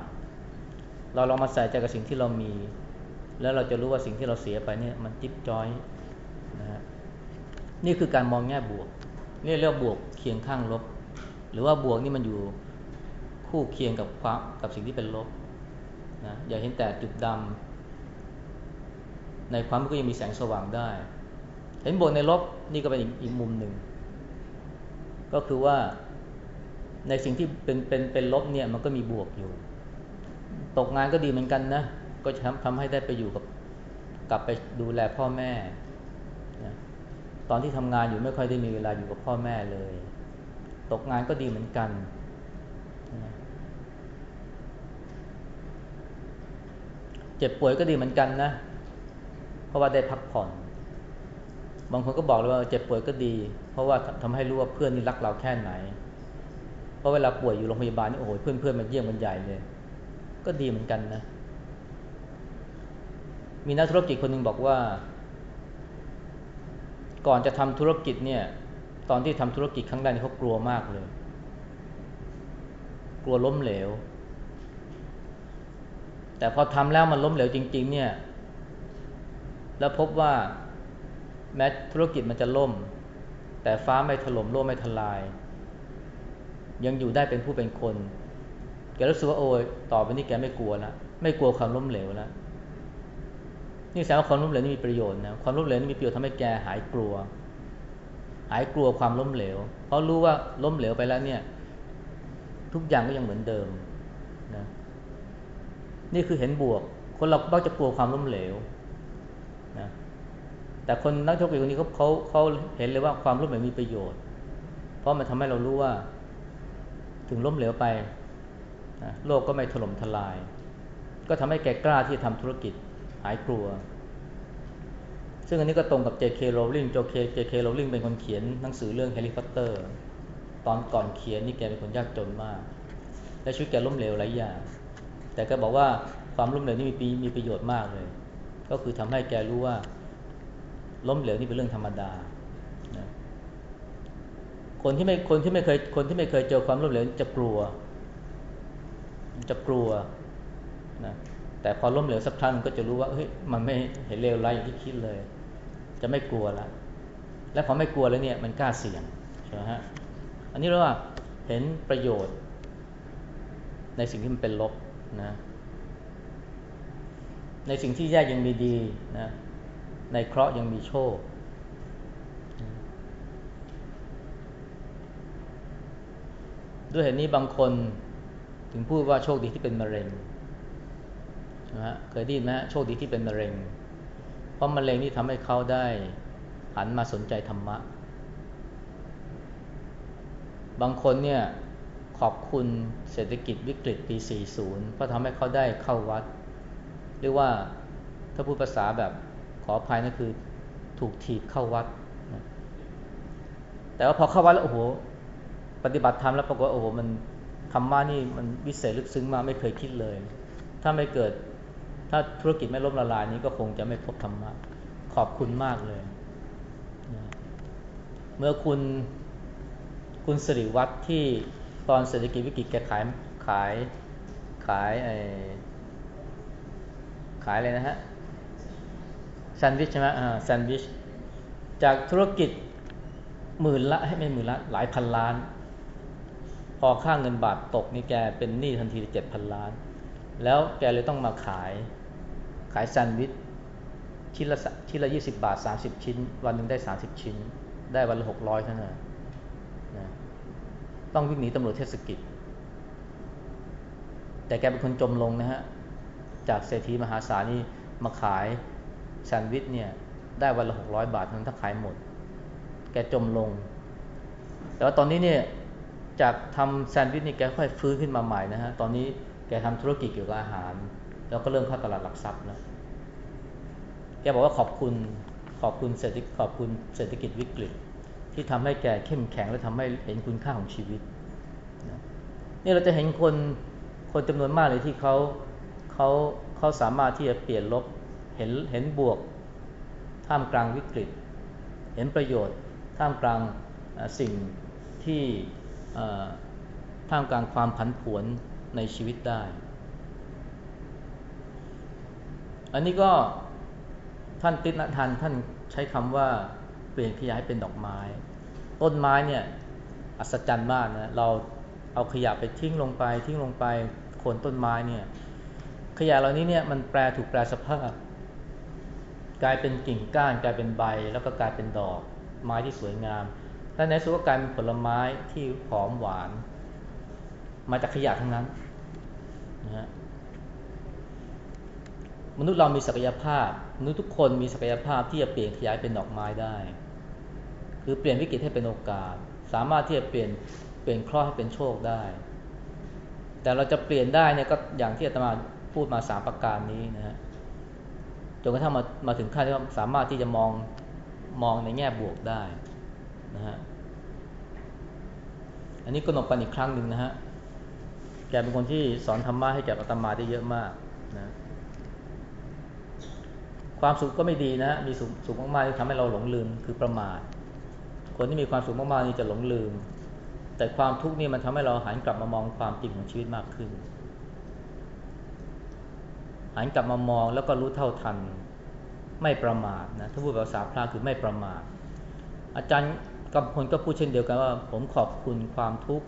S1: เราลองมาใส่ใจกับสิ่งที่เรามี แล้วเราจะรู้ว่าสิ่งที่เราเสียไปเนี่ยมันจิ๊บจ้อยนะฮะนี่คือการมองแง่บวกนี่เรียกบวกเคียงข้างลบ หรือว่าบวกนี่มันอยู่คู่เคียงกับความกับสิ่งที่เป็นลบนะอย่าเห็นแต่จุดดำ ในความมันก็ยังมีแสงสว่างได้ เห็นบวกในลบนี่ก็เป็นอีกอกมุมหนึ่ง ก็คือว่าในสิ่งที่เป็นเป็นเป็นลบเนี่ยมันก็มีบวกอยู่ ตกงานก็ดีเหมือนกันนะ ก็ทำทำให้ได้ไปอยู่กับกลับไปดูแลพ่อแม่ ตอนที่ทำงานอยู่ไม่ค่อยได้มีเวลาอยู่กับพ่อแม่เลย ตกงานก็ดีเหมือนกัน เจ็บป่วยก็ดีเหมือนกันนะ ราะว่าได้พักผ่อน บางคนก็บอกเลยว่าเจ็บป่วยก็ดี เพราะว่าทำให้รู้ว่าเพื่อนนี่รักเราแค่ไหน เพราะเวลาป่วยอยู่โรงพยาบาลนี่โอ้โหเพื่อนเพื่อนมาเยี่ยมมันใหญ่เลย ก็ดีเหมือนกันนะ มีนักธุรกิจคนหนึ่งบอกว่า ก่อนจะทำธุรกิจเนี่ย ตอนที่ทำธุรกิจครั้งแรกเขากลัวมากเลย กลัวล้มเหลวแต่พอทำแล้วมันล้มเหลวจริง ๆ เนี่ย แล้วพบว่าแม้ธุรกิจมันจะล่ม แต่ฟ้าไม่ถล่มโลกไม่ทลาย ยังอยู่ได้เป็นผู้เป็นคน แกรู้สึกว่าโอ้ยต่อไปนี้แกไม่กลัวแล้วไม่กลัวความล้มเหลวแล้วนี่แสดงว่าความล้มเหลวนี่มีประโยชน์นะความล้มเหลวนี่มีประโยชน์ทำให้แกหายกลัว หายกลัวความล้มเหลว เพราะรู้ว่าล้มเหลวไปแล้วเนี่ย ทุกอย่างก็ยังเหมือนเดิมนะนี่คือเห็นบวก คนเราก็จะกลัวความล้มเหลว แต่คนนักโชคดีคนนี้เขาเขาเขาเห็นเลยว่าความล้มเหลวมีประโยชน์ เพราะมันทำให้เรารู้ว่า ถึงล้มเหลวไปโลกก็ไม่ถล่มทลาย ก็ทำให้แกกล้าที่จะทำธุรกิจหายกลัว ซึ่งอันนี้ก็ตรงกับ J.K. Rowling J.K. Rowling เป็นคนเขียนหนังสือเรื่อง Harry Potter ตอนก่อนเขียนนี่แกเป็นคนยากจนมาก และชีวิตแกล้มเหลวหลายอย่าง แต่แกบอกว่าความล้มเหลวนี่มีมีประโยชน์มากเลย ก็คือทำให้แกรู้ว่า ล้มเหลวนี่เป็นเรื่องธรรมดานะคนที่ไม่คนที่ไม่เคยคนที่ไม่เคยเจอความล้มเหลวจะกลัว จะกลัวนะแต่พอล้มเหลวสักครั้งก็จะรู้ว่าเฮ้ยมันไม่เห็นเลวร้ายอย่างที่คิดเลย จะไม่กลัวแล้วและพอไม่กลัวแล้วเนี่ยมันกล้าเสี่ยงใช่ไหมฮะอันนี้เรียกว่าเห็นประโยชน์ ในสิ่งที่มันเป็นลบนะในสิ่งที่แย่ยังมีดีนะ ในเคราะห์ยังมีโชค ด้วยเหตุนี้บางคนถึงพูดว่าโชคดีที่เป็นมะเร็งนะฮะเคยได้ยินไหมโชคดีที่เป็นมะเร็ง เพราะมะเร็งนี่ทำให้เขาได้หันมาสนใจธรรมะ บางคนเนี่ยขอบคุณเศรษฐกิจวิกฤตปี 40 เพราะทำให้เขาได้เข้าวัดเรียกว่าถ้าพูดภาษาแบบ ขออภัยนั่นคือถูกถีบเข้าวัด แต่ว่าพอเข้าวัดแล้วโอ้โหปฏิบัติธรรมแล้วปรากฏโอ้โหมันธรรมะนี่มันวิเศษลึกซึ้งมากไม่เคยคิดเลย ถ้าไม่เกิดถ้าธุรกิจไม่ล้มละลายนี้ก็คงจะไม่พบธรรมะขอบคุณมากเลย เมื่อคุณคุณสิริวัตรที่ตอนเศรษฐกิจวิกฤตแกขายขายขายไอขายอะไรนะฮะ แซนด์วิชใช่ไหมอ่าแซนด์วิชจากธุรกิจหมื่นละให้ไม่หมื่นละหลายพันล้าน พอค่าเงินบาทตกนี่แกเป็นหนี้ทันทีเจ็ดพันล้าน แล้วแกเลยต้องมาขายขายแซนด์วิชชิ้นละชิ้นละยี่สิบาทสามสิบชิ้น วันหนึ่งได้สามสิบชิ้น ได้วันละหกร้อยเท่านั้นนะต้องวิ่งหนีตำรวจเทศกิจ แต่แกเป็นคนจมลงนะฮะ จากเศรษฐีมหาศาลนี่มาขาย แซนด์วิชเนี่ยได้วันละหกร้อยบาททั้งถ้าขายหมด แกจมลง แต่ว่าตอนนี้เนี่ยจากทำแซนด์วิชนี่แกค่อยฟื้นขึ้นมาใหม่นะฮะ ตอนนี้แกทำธุรกิจเกี่ยวกับอาหาร แล้วก็เริ่มเข้าตลาดหลักทรัพย์แล้วแกบอกว่าขอบคุณขอบคุณเศรษฐกิจขอบคุณเศรษฐกิจวิกฤต ที่ทำให้แกเข้มแข็งและทำให้เห็นคุณค่าของชีวิตนี่เราจะเห็นคนคนจำนวนมากเลยที่เขาเขาเขาสามารถที่จะเปลี่ยนลบ เห็นเห็นบวกท่ามกลางวิกฤต เห็นประโยชน์ท่ามกลางสิ่งที่ท่ามกลางความผันผวนในชีวิตได้ อันนี้ก็ท่านติณทันท่านใช้คำว่าเปลี่ยนขยายเป็นดอกไม้ ต้นไม้เนี่ยอัศจรรย์มากนะเราเอาขยะไปทิ้งลงไป ทิ้งลงไปโคนต้นไม้เนี่ยขยะเหล่านี้เนี่ยมันแปลถูกแปลสภาพ กลายเป็นกิ่งก้าน กลายเป็นใบ แล้วก็กลายเป็นดอก ไม้ที่สวยงามและในสุดก็กลายเป็นผลไม้ที่หอมหวาน มาจากขยะทั้งนั้นนะฮะมนุษย์เรามีศักยภาพมนุษย์ทุกคนมีศักยภาพที่จะเปลี่ยนขยายเป็นดอกไม้ได้ คือเปลี่ยนวิกฤตให้เป็นโอกาส สามารถที่จะเปลี่ยนเปลี่ยนเคราะห์ให้เป็นโชคได้ แต่เราจะเปลี่ยนได้เนี่ยก็อย่างที่อาตมาพูดมาสามประการนี้นะฮะ จนกระทั่งมามาถึงขั้นที่สามารถที่จะมองมองในแง่บวกได้นะฮะอันนี้กนกกันอีกครั้งหนึ่งนะฮะแกเป็นคนที่สอนธรรมะให้แก่อาตมาได้เยอะมากนะความสุขก็ไม่ดีนะมีสุขสุขมากๆที่ทำให้เราหลงลืมคือประมาทคนที่มีความสุขมากๆนี่จะหลงลืม แต่ความทุกข์นี่มันทำให้เราหันกลับมามองความจริงของชีวิตมากขึ้น หันกลับมามองแล้วก็รู้เท่าทัน ไม่ประมาทนะถ้าพูดภาษาพระคือไม่ประมาท อาจารย์กำพลก็พูดเช่นเดียวกันว่า ผมขอบคุณความทุกข์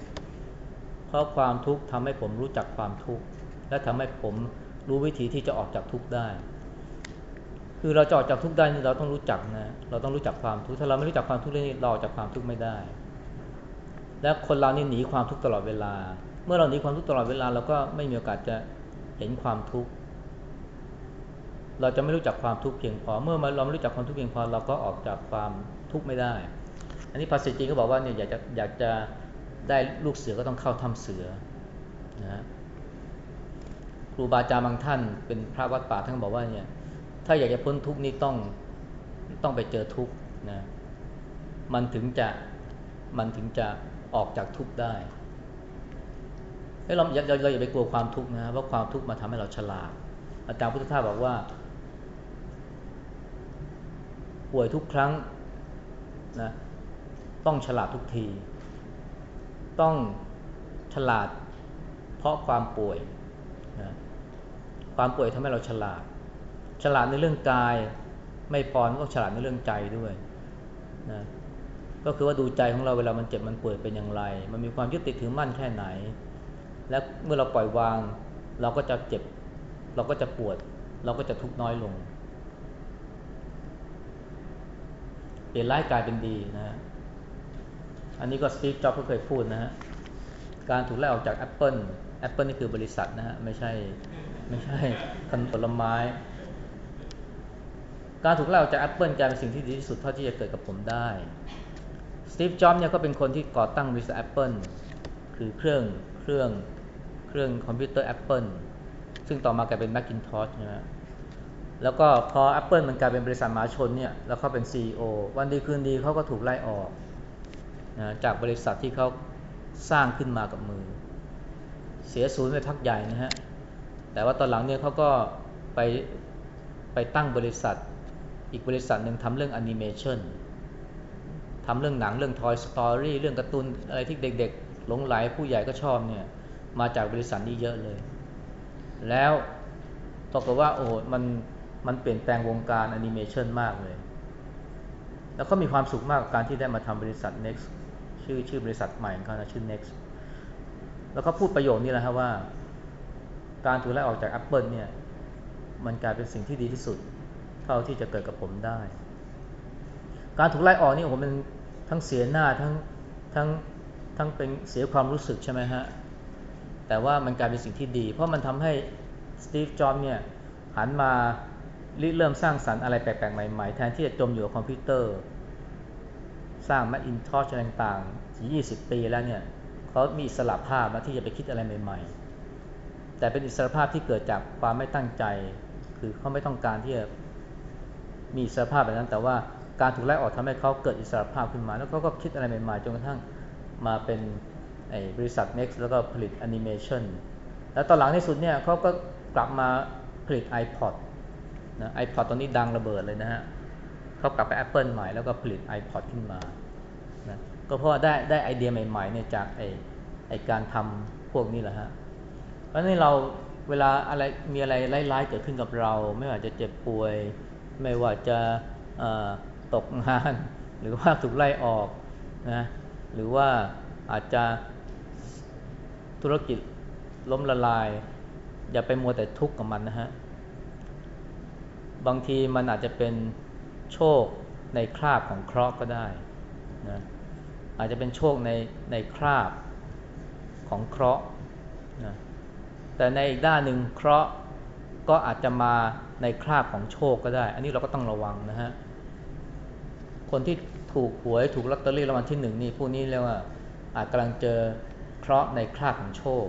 S1: เพราะความทุกข์ทำให้ผมรู้จักความทุกข์และทำให้ผมรู้วิธีที่จะออกจากทุกข์ได้ คือเราจะออกจากทุกข์ได้เราต้องรู้จักนะ เราต้องรู้จักความทุกข์ ถ้าเราไม่รู้จักความทุกข์นี่เราออกจากความทุกข์ไม่ได้ และคนเรานี่หนีความทุกข์ตลอดเวลา เมื่อเราหนีความทุกข์ตลอดเวลาเราก็ไม่มีโอกาสจะเห็นความทุกข์ เราจะไม่รู้จักความทุกข์เพียงพอ เมื่อเราไม่รู้จักความทุกข์เพียงพอ เราก็ออกจากความทุกข์ไม่ได้ อันนี้ภาษิตจีนก็บอกว่าเนี่ยอยากจะอยากจะได้ลูกเสือก็ต้องเข้าถ้าเสือนะครูบาอาจารย์บางท่าน เป็นพระวัดป่าท่านบอกว่าเนี่ยถ้าอยากจะพ้นทุกข์นี่ต้องต้องไปเจอทุกข์นะมันถึงจะมันถึงจะออกจากทุกข์ได้เราเราเราอย่าไปกลัวความทุกข์นะเพราะความทุกข์มาทำให้เราฉลาดอาจารย์พุทธทาสบอกว่า ป่วยทุกครั้งนะต้องฉลาดทุกที ต้องฉลาดเพราะความป่วยนะความป่วยทำให้เราฉลาด ฉลาดในเรื่องกาย ไม่พอก็ฉลาดในเรื่องใจด้วยนะก็คือว่าดูใจของเราเวลามันเจ็บมันป่วยเป็นอย่างไร มันมีความยึดติดถือมั่นแค่ไหน และเมื่อเราปล่อยวาง เราก็จะเจ็บ เราก็จะปวด เราก็จะทุกข์น้อยลง เป ลี่ยนร้ายกลายเป็นดีนะฮะอันนี้ก็สตีฟจ็อบก็เคยพูดนะฮะการถูกไล่ออกจาก Apple Apple นี่คือบริษัทนะฮะไม่ใช่ไม่ใช่ขนมผลไม้ การถูกไล่ออกจาก Apple กลายเป็นสิ่งที่ดีที่สุดเท่าที่จะเกิดกับผมได้สตีฟจ็อบส์เนี่ยก็เป็นคนที่ก่อตั้งบริษัท Apple คือเครื่องเครื่องเครื่องคอมพิวเตอร์ Apple ซึ่งต่อมากลายเป็น Macintosh นะฮะ แล้วก็พอ Apple มันกลายเป็นบริษัทมหาชนเนี่ยแล้วเขาเป็น CEO วันดีคืนดีเขาก็ถูกไล่ออกนะจากบริษัทที่เขาสร้างขึ้นมากับมือ เสียศูนย์ไปพักใหญ่นะฮะแต่ว่าตอนหลังเนี่ยเขาก็ไปไปตั้งบริษัท อีกบริษัทหนึ่งทำเรื่องแอนิเมชันทำเรื่องหนังเรื่อง Toy Story เรื่องการ์ตูนอะไรที่เด็กๆหลงไหลผู้ใหญ่ก็ชอบเนี่ยมาจากบริษัทนี้เยอะเลย แล้วปรากฏว่าโอ้มัน มันเปลี่ยนแปลงวงการแอนิเมชันมากเลย แล้วก็มีความสุขมากกับการที่ได้มาทำบริษัท Next ชื่อชื่อบริษัทใหม่ของเขานะชื่อ Next แล้วก็พูดประโยคนี้แหละครับว่า การถูกไล่ออกจาก Apple เนี่ยมันกลายเป็นสิ่งที่ดีที่สุด เท่าที่จะเกิดกับผมได้ การถูกไล่ออกนี่ผมเป็นทั้งเสียหน้าทั้งทั้งทั้งเป็นเสียความรู้สึกใช่ไหมฮะ แต่ว่ามันกลายเป็นสิ่งที่ดี เพราะมันทำให้สตีฟ จ็อบส์เนี่ยหันมา ริเริ่มสร้างสรรค์อะไรแปลกๆใหม่ๆ แทนที่จะจมอยู่กับคอมพิวเตอร์ สร้างแมคอินทอชต่างๆ20ปีแล้วเนี่ยเขามีอิสระภาพที่จะไปคิดอะไรใหม่ๆ แต่เป็นอิสระภาพที่เกิดจากความไม่ตั้งใจ คือเขาไม่ต้องการที่จะมีอิสรภาพแบบนั้น แต่ว่าการถูกไล่ออกทำให้เขาเกิดอิสรภาพขึ้นมา แล้วเขาก็คิดอะไรใหม่ๆ จนกระทั่งมาเป็นบริษัท Next แล้วก็ผลิตแอนิเมชันแล้วตอนหลังที่สุดเนี่ยเขาก็กลับมาผลิต iPod นะ iPod ตอนนี้ดังระเบิดเลยนะฮะเขากลับไป Apple ใหม่แล้วก็ผลิต iPod ขึ้นมานะก็เพราะได้ได้ไอเดียใหม่ๆเนี่ยจากไอไอการทำพวกนี้แหละฮะเพราะนี่เราเวลาอะไรมีอะไรร้ายๆเกิดขึ้นกับเรา ไม่ว่าจะเจ็บป่วย ไม่ว่าจะตกงาน หรือว่าถูกไล่ออกนะหรือว่าอาจจะธุรกิจล้มละลาย อย่าไปมัวแต่ทุกข์กับมันนะฮะ บางทีมันอาจจะเป็นโชคในคราบของเคราะห์ก็ได้นะอาจจะเป็นโชคในในคราบของเคราะห์นะแต่ในอีกด้านหนึ่งเคราะห์ก็อาจจะมาในคราบของโชคก็ได้ อันนี้เราก็ต้องระวังนะฮะ คนที่ถูกหวยถูกลอตเตอรี่รางวัลที่หนึ่งนี่ผู้นี้เรียกว่าอาจกำลังเจอเคราะห์ในคราบของโชค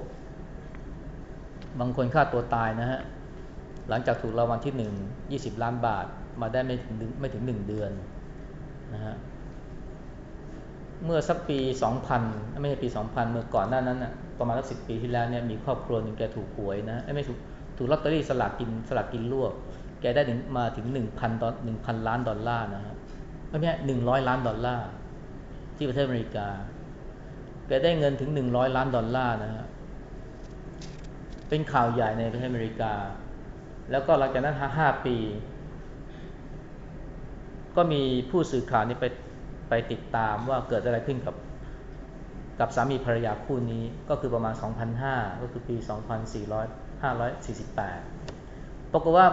S1: บางคนฆ่าตัวตายนะฮะ หลังจากถูกรางวัลที่หนึ่งยี่สิบล้านบาทมาได้ไม่ถึงไม่ถึงหนึ่งเดือนนะฮะเมื่อสักปีสองพันไม่ใช่ปีสองพันเมื่อก่อนหน้านั้นนะประมาณสักสิบปีที่แล้วเนี่ยมีครอบครัวหนึ่งแกถูกหวยนะไม่ถูกถูกลอตเตอรี่สลากกินสลากกินรวบแกได้ถึงมาถึงหนึ่งพันดอลหนึ่งพันล้านดอลลาร์นะฮะไม่ใช่หนึ่งร้อยล้านดอลลาร์ที่ประเทศอเมริกา แกได้เงินถึงหนึ่งร้อยล้านดอลลาร์นะฮะเป็นข่าวใหญ่ในประเทศอเมริกา แล้วก็หลังจากนั้นห้าปี ก็มีผู้สื่อข่าวนี่ไปไปติดตามว่าเกิดอะไรขึ้นกับกับสามีภรรยาคู่นี้ก็คือประมาณ 2005 ก็คือปี 2400 548 ปรากฏว่า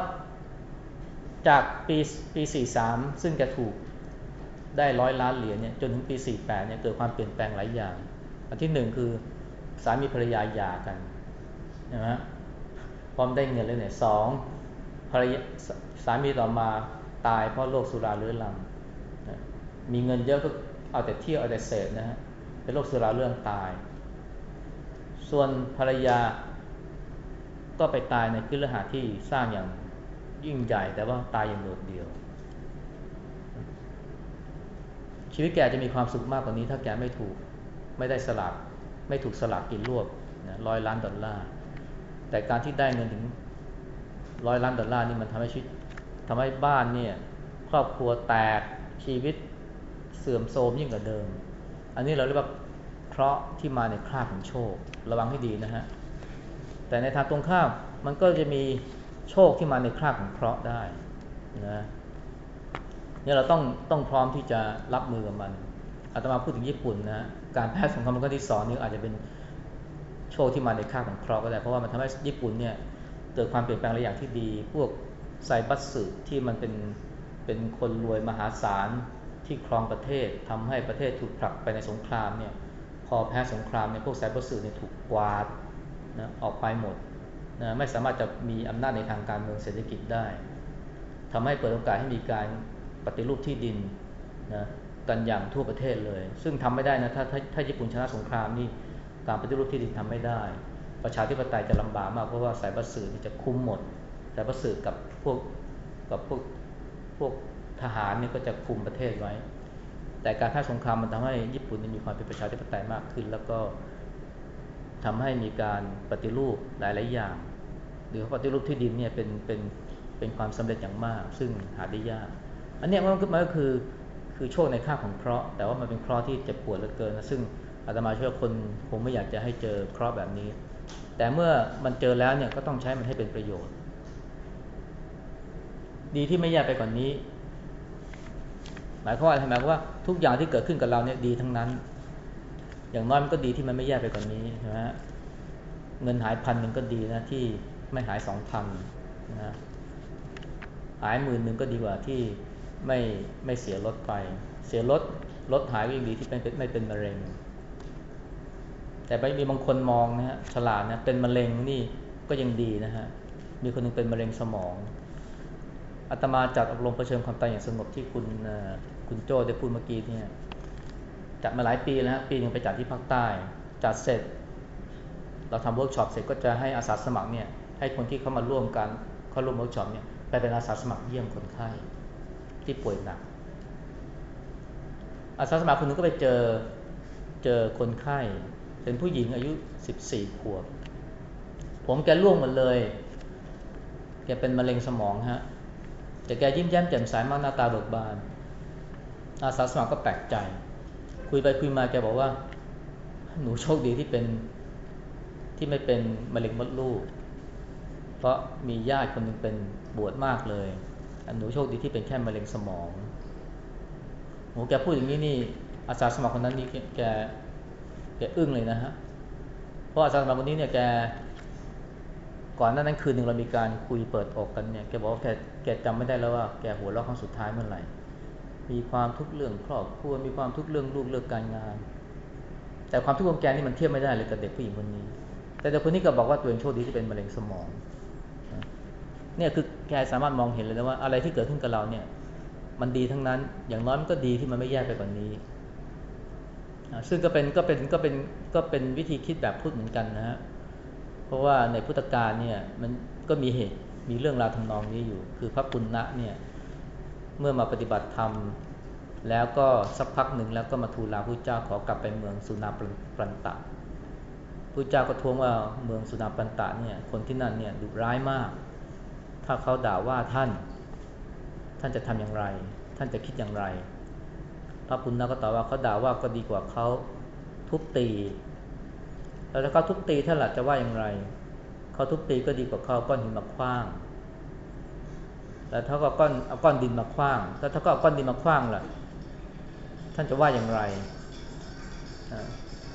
S1: จากปีปี 43 ซึ่งจะถูกได้ร้อยล้านเหรียญเนี่ยจนถึงปี 48 เนี่ยเกิดความเปลี่ยนแปลงหลายอย่าง อันที่หนึ่งคือสามีภรรยาหย่ากันนะฮะ พร้อมได้เงินเลยเนี่ยสองภรรยาสามีต่อมาตายเพราะโรคสุราเรื้อรังนะมีเงินเยอะก็เอาแต่เที่ยวเอาแต่เสพนะฮะเป็นโรคสุราเรื้อรังตาย ส่วนภรรยาก็ไปตายในคืลหาที่สร้างอย่างยิ่งใหญ่แต่ว่าตายอย่างโดดเดี่ยว ชีวิตแกจะมีความสุขมากกว่านี้ ถ้าแกไม่ถูกไม่ได้สลักไม่ถูกสลักกินรวบร้อยล้านดอลลาร์ แต่การที่ได้เงินถึงร้อยล้านดอลลาร์นี่มันทำให้ชีวิตทำให้บ้านเนี่ยครอบครัวแตกชีวิตเสื่อมโทรมยิ่งกว่าเดิม อันนี้เราเรียกว่าเคราะห์ที่มาในคราบของโชค ระวังให้ดีนะฮะ แต่ในทางตรงข้ามมันก็จะมีโชคที่มาในคราบของเคราะห์ได้นะเนี่ยเราต้องต้องพร้อมที่จะรับมือกับมันอาตมาพูดถึงญี่ปุ่นนะ การแพ้สงครามครั้งที่สองนี่อาจจะเป็น โชคที่มาในคราของเคราะห์ก็ได้ เพราะว่ามันทำให้ญี่ปุ่นเนี่ยเกิดความเปลี่ยนแปลงหลายอย่างที่ดี พวกไซบัสสึที่มันเป็นเป็นคนรวยมหาศาลที่ครองประเทศทำให้ประเทศถูกผลักไปในสงครามเนี่ยพอแพ้สงครามเนี่ยพวกไซบัสสึเนี่ยถูกกวาดนะออกไปหมดนะไม่สามารถจะมีอำนาจในทางการเมืองเศรษฐกิจได้ทำให้เปิดโอกาสให้มีการปฏิรูปที่ดินนะกันอย่างทั่วประเทศเลย ซึ่งทำไม่ได้นะถ้าถ้าถ้าญี่ปุ่นชนะสงครามนี่ การปฏิรูปที่ดินทำไม่ได้ ประชาธิปไตยจะลำบากมากเพราะว่าสายบัสสื่อจะคุมหมดสายบัสสื่อกับพวกกับพวกพวกทหารนี่ก็จะคุมประเทศไว้ แต่การแพ้สงครามมันทำให้ญี่ปุ่นมีความเป็นประชาธิปไตยมากขึ้น แล้วก็ทำให้มีการปฏิรูปหลายๆอย่างหรือปฏิรูปที่ดินเนี่ยเป็นเป็นเป็นความสำเร็จอย่างมาก ซึ่งหาได้ยาก อันนี้มันก็คือคือโชคในค่าของเคราะห์แต่ว่ามันเป็นเคราะห์ที่เจ็บปวดเหลือเกินนะซึ่ง อาตมาเชื่อคนคงไม่อยากจะให้เจอเคราะห์แบบนี้ แต่เมื่อมันเจอแล้วเนี่ยก็ต้องใช้มันให้เป็นประโยชน์ ดีที่ไม่แย่ไปกว่านนี้ หมายความว่าอะไรหมายความว่าทุกอย่างที่เกิดขึ้นกับเราเนี่ยดีทั้งนั้น อย่างน้อยมันก็ดีที่มันไม่แย่ไปกว่านนี้ใช่ไหมเงินหายพันหนึ่งก็ดีนะที่ไม่หายสองพันนะหายหมื่นหนึ่งก็ดีกว่าที่ไม่ไม่เสียรถไป เสียรถรถหายก็ยังดีที่เป็นไม่เป็นมะเร็ง แต่ไปมีบางคนมองนะฮะฉลาดนะเป็นมะเร็งนี่ก็ยังดีนะฮะมีคนนึงเป็นมะเร็งสมองอาตมาจัดอบรมประชิญความตายอย่างสงบที่คุณคุณโจได้พูดเมื่อกี้เนี่ยจัดมาหลายปีแล้วฮะปีหนึ่งไปจัดที่ภาคใต้ จัดเสร็จ เราทำเวิร์กช็อปเสร็จก็จะให้อาสาสมัครเนี่ยให้คนที่เข้ามาร่วมกันเข้าร่วมเวิร์กช็อปเนี่ยไปเป็นอาสาสมัครเยี่ยมคนไข้ที่ป่วยหนักอาสาสมัครคนนึงก็ไปเจอเจอคนไข้ เป็นผู้หญิงอายุสิบสี่ขวบ ผมแกร่วงหมดเลย แกเป็นมะเร็งสมองฮะ แต่แกยิ้มแย้มแจ่มใสมากหน้าตาเบิกบาน อาสาสมัครก็แปลกใจ คุยไปคุยมาแกบอกว่า หนูโชคดีที่เป็นที่ไม่เป็นมะเร็งมดลูก เพราะมีญาติคนนึงเป็นบวชมากเลยหนูโชคดีที่เป็นแค่มะเร็งสมองโหแกพูดอย่างนี้นี่อาสาสมัครคนนั้นนี่แก แกอึ้งเลยนะฮะ เพราะอาสาสมัครคนนี้เนี่ยแก ก่อนหน้านั้นคืนหนึ่งเรามีการคุยเปิดอกกันเนี่ยแกบอกว่าแกแกจำไม่ได้แล้วว่าแกหัวเราะครั้งสุดท้ายเมื่อไหร่ มีความทุกข์เรื่องครอบครัวมีความทุกข์เรื่องลูกเรื่องการงาน แต่ความทุกข์ของแกนี่มันเทียบไม่ได้เลยกับเด็กผู้หญิงคนนี้ แต่เด็กคนนี้ก็บอกว่าตัวเองโชคดีที่เป็นมะเร็งสมองเนี่ยคือแกสามารถมองเห็นเลยนะว่าอะไรที่เกิดขึ้นกับเราเนี่ย มันดีทั้งนั้น อย่างน้อยมันก็ดีที่มันไม่แย่ไปกว่านี้ ซึ่งก็เป็นก็เป็นก็เป็นก็เป็นวิธีคิดแบบพุทธเหมือนกันนะฮะเพราะว่าในพุทธกาลเนี่ยมันก็มีเหตุมีเรื่องราวทำนองนี้อยู่ คือพระปุณณะเนี่ยเมื่อมาปฏิบัติธรรม แล้วก็สักพักหนึ่งแล้วก็มาทูลลาพระเจ้าขอกลับไปเมืองสุนาปันตะพระเจ้าก็ทวงว่าเมืองสุนาปันตะเนี่ยคนที่นั่นเนี่ยดุร้ายมาก ถ้าเขาด่าว่าท่าน ท่านจะทำอย่างไร ท่านจะคิดอย่างไร พระพุทธก็ตอบว่าเขาด่าว่าก็ดีกว่าเขาทุบตี แล้วถ้าเขาทุบตีท่านหลักจะว่าอย่างไรเขาทุบตีก็ดีกว่าเขาก้อนหินมาคว้าง แล้วถ้าก็ก้อนเอาก้อนดินมาคว้าง แล้วถ้าก็เอาก้อนดินมาคว้างล่ะ ท่านจะว่าอย่างไร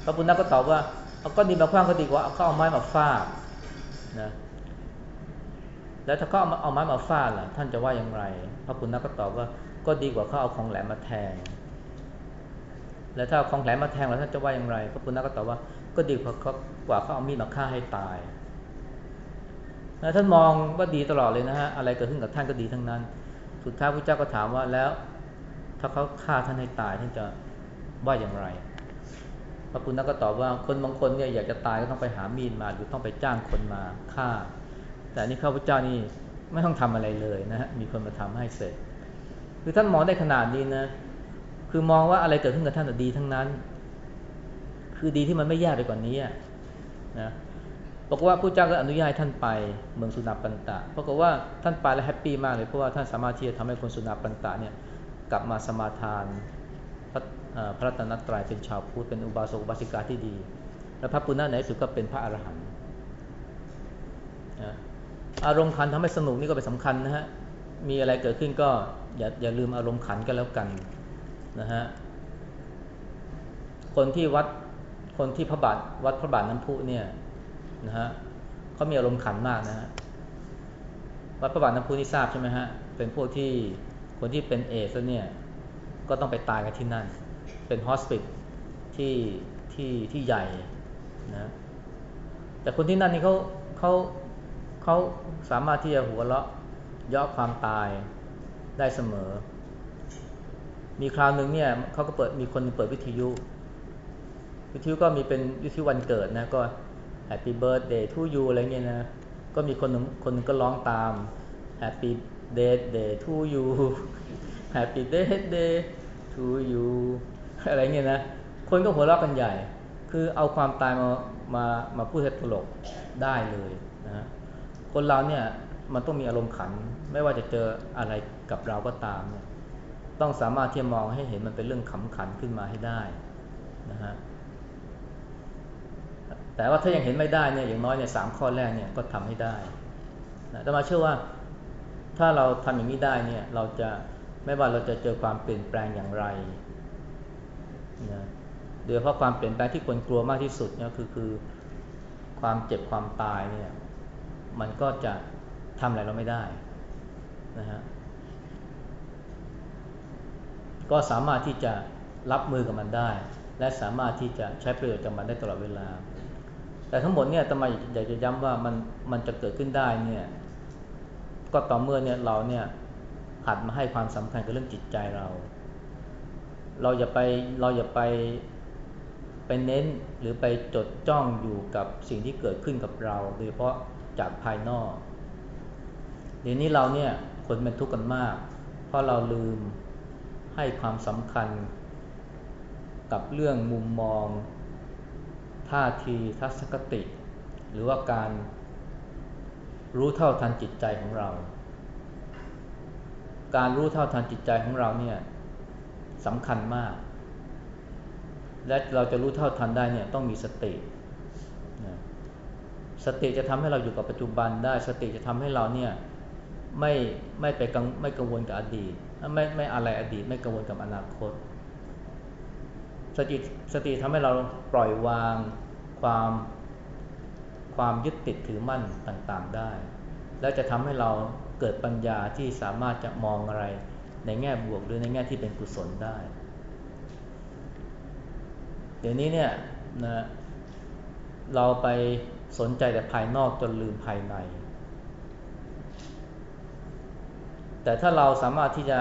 S1: พระพุทธก็ตอบว่าเอาก้อนดินมาคว้างก็ดีกว่าเอาเขาเอาไม้มาฟาดนะแล้วถ้าเขาเอาเอาไม้มาฟาดล่ะ ท่านจะว่าอย่างไร พระปุณณะก็ตอบว่าก็ดีกว่าเขาเอาของแหลมมาแทง แล้วถ้าเอาของแหลมมาแทงแล้วท่านจะว่าอย่างไรพระปุณณะก็ตอบว่าก็ดีกว่าเขากว่าเขาเอามีดมาฆ่าให้ตายท่านมองว่าดีตลอดเลยนะฮะอะไรเกิดขึ้นกับท่านก็ดีทั้งนั้น สุดท้ายพระเจ้าก็ถามว่าแล้ว ถ้าเขาฆ่าท่านให้ตายท่านจะว่าอย่างไร พระปุณณะก็ตอบว่าคนบางคนเนี่ยอยากจะตายก็ต้องไปหามีดมาหรือต้องไปจ้างคนมาฆ่า แต่นี่ข้าพเจ้านี่ไม่ต้องทำอะไรเลยนะฮะมีคนมาทำให้เสร็จคือท่านมองได้ขนาดนี้นะ คือมองว่าอะไรเกิดขึ้นกับท่านดีทั้งนั้น คือดีที่มันไม่แย่ไปกว่านี้นะบอกว่าผู้เจ้าก็อนุญาตให้ท่านไปเมืองสุนาปันตะปรากฏว่าท่านไปแล้วแฮปปี้มากเลยเพราะว่าท่านสามารถที่จะทำให้คนสุนาปันตะเนี่ยกลับมาสมาทานพระพระตนตรัยเป็นชาวพุทธเป็นอุบาสกอุบาสิกาที่ดี แล้วพระปุณณะในสุดก็เป็นพระอรหันต์อารมณ์ขันทำให้สนุกนี่ก็เป็นสำคัญนะฮะมีอะไรเกิดขึ้นก็อย่าอย่าลืมอารมณ์ขันกันแล้วกัน นะฮะคนที่วัดคนที่พระบาทวัดพระบาทน้ำพุเนี่ยนะฮะเขามีอารมณ์ขันมากนะฮะวัดพระบาทน้ำพุนี่ทราบใช่ไหมฮะเป็นพวกที่คนที่เป็นเอสเนี่ยก็ต้องไปตายกันที่นั่น เป็นฮอสปิทที่ที่ที่ใหญ่นะแต่คนที่นั่นนี่เขาเขาเขาสามารถที่จะหัวเราะย่อความตายได้เสมอ มีคราวหนึ่งเนี่ยเขาก็เปิดมีคนเปิดวิทยุ วิทยุก็มีเป็นวิทยุวันเกิดนะก็ Happy Birthday to you อะไรเงี้ยนะ ก็มีคนหนึ่งคนนึงก็ร้องตาม Happy Day to you Happy Day to you อะไรเงี้ยนะ คนก็หัวเราะกันใหญ่ คือเอาความตายมามามาพูดให้ตลกได้เลยนะคนเราเนี่ยมันต้องมีอารมณ์ขัน ไม่ว่าจะเจออะไรกับเราก็ตามเนี่ย ต้องสามารถที่จะมองให้เห็นมันเป็นเรื่องขำขันขึ้นมาให้ได้นะฮะแต่ว่าถ้ายังเห็นไม่ได้เนี่ยอย่างน้อยเนี่ยสามข้อแรกเนี่ยก็ทำให้ได้นะแต่มาเชื่อว่าถ้าเราทำอย่างนี้ได้เนี่ยเราจะไม่ว่าเราจะเจอความเปลี่ยนแปลงอย่างไรนะโดยเฉพาะความเปลี่ยนแปลงที่คนกลัวมากที่สุดเนี่ยคือคือความเจ็บความตายเนี่ยมันก็จะทำอะไรเราไม่ได้นะฮะ ก็สามารถที่จะรับมือกับมันได้ และสามารถที่จะใช้ประโยชน์จากมันได้ตลอดเวลา แต่ทั้งหมดเนี่ยทำไมอยากจะย้ำว่ามันมันจะเกิดขึ้นได้เนี่ยก็ต่อเมื่อเนี่ยเราเนี่ยหัดมาให้ความสำคัญกับเรื่องจิตใจเรา เราอย่าไปเราอย่าไปไปเน้นหรือไปจดจ้องอยู่กับสิ่งที่เกิดขึ้นกับเรา โดยเฉพาะจากภายนอก เดี๋ยวนี้เราเนี่ยคนเป็นทุกข์กันมาก เพราะเราลืม ให้ความสำคัญ กับเรื่องมุมมอง ท่าทีทัศนคติ หรือว่าการรู้เท่าทันจิตใจของเรา การรู้เท่าทันจิตใจของเราเนี่ยสำคัญมาก และเราจะรู้เท่าทันได้เนี่ยต้องมีสติสติจะทำให้เราอยู่กับปัจจุบันได้ สติจะทำให้เราเนี่ยไม่ไม่ไปกังไม่กังวลกับอดีต ไม่ไม่อะไรอดีตไม่กังวลกับอนาคต สติสติทำให้เราปล่อยวางความความยึดติดถือมั่นต่างๆได้ และจะทำให้เราเกิดปัญญาที่สามารถจะมองอะไรในแง่บวกหรือในแง่ที่เป็นกุศลได้ เดี๋ยวนี้เนี่ยนะเราไปสนใจแต่ภายนอกจนลืมภายใน แต่ถ้าเราสามารถที่จะ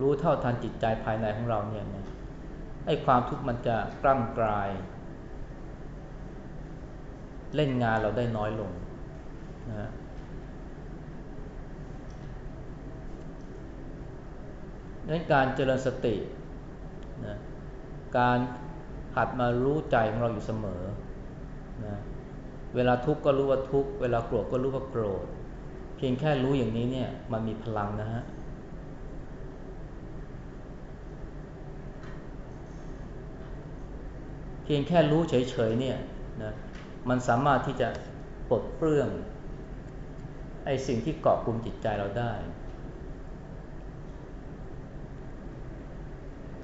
S1: รู้เท่าทันจิตใจภายในของเราเนี่ยไอ้ความทุกข์มันจะกล้ำกลาย เล่นงานเราได้น้อยลงนะนั้นการเจริญสตินะการหัดมารู้ใจของเราอยู่เสมอนะเวลาทุกข์ก็รู้ว่าทุกข์ เวลาโกรธก็รู้ว่าโกรธ พียงแค่รู้อย่างนี้เนี่ย มันมีพลังนะฮะเพียงแค่รู้เฉยๆเนี่ยนะมันสามารถที่จะปลดเปลื้องไอ้สิ่งที่เกาะกลุ่มจิตใจเราได้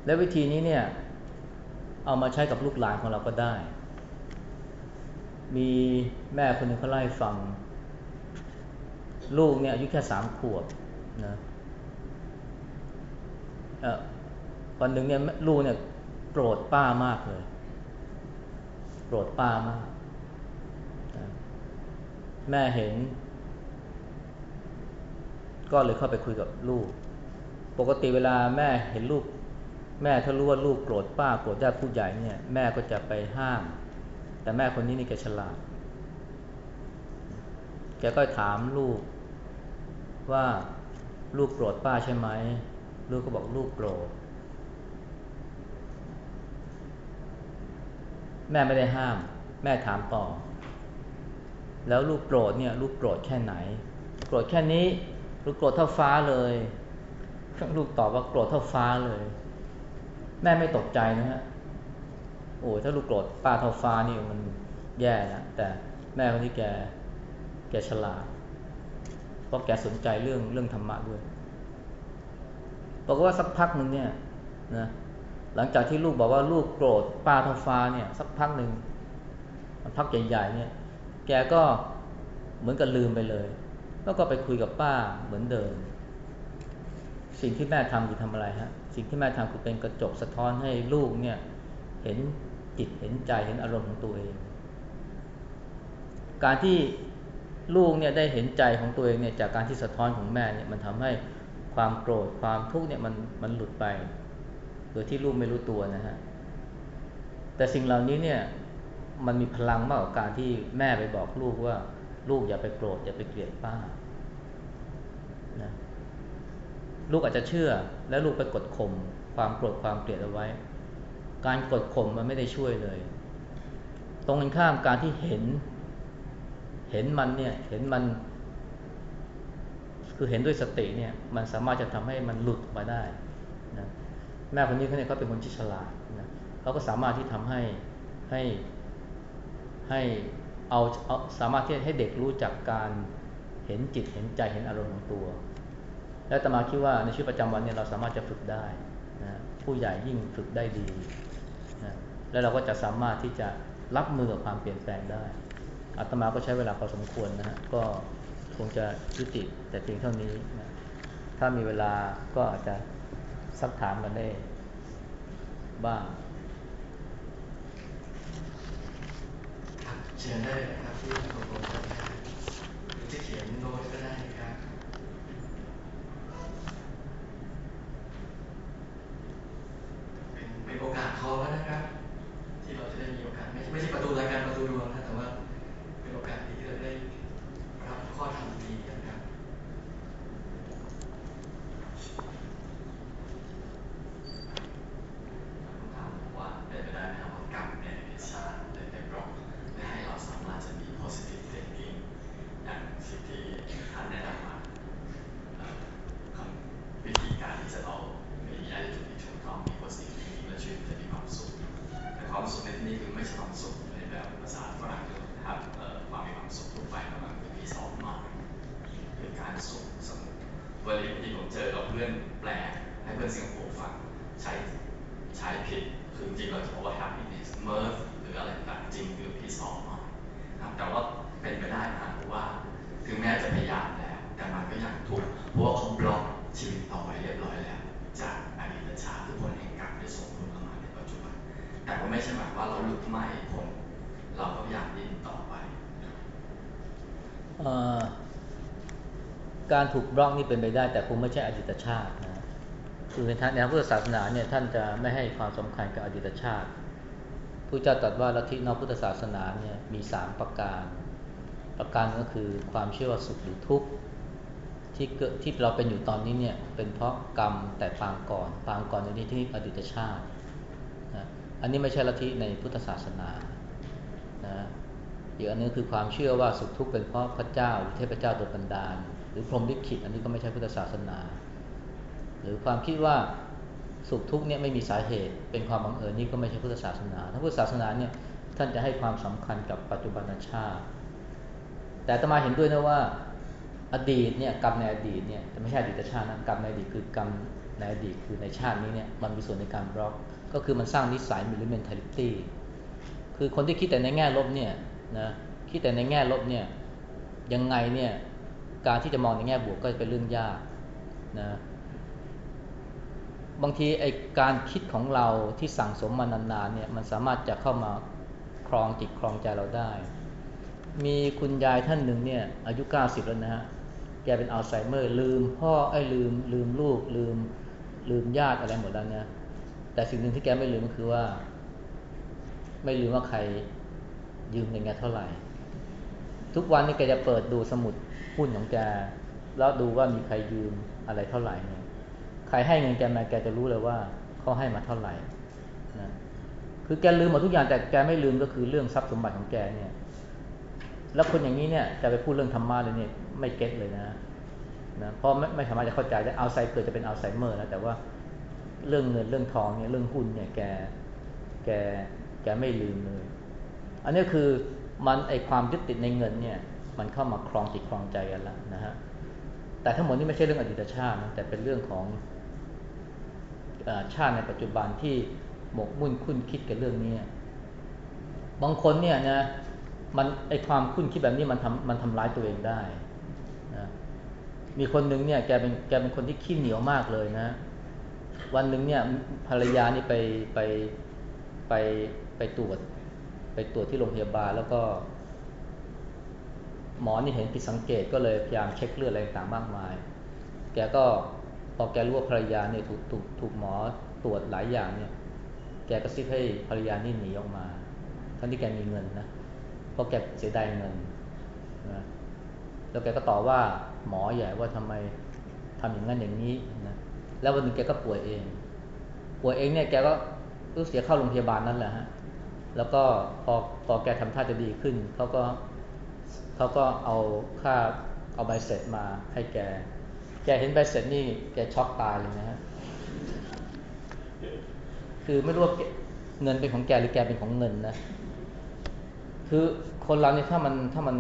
S1: และวิธีนี้เนี่ย เอามาใช้กับลูกหลานของเราก็ได้ มีแม่คนหนึ่งเขาไล่ฟัง ลูกเนี่ยอายุแค่สามขวบนะวันหนึ่งเนี่ยลูกเนี่ยโกรธป้ามากเลยโกรธป้ามาก แม่เห็น ก็เลยเข้าไปคุยกับลูก ปกติเวลาแม่เห็นลูก แม่ถ้ารู้ว่าลูกโกรธป้าโกรธญาติผู้ใหญ่เนี่ยแม่ก็จะไปห้าม แต่แม่คนนี้นี่แกฉลาด แกก็ถามลูก ว่าลูกโกรธป้าใช่ไหม ลูกก็บอกลูกโกรธ แม่ไม่ได้ห้าม แม่ถามต่อ แล้วลูกโกรธเนี่ย ลูกโกรธแค่ไหน โกรธแค่นี้ ลูกโกรธเท่าฟ้าเลยลูกตอบว่าโกรธเท่าฟ้าเลย แม่ไม่ตกใจนะฮะโอ้ถ้าลูกโกรธป้าเท่าฟ้านี่มันแย่นะแต่แม่คนนี้แกแกฉลาด เพราะแกสนใจเรื่องเรื่องธรรมะด้วยบอกว่าสักพักหนึ่งเนี่ยนะหลังจากที่ลูกบอกว่าลูกโกรธป้าทอฟ้าเนี่ยสักพักหนึ่งพักใหญ่ๆเนี่ยแกก็เหมือนกับลืมไปเลย แล้วก็ไปคุยกับป้าเหมือนเดิม สิ่งที่แม่ทำคือทำอะไรฮะสิ่งที่แม่ทำคือเป็นกระจกสะท้อนให้ลูกเนี่ยเห็นจิตเห็นใจเห็นอารมณ์ของตัวเอง การที่ ลูกเนี่ยได้เห็นใจของตัวเองเนี่ยจากการที่สะท้อนของแม่เนี่ยมันทำให้ความโกรธความทุกข์เนี่ยมันมันหลุดไป โดยที่ลูกไม่รู้ตัวนะฮะแต่สิ่งเหล่านี้เนี่ยมันมีพลังมากกว่าการที่แม่ไปบอกลูกว่าลูกอย่าไปโกรธอย่าไปเกลียดป้านะลูกอาจจะเชื่อและลูกไปกดข่มความโกรธความเกลียดเอาไว้ การกดข่มมันไม่ได้ช่วยเลย ตรงกันข้ามการที่เห็น เห็นมันเนี่ยเห็นมัน คือเห็นด้วยสติเนี่ย มันสามารถจะทำให้มันหลุดออกมาได้นะแม่คนนี้เขาเนี่ยเขาเป็นคนที่ฉลาดนะเขาก็สามารถที่ทำให้ให้ให้เอาเอาสามารถที่ให้เด็กรู้จักการเห็นจิตเห็นใจเห็นอารมณ์ของตัว และตมาคิดว่าในชีวิตประจำวันเนี่ยเราสามารถจะฝึกได้นะผู้ใหญ่ยิ่งฝึกได้ดีนะแล้วเราก็จะสามารถที่จะรับมือกับความเปลี่ยนแปลงได้ อาตมาก็ใช้เวลาพอสมควรนะฮะก็คงจะยุติแต่เพียงเท่านี้นะถ้ามีเวลาก็อาจจะสักถามกันได้บ้าง
S2: เชิญได้ครับที่ตกลงกันจะเขียนโน้ตก็ได้ครับเป็นเป็นโอกาสทองแล้วนะครับ ที่เราจะได้มีโอกาสไม่ไม่ใช่ประตูรายการประตูดวง จะได้รับข้อธรรมดีนะครับถามว่าเป็นไปได้ไหมครับว่ากรรมเนี่ยชาติได้ไปบล็อกและให้เราสามารถจะมี positive thinking อย่างสิ่งที่ท่านแนะนำมาวิธีการที่จะเรามีอะไรจุดที่ถูกต้องมี positive thinking และชีวิตจะมีความสุขแต่ความสุขในที่นี้คือไม่ใช่ความสุขในแบบภาษาฝรั่งครับความมีความสุขทั่วไปแล้วมันคือ peace of mind คือการสุขสงบวันนี้ที่ผมเจอกับเพื่อนแปลให้เพื่อนสิงคโปร์ฟังใช้ใช้ผิดคือจริงเราจะบอกว่า happiness mirth หรืออะไรต่างจริงคือ peace of mind ครับแต่ว่าเป็นไปได้นะเพราะว่าถึงแม้จะพยายามแล้ว แต่มันก็ยังถูกเพราะว่าเขาบล็อกชีวิตต่อไปเรียบร้อยแล้ว จากอดีตชาติทุกคนแห่งกรรมได้ส่งผลเข้ามาในปัจจุบัน แต่ก็ไม่ใช่หมายว่าเราหลุดไม่พ้นเราก็อยากดิ้นต่อไป
S1: การถูกบล็อกนี่เป็นไปได้ แต่คงไม่ใช่อดีตชาตินะคือในทางในทางพุทธศาสนาเนี่ยท่านจะไม่ให้ความสำคัญกับอดีตชาติพระเจ้าตรัสว่าลัทธินอกพุทธศาสนาเนี่ยมีสามประการ ประการก็คือความเชื่อว่าสุขหรือทุกข์ที่เกิดที่เราเป็นอยู่ตอนนี้เนี่ยเป็นเพราะกรรมแต่ปางก่อนปางก่อนในนี้ที่อดีตชาตินะอันนี้ไม่ใช่ลัทธิในพุทธศาสนานะอีกอันนึงคือความเชื่อว่าสุขทุกข์เป็นเพราะพระเจ้าหรือเทพเจ้าโดยบันดาล รือพรหมลิขิตอันนี้ก็ไม่ใช่พุทธศาสนา หรือความคิดว่าสุขทุกข์เนี่ยไม่มีสาเหตุเป็นความบังเอิญนี่ก็ไม่ใช่พุทธศาสนาถ้าพุทธศาสนาเนี่ยท่านจะให้ความสำคัญกับปัจจุบันชาติ แต่ตมาเห็นด้วยนะว่า อดีตเนี่ยกรรมในอดีตเนี่ยไม่ใช่อดีตชาตินะกรรมในอดีตคือกรรมในอดีตคือในชาตินี้เนี่ยมันมีส่วนในการบล็อก ก็คือมันสร้างนิสัยมีหรือ mentality คือคนที่คิดแต่ในแง่ลบเนี่ยนะคิดแต่ในแง่ลบเนี่ยยังไงเนี่ย การที่จะมองในแง่บวกก็จะเป็นเรื่องยากนะบางทีไอการคิดของเราที่สั่งสมมานานๆเนี่ยมันสามารถจะเข้ามาครองจิตครองใจเราได้ มีคุณยายท่านหนึ่งเนี่ยอายุ 90 แล้วนะฮะ แกเป็นอัลไซเมอร์ ลืมพ่อไอ้ลืมลืมลูกลืมลืมญาติอะไรหมดแล้วนะแต่สิ่งหนึ่งที่แกไม่ลืมก็คือว่า ไม่ลืมว่าใครยืมเงินแกเท่าไหร่ ทุกวันนี้แกจะเปิดดูสมุด หุ้นของแก แล้วดูว่ามีใครยืมอะไรเท่าไหร่เนี่ยใครให้เงินแกมาแกจะรู้เลยว่าเขาให้มาเท่าไหร่นะคือแกลืมหมดทุกอย่างแต่แกไม่ลืมก็คือเรื่องทรัพย์สมบัติของแกเนี่ย แล้วคนอย่างนี้เนี่ยจะไปพูดเรื่องธรรมะเลยเนี่ยไม่เก็ตเลยนะนะเพราะไม่ไม่สามารถจะเข้าใจได้อัลไซเกิดจะเป็นอัลไซเมอร์แล้วแต่ว่าเรื่องเงินเรื่องทองเนี่ยเรื่องหุ้นเนี่ยแกแกแกไม่ลืมเลย อันนี้คือมันไอความยึดติดในเงินเนี่ย มันเข้ามาครองจิตครองใจกันแล้วนะฮะแต่ทั้งหมดนี้ไม่ใช่เรื่องอดีตชาตินะแต่เป็นเรื่องของชาติในปัจจุบันที่หมกมุ่นคุ้นคิดกับเรื่องนี้บางคนเนี่ยนะมันไอความคุ้นคิดแบบนี้มันทำมันทำร้ายตัวเองได้นะมีคนหนึ่งเนี่ยแกเป็นแกเป็นคนที่ขี้เหนียวมากเลยนะ วันหนึ่งเนี่ยภรรยานี่ไปไปไปไปตรวจ ไปตรวจที่โรงพยาบาลแล้วก็ หมอนี่เห็นผิดสังเกตก็เลยพยายามเช็คเลือดอะไรต่างมากมาย แกก็พอแกรู้ว่าภรรยาเนี่ยถูกถูกถูกหมอตรวจหลายอย่างเนี่ย แกก็ซิบให้ภรรยานี่หนีออกมาทั้งที่แกมีเงินนะเพราะแกเสียดายเงินนะแล้วแกก็ต่อว่าหมอใหญ่ว่าทำไมทำอย่างนั้นอย่างนี้นะแล้ววันหนึ่งแกก็ป่วยเอง ป่วยเองเนี่ยแกก็รู้เสียเข้าโรงพยาบาลนั่นแหละฮะแล้วก็พอพอแกทำท่าจะดีขึ้นเขาก็ เขาก็เอาค่าเอาใบเสร็จมาให้แก แกเห็นใบเสร็จนี่แกช็อกตายเลยนะฮะ คือไม่รู้ว่าเงินเป็นของแกหรือแกเป็นของเงินนะ คือคนเราเนี่ยถ้ามันถ้ามัน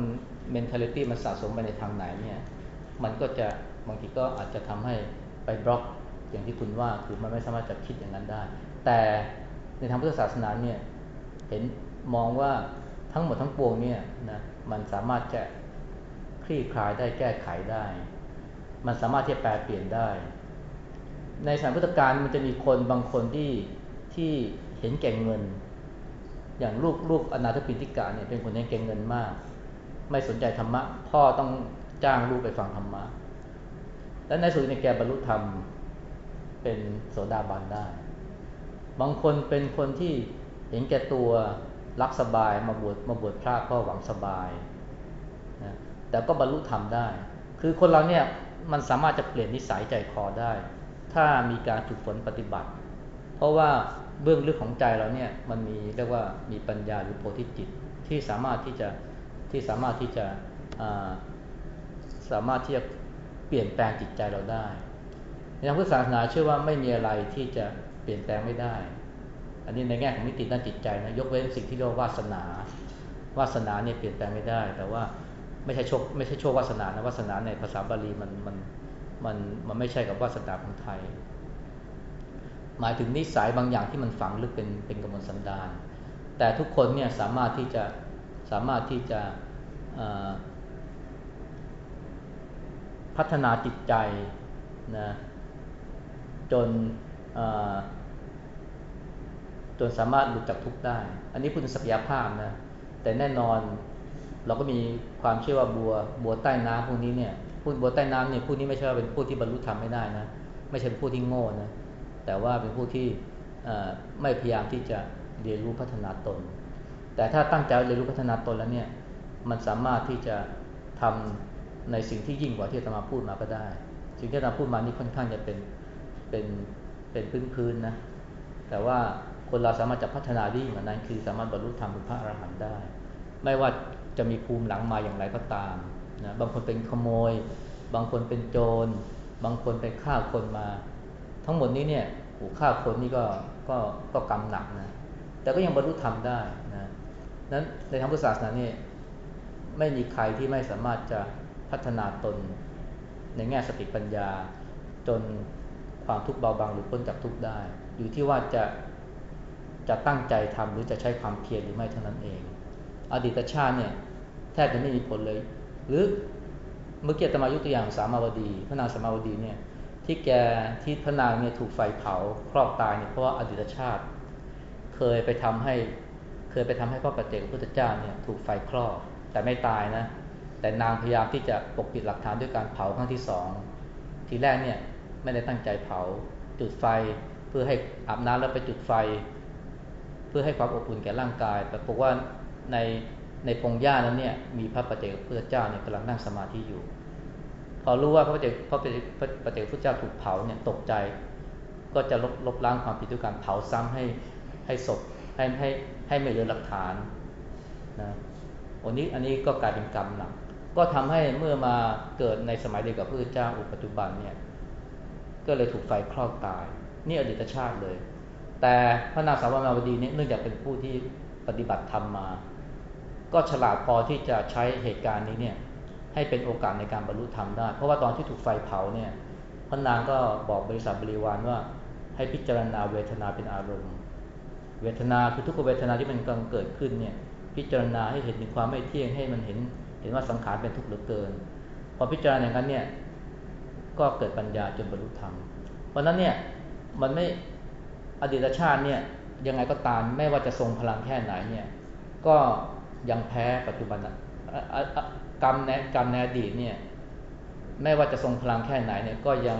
S1: mentality มันสะสมไปในทางไหนเนี่ย มันก็จะบางทีก็อาจจะทำให้ไปบล็อกอย่างที่คุณว่าคือมันไม่สามารถจะคิดอย่างนั้นได้ แต่ในทางพุทธศาสนาเนี่ยเห็นมองว่าทั้งหมดทั้งปวงเนี่ยนะ มันสามารถจะคลี่คลายได้แก้ไขได้ มันสามารถที่จะแปลเปลี่ยนได้ ในสายพุทธการมันจะมีคนบางคนที่ที่เห็นแก่เงิน อย่างลูกลูกอนาถปินทิกาเนี่ยเป็นคนเห็นแก่เงินมาก ไม่สนใจธรรมะ พ่อต้องจ้างลูกไปฟังธรรมะ และในสุดในแกบรรลุธรรมเป็นโสดาบันได้ บางคนเป็นคนที่เห็นแก่ตัว รักสบายมาบวชมาบวชพระก็หวังสบายนะแต่ก็บรรลุธรรมได้ คือคนเราเนี่ยมันสามารถจะเปลี่ยนนิสัยใจคอได้ ถ้ามีการฝึกฝนปฏิบัติ เพราะว่าเบื้องลึกของใจเราเนี่ยมันมีเรียกว่ามีปัญญาหรือโพธิจิตที่สามารถที่จะที่สามารถที่จะสามารถที่จะเปลี่ยนแปลงจิตใจเราได้ในทางพุทธศาสนาเชื่อว่าไม่มีอะไรที่จะเปลี่ยนแปลงไม่ได้ อันนี้ในแง่ของมิติด้านจิตใจนะยกเว้นสิ่งที่เรียกว่าวาสนาวาสนาเนี่ยเปลี่ยนแปลงไม่ได้ แต่ว่าไม่ใช่โชคไม่ใช่โชควาสนานะวาสนาในภาษาบาลีมันมันมันมันไม่ใช่กับวาสนาของไทย หมายถึงนิสัยบางอย่างที่มันฝังลึกเป็นเป็นกำมลสันดานแต่ทุกคนเนี่ยสามารถที่จะสามารถที่จะพัฒนาจิตใจนะจน จนสามารถหลุดจากทุกข์ได้ อันนี้พูดถึงศักยภาพนะ แต่แน่นอนเราก็มีความเชื่อว่าบัวบัวใต้น้ำพวกนี้เนี่ยพูดบัวใต้น้ำเนี่ยผู้นี้ไม่ใช่ว่าเป็นผู้ที่บรรลุธรรมไม่ได้นะ ไม่ใช่ผู้ที่โง่นะ แต่ว่าเป็นผู้ที่ไม่พยายามที่จะเรียนรู้พัฒนาตน แต่ถ้าตั้งใจเรียนรู้พัฒนาตนแล้วเนี่ยมันสามารถที่จะทำในสิ่งที่ยิ่งกว่าที่จะมาพูดมาก็ได้ สิ่งที่เราพูดมานี่ค่อนข้างจะเป็นเป็นเป็นพื้นๆนะแต่ว่า คนเราสามารถจะพัฒนาได้ยิ่งกว่านั้น คือสามารถบรรลุธรรมเป็นพระอรหันต์ได้ ไม่ว่าจะมีภูมิหลังมาอย่างไรก็ตามนะบางคนเป็นขโมย บางคนเป็นโจร บางคนไปฆ่าคนมา ทั้งหมดนี้เนี่ยผูฆ่าคนนี่ก็ก็ก็กรรมหนักนะแต่ก็ยังบรรลุธรรมได้นะนั้นในทางพุทธศาสนาเนี่ยไม่มีใครที่ไม่สามารถจะพัฒนาตน ในแง่สติปัญญา จนความทุกข์เบาบางหรือพ้นจากทุกข์ได้ อยู่ที่ว่าจะ จะตั้งใจทำหรือจะใช้ความเพียรหรือไม่เท่านั้นเอง อดีตชาติเนี่ยแทบจะไม่มีผลเลย หรือเมื่อกี้จะมายกตัวอย่างสามาวดี พระนางสามาวดีเนี่ยที่แกที่พระนางเนี่ยถูกไฟเผาครอบตายเนี่ยเพราะว่าอดีตชาติ เคยไปทำให้เคยไปทำให้พระปฏิเจกพุทธเจ้าเนี่ยถูกไฟครอบแต่ไม่ตายนะ แต่นางพยายามที่จะปกปิดหลักฐานด้วยการเผาครั้งที่สองทีแรกเนี่ยไม่ได้ตั้งใจเผาจุดไฟเพื่อให้อาบน้ำแล้วไปจุดไฟ เพื่อให้ความอบอุ่นแก่ร่างกายแต่บว่าในในพงหญ้านั้นเนี่ยมีพระปฏิเจกพุทธเจ้าเนี่ยกำลังนั่งสมาธิอยู่ พอรู้ว่าพระปฏิเจกพระปฏิเจกพุทธเจ้าถูกเผาเนี่ยตกใจ ก็จะลบลบล้างความผิดด้วยการเผาซ้ำให้ให้ศพให้ให้ให้ไม่เหลือหลักฐานนะอันนี้อันนี้ก็กลายเป็นกรรมหนักก็ทำให้เมื่อมาเกิดในสมัยเดียวกับพระเจ้าอุปัจจุบันเนี่ยก็เลยถูกไฟคลอกตาย นี่อดีตชาติเลย แต่พระนางสาวมาวดีนี่เนื่องจากเป็นผู้ที่ปฏิบัติธรรมมา ก็ฉลาดพอที่จะใช้เหตุการณ์นี้เนี่ยให้เป็นโอกาสในการบรรลุธรรมได้ เพราะว่าตอนที่ถูกไฟเผาเนี่ยพระนางก็บอกบริษัทบริวารว่าให้พิจารณาเวทนาเป็นอารมณ์ เวทนาคือทุกเวทนาที่มันกำลังเกิดขึ้นเนี่ยพิจารณาให้เห็นถึงความไม่เที่ยงให้มันเห็น เห็นว่าสังขารเป็นทุกข์เหลือเกิน พอพิจารณาอย่างนั้นเนี่ยก็เกิดปัญญาจนบรรลุธรรม เพราะนั้นเนี่ยมันไม่ อดีตชาติเนี่ยยังไงก็ตามไม่ว่าจะทรงพลังแค่ไหนเนี่ยก็ยังแพ้ปัจจุบันกรรมในกรรมในอดีตเนี่ยไม่ว่าจะทรงพลังแค่ไหนเนี่ยก็ยัง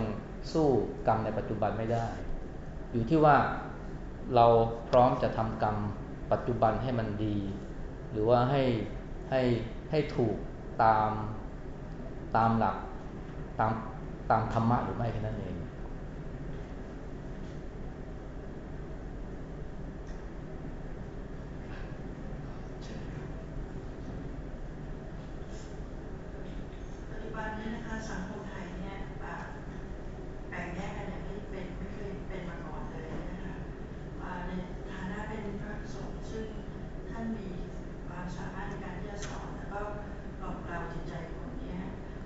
S1: สู้กรรมในปัจจุบันไม่ได้ อยู่ที่ว่าเราพร้อมจะทำกรรมปัจจุบันให้มันดี หรือว่าให้ให้ให้ถูกตามตามหลักตามตามธรรมะหรือไม่แค่นั้นเอง
S3: ปัจจุ บันนี้นะคะสังคมไทยเนี่ยแบ่งแยกกันอย่างไม่เป็นไม่เคยเป็นมาก่อนเลยนะคะในฐานะเป็นพระสงฆ์ซึ่งท่านมีความสามารถในการที่จะสอนแล้วก็หลอกเราจิตใจคนนี้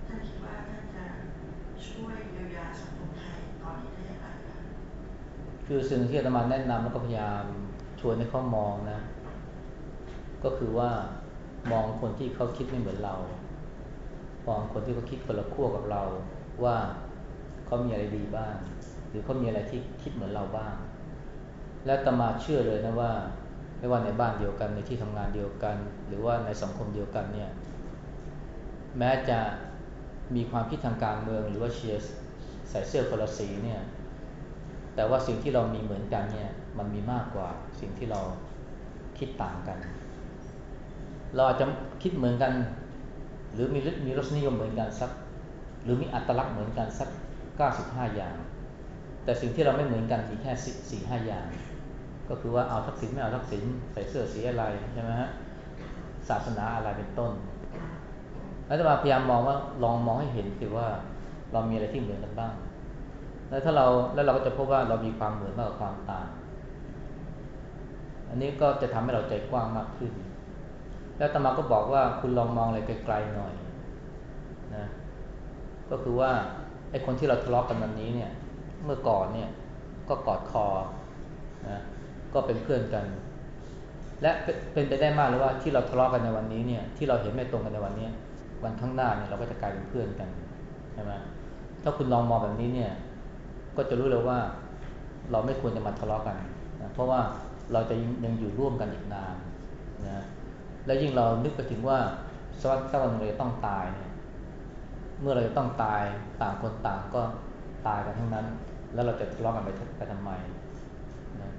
S3: ท่านคิดว่าท่านจะช่วยเยียวยาสังคมไทยตอนนี้ได้อย่างไรคะ
S1: คือสิ่งที่อาตมาแนะนำแล้วก็พยายามชวนให้เขามองนะ ก็คือว่ามองคนที่เขาคิดไม่เหมือนเรา มองคนที่เขาคิดคนละขั้วกับเราว่าเขามีอะไรดีบ้าง หรือเขามีอะไรที่คิดเหมือนเราบ้าง และตมาเชื่อเลยนะว่า ไม่ว่าในบ้านเดียวกันในที่ทำงานเดียวกัน หรือว่าในสังคมเดียวกันเนี่ยแม้จะมีความคิดทางการเมือง หรือว่าเชียร์ใส่เสื้อคนละสีเนี่ยแต่ว่าสิ่งที่เรามีเหมือนกันเนี่ยมันมีมากกว่าสิ่งที่เราคิดต่างกัน เราอาจจะคิดเหมือนกัน หรือมีมีรสนิยมเหมือนกันสัก หรือมีอัตลักษณ์เหมือนกันสัก 95 อย่าง แต่สิ่งที่เราไม่เหมือนกันมีแค่สี่ห้าอย่าง ก็คือว่าเอาทักษิณไม่เอาทักษิณใส่เสื้อสีอะไรใช่ไหมฮะศาสนาอะไรเป็นต้นแล้วจะมาพยายามมองว่าลองมองให้เห็นสิว่าเรามีอะไรที่เหมือนกันบ้าง แล้วถ้าเราแล้วเราก็จะพบว่าเรามีความเหมือนมากกว่าความต่าง อันนี้ก็จะทำให้เราใจกว้างมากขึ้น แล้วตมาก็บอกว่าคุณลองมองอะไรไกลๆหน่อยนะก็คือว่าไอ้คนที่เราทะเลาะกกันวันนี้เนี่ย เมื่อก่อนเนี่ยก็กอดคอนะก็เป็นเพื่อนกัน และเป็นไปได้มากเลยว่าที่เราทะเลาะกันในวันนี้เนี่ยที่เราเห็นไม่ตรงกันในวันนี้วันข้างหน้าเนี่ยเราก็จะกลายเป็นเพื่อนกันใช่ไหมถ้าคุณลองมองแบบนี้เนี่ยก็จะรู้เลยว่าเราไม่ควรจะมาทะเลาะกันนะเพราะว่าเราจะยังอยู่ร่วมกันอีกนานนะ และยิ่งเรานึกไปถึงว่าสักวันหนึ่งเราจะต้องตายเนี่ยเมื่อเราจะต้องตายต่างคนต่างก็ตายกันทั้งนั้น แล้วเราจะทะเลาะกันไปไปทำไมนะ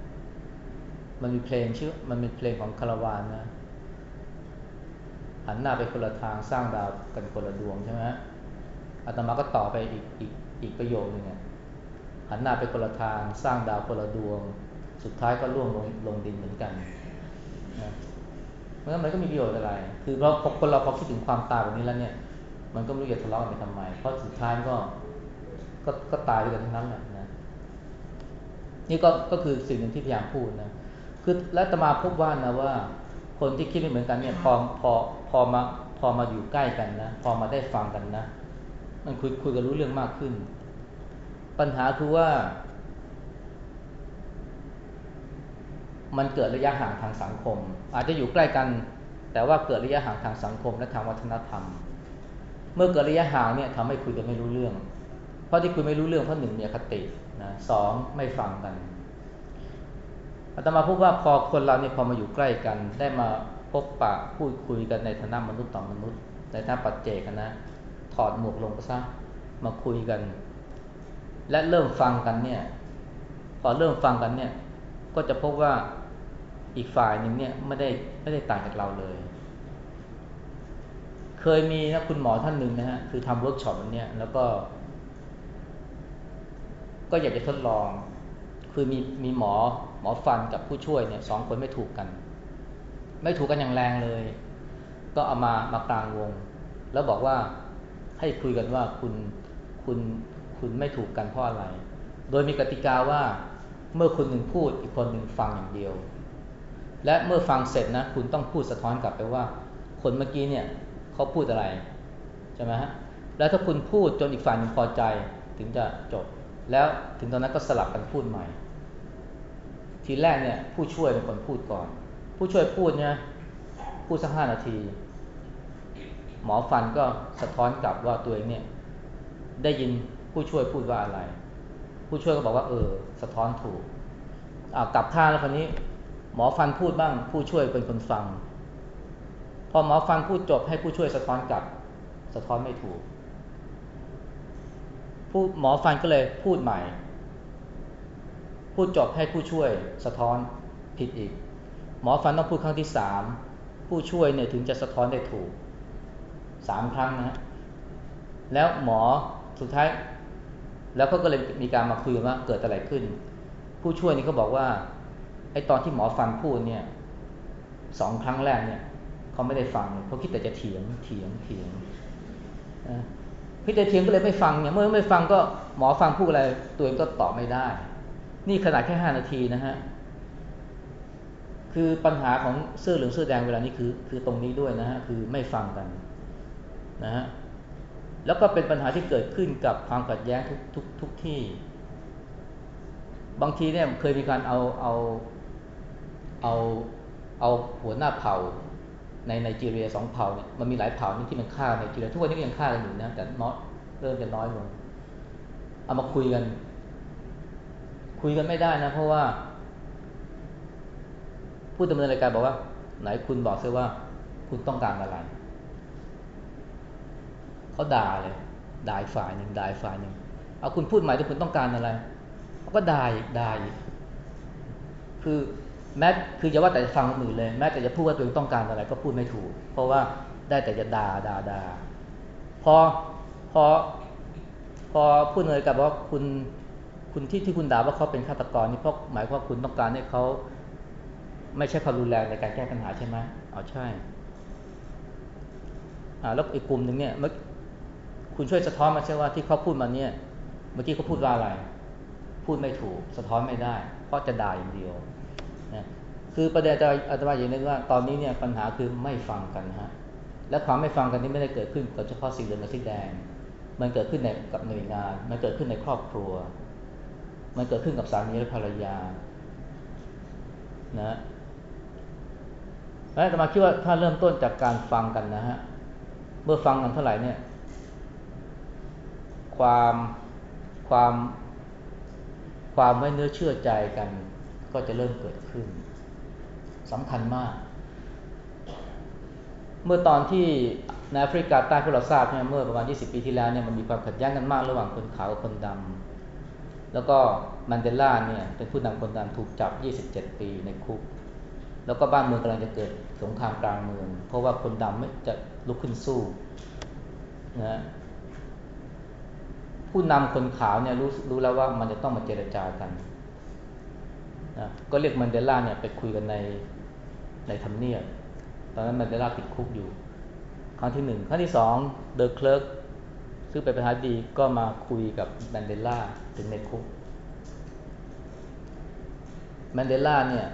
S1: มันมีเพลงชื่อมันเป็นเพลงของคาราวานนะหันหน้าไปคนละทางสร้างดาวกันคนละดวงใช่ไหมอาตมาก็ต่อไปอีกอีกอีกประโยคนึงหันหน้าไปคนละทางสร้างดาวคนละดวง สุดท้ายก็ร่วงลงลงดินเหมือนกัน เพราะฉะนั้นมันก็มีประโยชน์อะไร คือเราคนเราพอคิดถึงความตายแบบนี้แล้วเนี่ย มันก็ไม่รู้จะทะเลาะกันไปทำไม เพราะสุดท้ายก็ก็ก็ตายด้วยกันทั้งนั้นแหละนะ นี่ก็ก็คือสิ่งหนึ่งที่พยายามพูดนะ คือและตมาพบว่านะว่า คนที่คิดไม่เหมือนกันเนี่ยพอพอพอมาพอมาอยู่ใกล้กันนะ พอมาได้ฟังกันนะ มันคุยคุยกันรู้เรื่องมากขึ้น ปัญหาคือว่า มันเกิดระยะห่างทางสังคม อาจจะอยู่ใกล้กัน แต่ว่าเกิดระยะห่างทางสังคมและทางวัฒนธรรม เมื่อเกิดระยะห่างเนี่ยทำให้คุยกันไม่รู้เรื่อง เพราะที่คุยไม่รู้เรื่องเพราะหนึ่งมีอคตินะสองไม่ฟังกันอาตมาพูดว่าพอคนเราเนี่ยพอมาอยู่ใกล้กัน ได้มาพบปะพูดคุยกันในฐานะมนุษย์ต่อมนุษย์ ในฐานะปัจเจกนะถอดหมวกลงซะมาคุยกัน และเริ่มฟังกันเนี่ยพอเริ่มฟังกันเนี่ยก็จะพบว่า อีกฝ่ายหนึ่งเนี่ยไม่ได้ไม่ได้ต่างจากเราเลย เคยมีนะคุณหมอท่านหนึ่งนะฮะคือทำเวิร์กช็อปอันนี้แล้วก็ ก็อยากจะทดลอง คือมีมีหมอหมอฟันกับผู้ช่วยเนี่ยสองคนไม่ถูกกัน ไม่ถูกกันอย่างแรงเลย ก็เอามามากลางวง แล้วบอกว่าให้คุยกันว่าคุณคุณคุณไม่ถูกกันเพราะอะไร โดยมีกติกาว่าเมื่อคนหนึ่งพูดอีกคนหนึ่งฟังอย่างเดียว และเมื่อฟังเสร็จนะ คุณต้องพูดสะท้อนกลับไปว่า คนเมื่อกี้เนี่ยเขาพูดอะไรใช่ไหมฮะแล้วถ้าคุณพูดจนอีกฝ่ายหนึ่งพอใจถึงจะจบ แล้วถึงตอนนั้นก็สลับกันพูดใหม่ ทีแรกเนี่ยผู้ช่วยเป็นคนพูดก่อน ผู้ช่วยพูดเนี่ยพูดสักห้านาที หมอฟันก็สะท้อนกลับว่าตัวเองเนี่ยได้ยินผู้ช่วยพูดว่าอะไร ผู้ช่วยก็บอกว่าเออ สะท้อนถูกอ่ากลับท่าแล้วคนนี้ หมอฟันพูดบ้าง ผู้ช่วยเป็นคนฟัง พอหมอฟันพูดจบให้ผู้ช่วยสะท้อนกลับ สะท้อนไม่ถูก ผู้หมอฟันก็เลยพูดใหม่ พูดจบให้ผู้ช่วยสะท้อนผิดอีก หมอฟันต้องพูดครั้งที่สามผู้ช่วยเนี่ยถึงจะสะท้อนได้ถูกสามครั้งนะฮะแล้วหมอสุดท้าย แล้วก็ก็เลยมีการมาคุยว่าเกิดอะไรขึ้น ผู้ช่วยนี่ก็บอกว่า ไอตอนที่หมอฟันพูดเนี่ยสองครั้งแรกเนี่ยเขาไม่ได้ฟังเขาคิดแต่จะเถียงเถียงเถียงนะพี่แต่เถียงก็เลยไม่ฟังเนี่ยเมื่อไม่ฟังก็หมอฟังพูดอะไรตัวเองก็ตอบไม่ได้ นี่ขนาดแค่ห้านาทีนะฮะคือปัญหาของเสื้อเหลืองเสื้อแดงเวลานี้คือ คือตรงนี้ด้วยนะฮะคือไม่ฟังกันนะฮะแล้วก็เป็นปัญหาที่เกิดขึ้นกับความขัดแย้งทุกทุกทุกที่ บางทีเนี่ยเคยมีการเอาเอา เอาเอาหัวหน้าเผ่าในไนจีเรียสองเผ่าเนี่ยมันมีหลายเผ่านี่ที่มันฆ่าในจีเรียทุกวันนี้ก็ยังฆ่ากันอยู่นะแต่น้อยเริ่มจะน้อยลงเอามาคุยกัน คุยกันไม่ได้นะ เพราะว่า ผู้ดำเนินรายการบอกว่า ไหนคุณบอกซิว่า คุณต้องการอะไรเขาด่าเลยด่าฝ่ายหนึ่งด่าฝ่ายหนึ่งเอาคุณพูดใหม่ที่คุณต้องการอะไรเขาก็ด่าอีกด่าอีกคือ แม้คืออย่าว่าแต่ฟังคนอื่นเลย แม้แต่จะพูดว่าตัวเองต้องการอะไรก็พูดไม่ถูก เพราะว่าได้แต่จะด่าด่าด่าพอพอพอพูดเลยกับว่าคุณคุณที่ที่คุณด่าว่าเขาเป็นฆาตกรนี่เพราะหมายความว่าคุณต้องการให้เขาไม่ใช่ความรุนแรงในการแก้ปัญหาใช่ไหมเอาใช่อ่าแล้วอีกกลุ่มหนึ่งเนี่ยคุณช่วยสะท้อนมาใช่ว่าที่เขาพูดมาเนี่ย เมื่อกี้เขาพูดว่าอะไร พูดไม่ถูก สะท้อนไม่ได้ เพราะจะด่าอย่างเดียว คือประเด็นอาตมาอย่างนี้ว่าตอนนี้เนี่ยปัญหาคือไม่ฟังกันฮะและความไม่ฟังกันนี้ไม่ได้เกิดขึ้นกับเฉพาะสิ่งเหลืองกับสิ่งแดง มันเกิดขึ้นในกับหน่วยงาน มันเกิดขึ้นในครอบครัว มันเกิดขึ้นกับสามีและภรรยานะแล้วอาตมาคิดว่าถ้าเริ่มต้นจากการฟังกันนะฮะ เมื่อฟังกันเท่าไหร่เนี่ย ความความความไม่เนื้อเชื่อใจกัน ก็จะเริ่มเกิดขึ้น สำคัญมาก เมื่อตอนที่ในแอฟริกาใต้พวกเราทราบเนี่ยเมื่อประมาณ 20 ปีที่แล้วเนี่ยมันมีความขัดแย้งกันมากระหว่างคนขาวกับคนดำแล้วก็มันเดล่าเนี่ยเป็นผู้นำคนดำถูกจับ 27 ปีในคุก แล้วก็บ้านเมืองกำลังจะเกิดสงครามกลางเมือง เพราะว่าคนดำไม่จะลุกขึ้นสู้นะผู้นำคนขาวเนี่ยรู้รู้แล้วว่ามันจะต้องมาเจรจากันนะก็เรียกมันเดล่าเนี่ยไปคุยกันใน ในทำเนียบตอนนั้นมันเดลาติดคุกอยู่ ครั้งที่หนึ่งครั้งที่สองเดอะเคลิร์กซึ่งเป็นประธานดีก็มาคุยกับแมนเดลาถึงในคุกแมนเดลาเนี่ย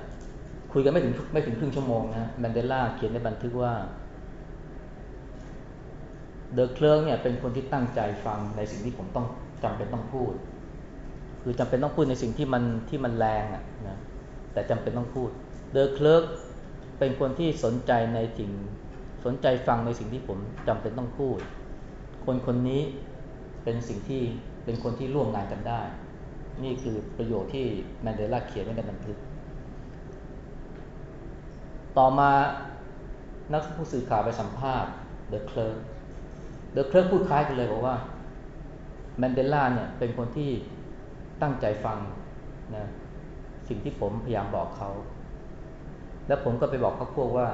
S1: คุยกันไม่ถึงไม่ถึงครึ่งชั่วโมงนะแมนเดลาเขียนในบันทึกว่าเดอเคลิร์กเนี่ยเป็นคนที่ตั้งใจฟังในสิ่งที่ผมต้องจำเป็นต้องพูด คือจำเป็นต้องพูดในสิ่งที่มันที่มันแรงอะนะแต่จำเป็นต้องพูดเดอเคลิร์ก เป็นคนที่สนใจในสิ่งสนใจฟังในสิ่งที่ผมจำเป็นต้องพูด คนคนนี้เป็นสิ่งที่เป็นคนที่ร่วมงานกันได้ นี่คือประโยชน์ที่แมนเดลาเขียนไว้ในบันทึก ต่อมานักผู้สื่อข่าวไปสัมภาษณ์เดอะเคลิร์กเดอะเคลิร์กพูดคล้ายกันเลยบอกว่าแมนเดลาเนี่ยเป็นคนที่ตั้งใจฟังนะสิ่งที่ผมพยายามบอกเขา แล้วผมก็ไปบอกเขาพวกว่า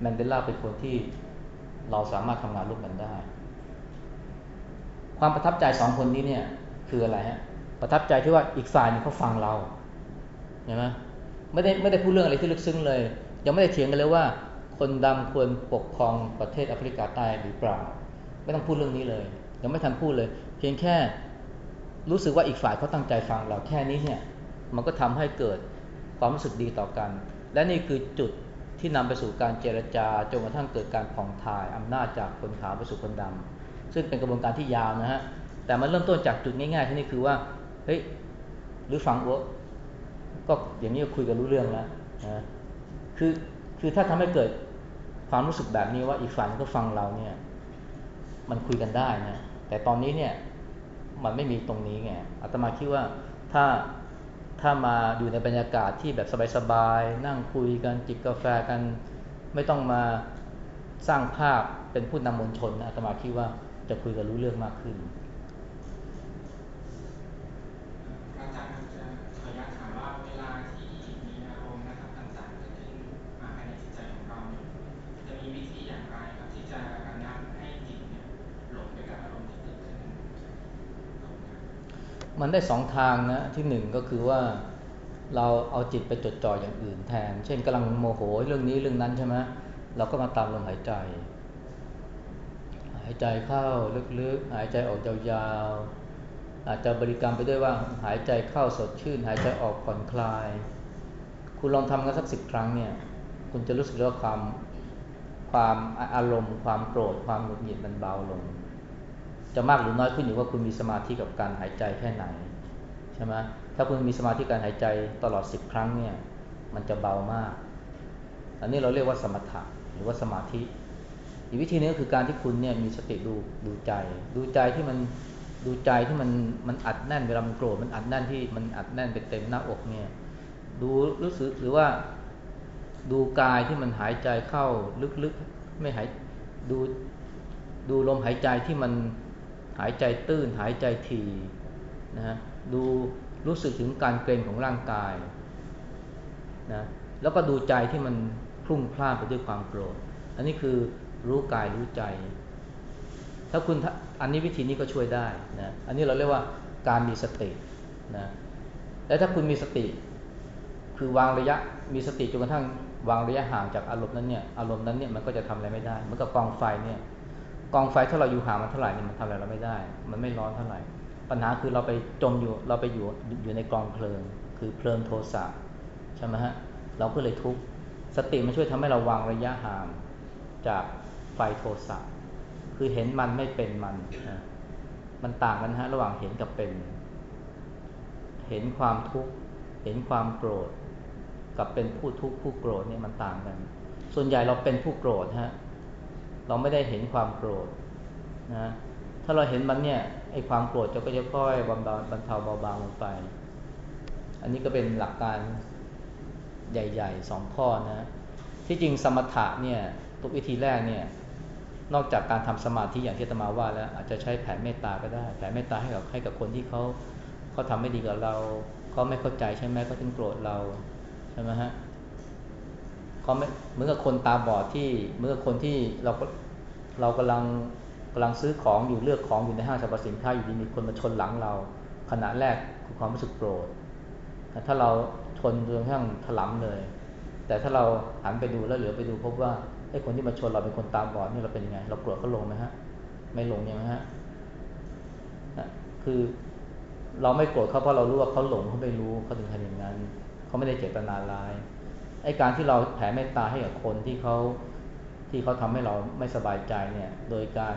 S1: แมนเดลาเป็นคนที่เราสามารถทำงานร่วมกันได้ ความประทับใจสองคนนี้เนี่ย คืออะไรฮะประทับใจที่ว่าอีกฝ่ายนึงเขาฟังเราเห็นไหมไม่ได้ไม่ได้พูดเรื่องอะไรที่ลึกซึ้งเลย ยังไม่ได้เถียงกันเลยว่า คนดำควรปกครองประเทศแอฟริกาใต้หรือเปล่า ไม่ต้องพูดเรื่องนี้เลย ยังไม่ทันพูดเลย เพียงแค่รู้สึกว่าอีกฝ่ายเขาตั้งใจฟังเราแค่นี้เนี่ย มันก็ทำให้เกิดความรู้สึกดีต่อกัน และนี่คือจุดที่นำไปสู่การเจรจาจนกระทั่งเกิดการผ่องถ่ายอำนาจจากคนขาวไปสู่คนดำซึ่งเป็นกระบวนการที่ยาวนะฮะแต่มันเริ่มต้นจากจุดง่ายๆที่นี่คือว่าเฮ้ยหรือฟังวะก็อย่างนี้ก็คุยกันรู้เรื่องแล้วนะคือคือถ้าทำให้เกิดความรู้สึกแบบนี้ว่าอีกฝ่ายก็ฟังเราเนี่ยมันคุยกันได้นะแต่ตอนนี้เนี่ยมันไม่มีตรงนี้ไงอาตมาคิดว่าถ้า ถ้ามาอยู่ในบรรยากาศที่แบบสบายๆ นั่งคุยกันจิบกาแฟกัน ไม่ต้องมาสร้างภาพเป็นผู้นำมวลชนอาตมาคิดว่าจะคุยกันรู้เรื่องมากขึ้น
S4: อาจารย์จะขออนุญาตถามว่าเวลาที่มีอารมณ์นะครับต่างๆเกิดขึ้นมาภายในจิตใจของเราเนี่ยจะมีวิธีอย่างไรครับที่จะระงับให้จิตเนี่ยหลงไปกับอารมณ์ที่เกิดขึ้น
S1: มันได้สองทางนะที่หนึ่งก็คือว่าเราเอาจิตไปจดจ่ออย่างอื่นแทน เช่นกำลังโมโหเรื่องนี้เรื่องนั้นใช่ไหมเราก็มาตามลมหายใจ หายใจเข้าลึกๆ หายใจออกยาวๆ อาจจะบริกรรมไปด้วยว่าหายใจเข้าสดชื่น หายใจออกผ่อนคลาย คุณลองทำกันสักสิบครั้งเนี่ย คุณจะรู้สึกว่าความความอารมณ์ ความโกรธความหงุดหงิดมันเบาลง จะมากหรือน้อยขึ้นอยู่ว่าคุณมีสมาธิกับการหายใจแค่ไหนใช่ไหมถ้าคุณมีสมาธิการหายใจตลอดสิบครั้งเนี่ยมันจะเบามาก อันนี้เราเรียกว่าสมถะหรือว่าสมาธิ อีกวิธีนึงก็คือการที่คุณเนี่ยมีสติดูดูใจ ดูใจที่มันดูใจที่มันมันอัดแน่นเวลามันโกรธมันอัดแน่นที่มันอัดแน่นเป็นเต็มหน้าอกเนี่ยดูรู้สึกหรือว่าดูกายที่มันหายใจเข้าลึกๆไม่หายดูดูลมหายใจที่มัน หายใจตื้นหายใจทีนะดูรู้สึกถึงการเกร็งของร่างกายนะแล้วก็ดูใจที่มันพลุ่งพล่านไปด้วยความโกรธ อันนี้คือรู้กายรู้ใจ ถ้าคุณอันนี้วิธีนี้ก็ช่วยได้นะอันนี้เราเรียกว่าการมีสตินะและถ้าคุณมีสติ คือวางระยะมีสติจนกระทั่งวางระยะห่างจากอารมณ์นั้นเนี่ยอารมณ์นั้นเนี่ยมันก็จะทำอะไรไม่ได้เหมือนกับกองไฟเนี่ย กองไฟถ้าเราอยู่ห่างมันเท่าไหร่เนี่ยมันทำอะไรเราไม่ได้ มันไม่ร้อนเท่าไหร่ ปัญหาคือเราไปจมอยู่เราไปอยู่อยู่ในกองเพลิง คือเพลิงโทสะใช่ไหมฮะเราก็เลยทุกข์สติมันช่วยทำให้เราวางระยะห่างจากไฟโทสะคือเห็นมันไม่เป็นมันมันต่างกันฮะระหว่างเห็นกับเป็น เห็นความทุกข์เห็นความโกรธ กับเป็นผู้ทุกข์ผู้โกรธเนี่ยมันต่างกัน ส่วนใหญ่เราเป็นผู้โกรธฮะ เราไม่ได้เห็นความโกรธนะถ้าเราเห็นมันเนี่ยไอ้ความโกรธจะก็จะค่อยบำบัดบรรเทาเบาบางลงไป อันนี้ก็เป็นหลักการใหญ่ๆสองข้อนะที่จริงสมถะเนี่ยตุกวิธีแรกเนี่ยนอกจากการทำสมาธิอย่างที่ตมาว่าแล้ว อาจจะใช้แผ่เมตตาก็ได้แผ่เมตตาให้กับให้กับคนที่เขาเขาทำไม่ดีกับเราเขาไม่เข้าใจใช่ไหมเขาถึงโกรธเราใช่ไหมฮะ เขาไม่เหมือนกับคนตาบอดที่เหมือนกับคนที่เราเรากำลังกำลังซื้อของอยู่เลือกของอยู่ในห้างสรรพสินค้าอยู่ดีมีคนมาชนหลังเราขณะแรกคือความรู้สึกโกรธถ้าเราชนจนกระทั่งถลำเลย แต่ถ้าเราหันไปดูแล้วเหลือไปดูพบว่าไอ้คนที่มาชนเราเป็นคนตาบอดนี่เราเป็นยังไง เราโกรธเขาลงไหมฮะ ไม่ลงยังไงฮะคือเราไม่โกรธเขาเพราะเรารู้ว่าเขาหลงเขาไม่รู้เขาถึงทำอย่างนั้นเขาไม่ได้เจตนาร้าย ไอ้การที่เราแผ่เมตตาให้กับคนที่เขาที่เขาทำให้เราไม่สบายใจเนี่ย โดยการ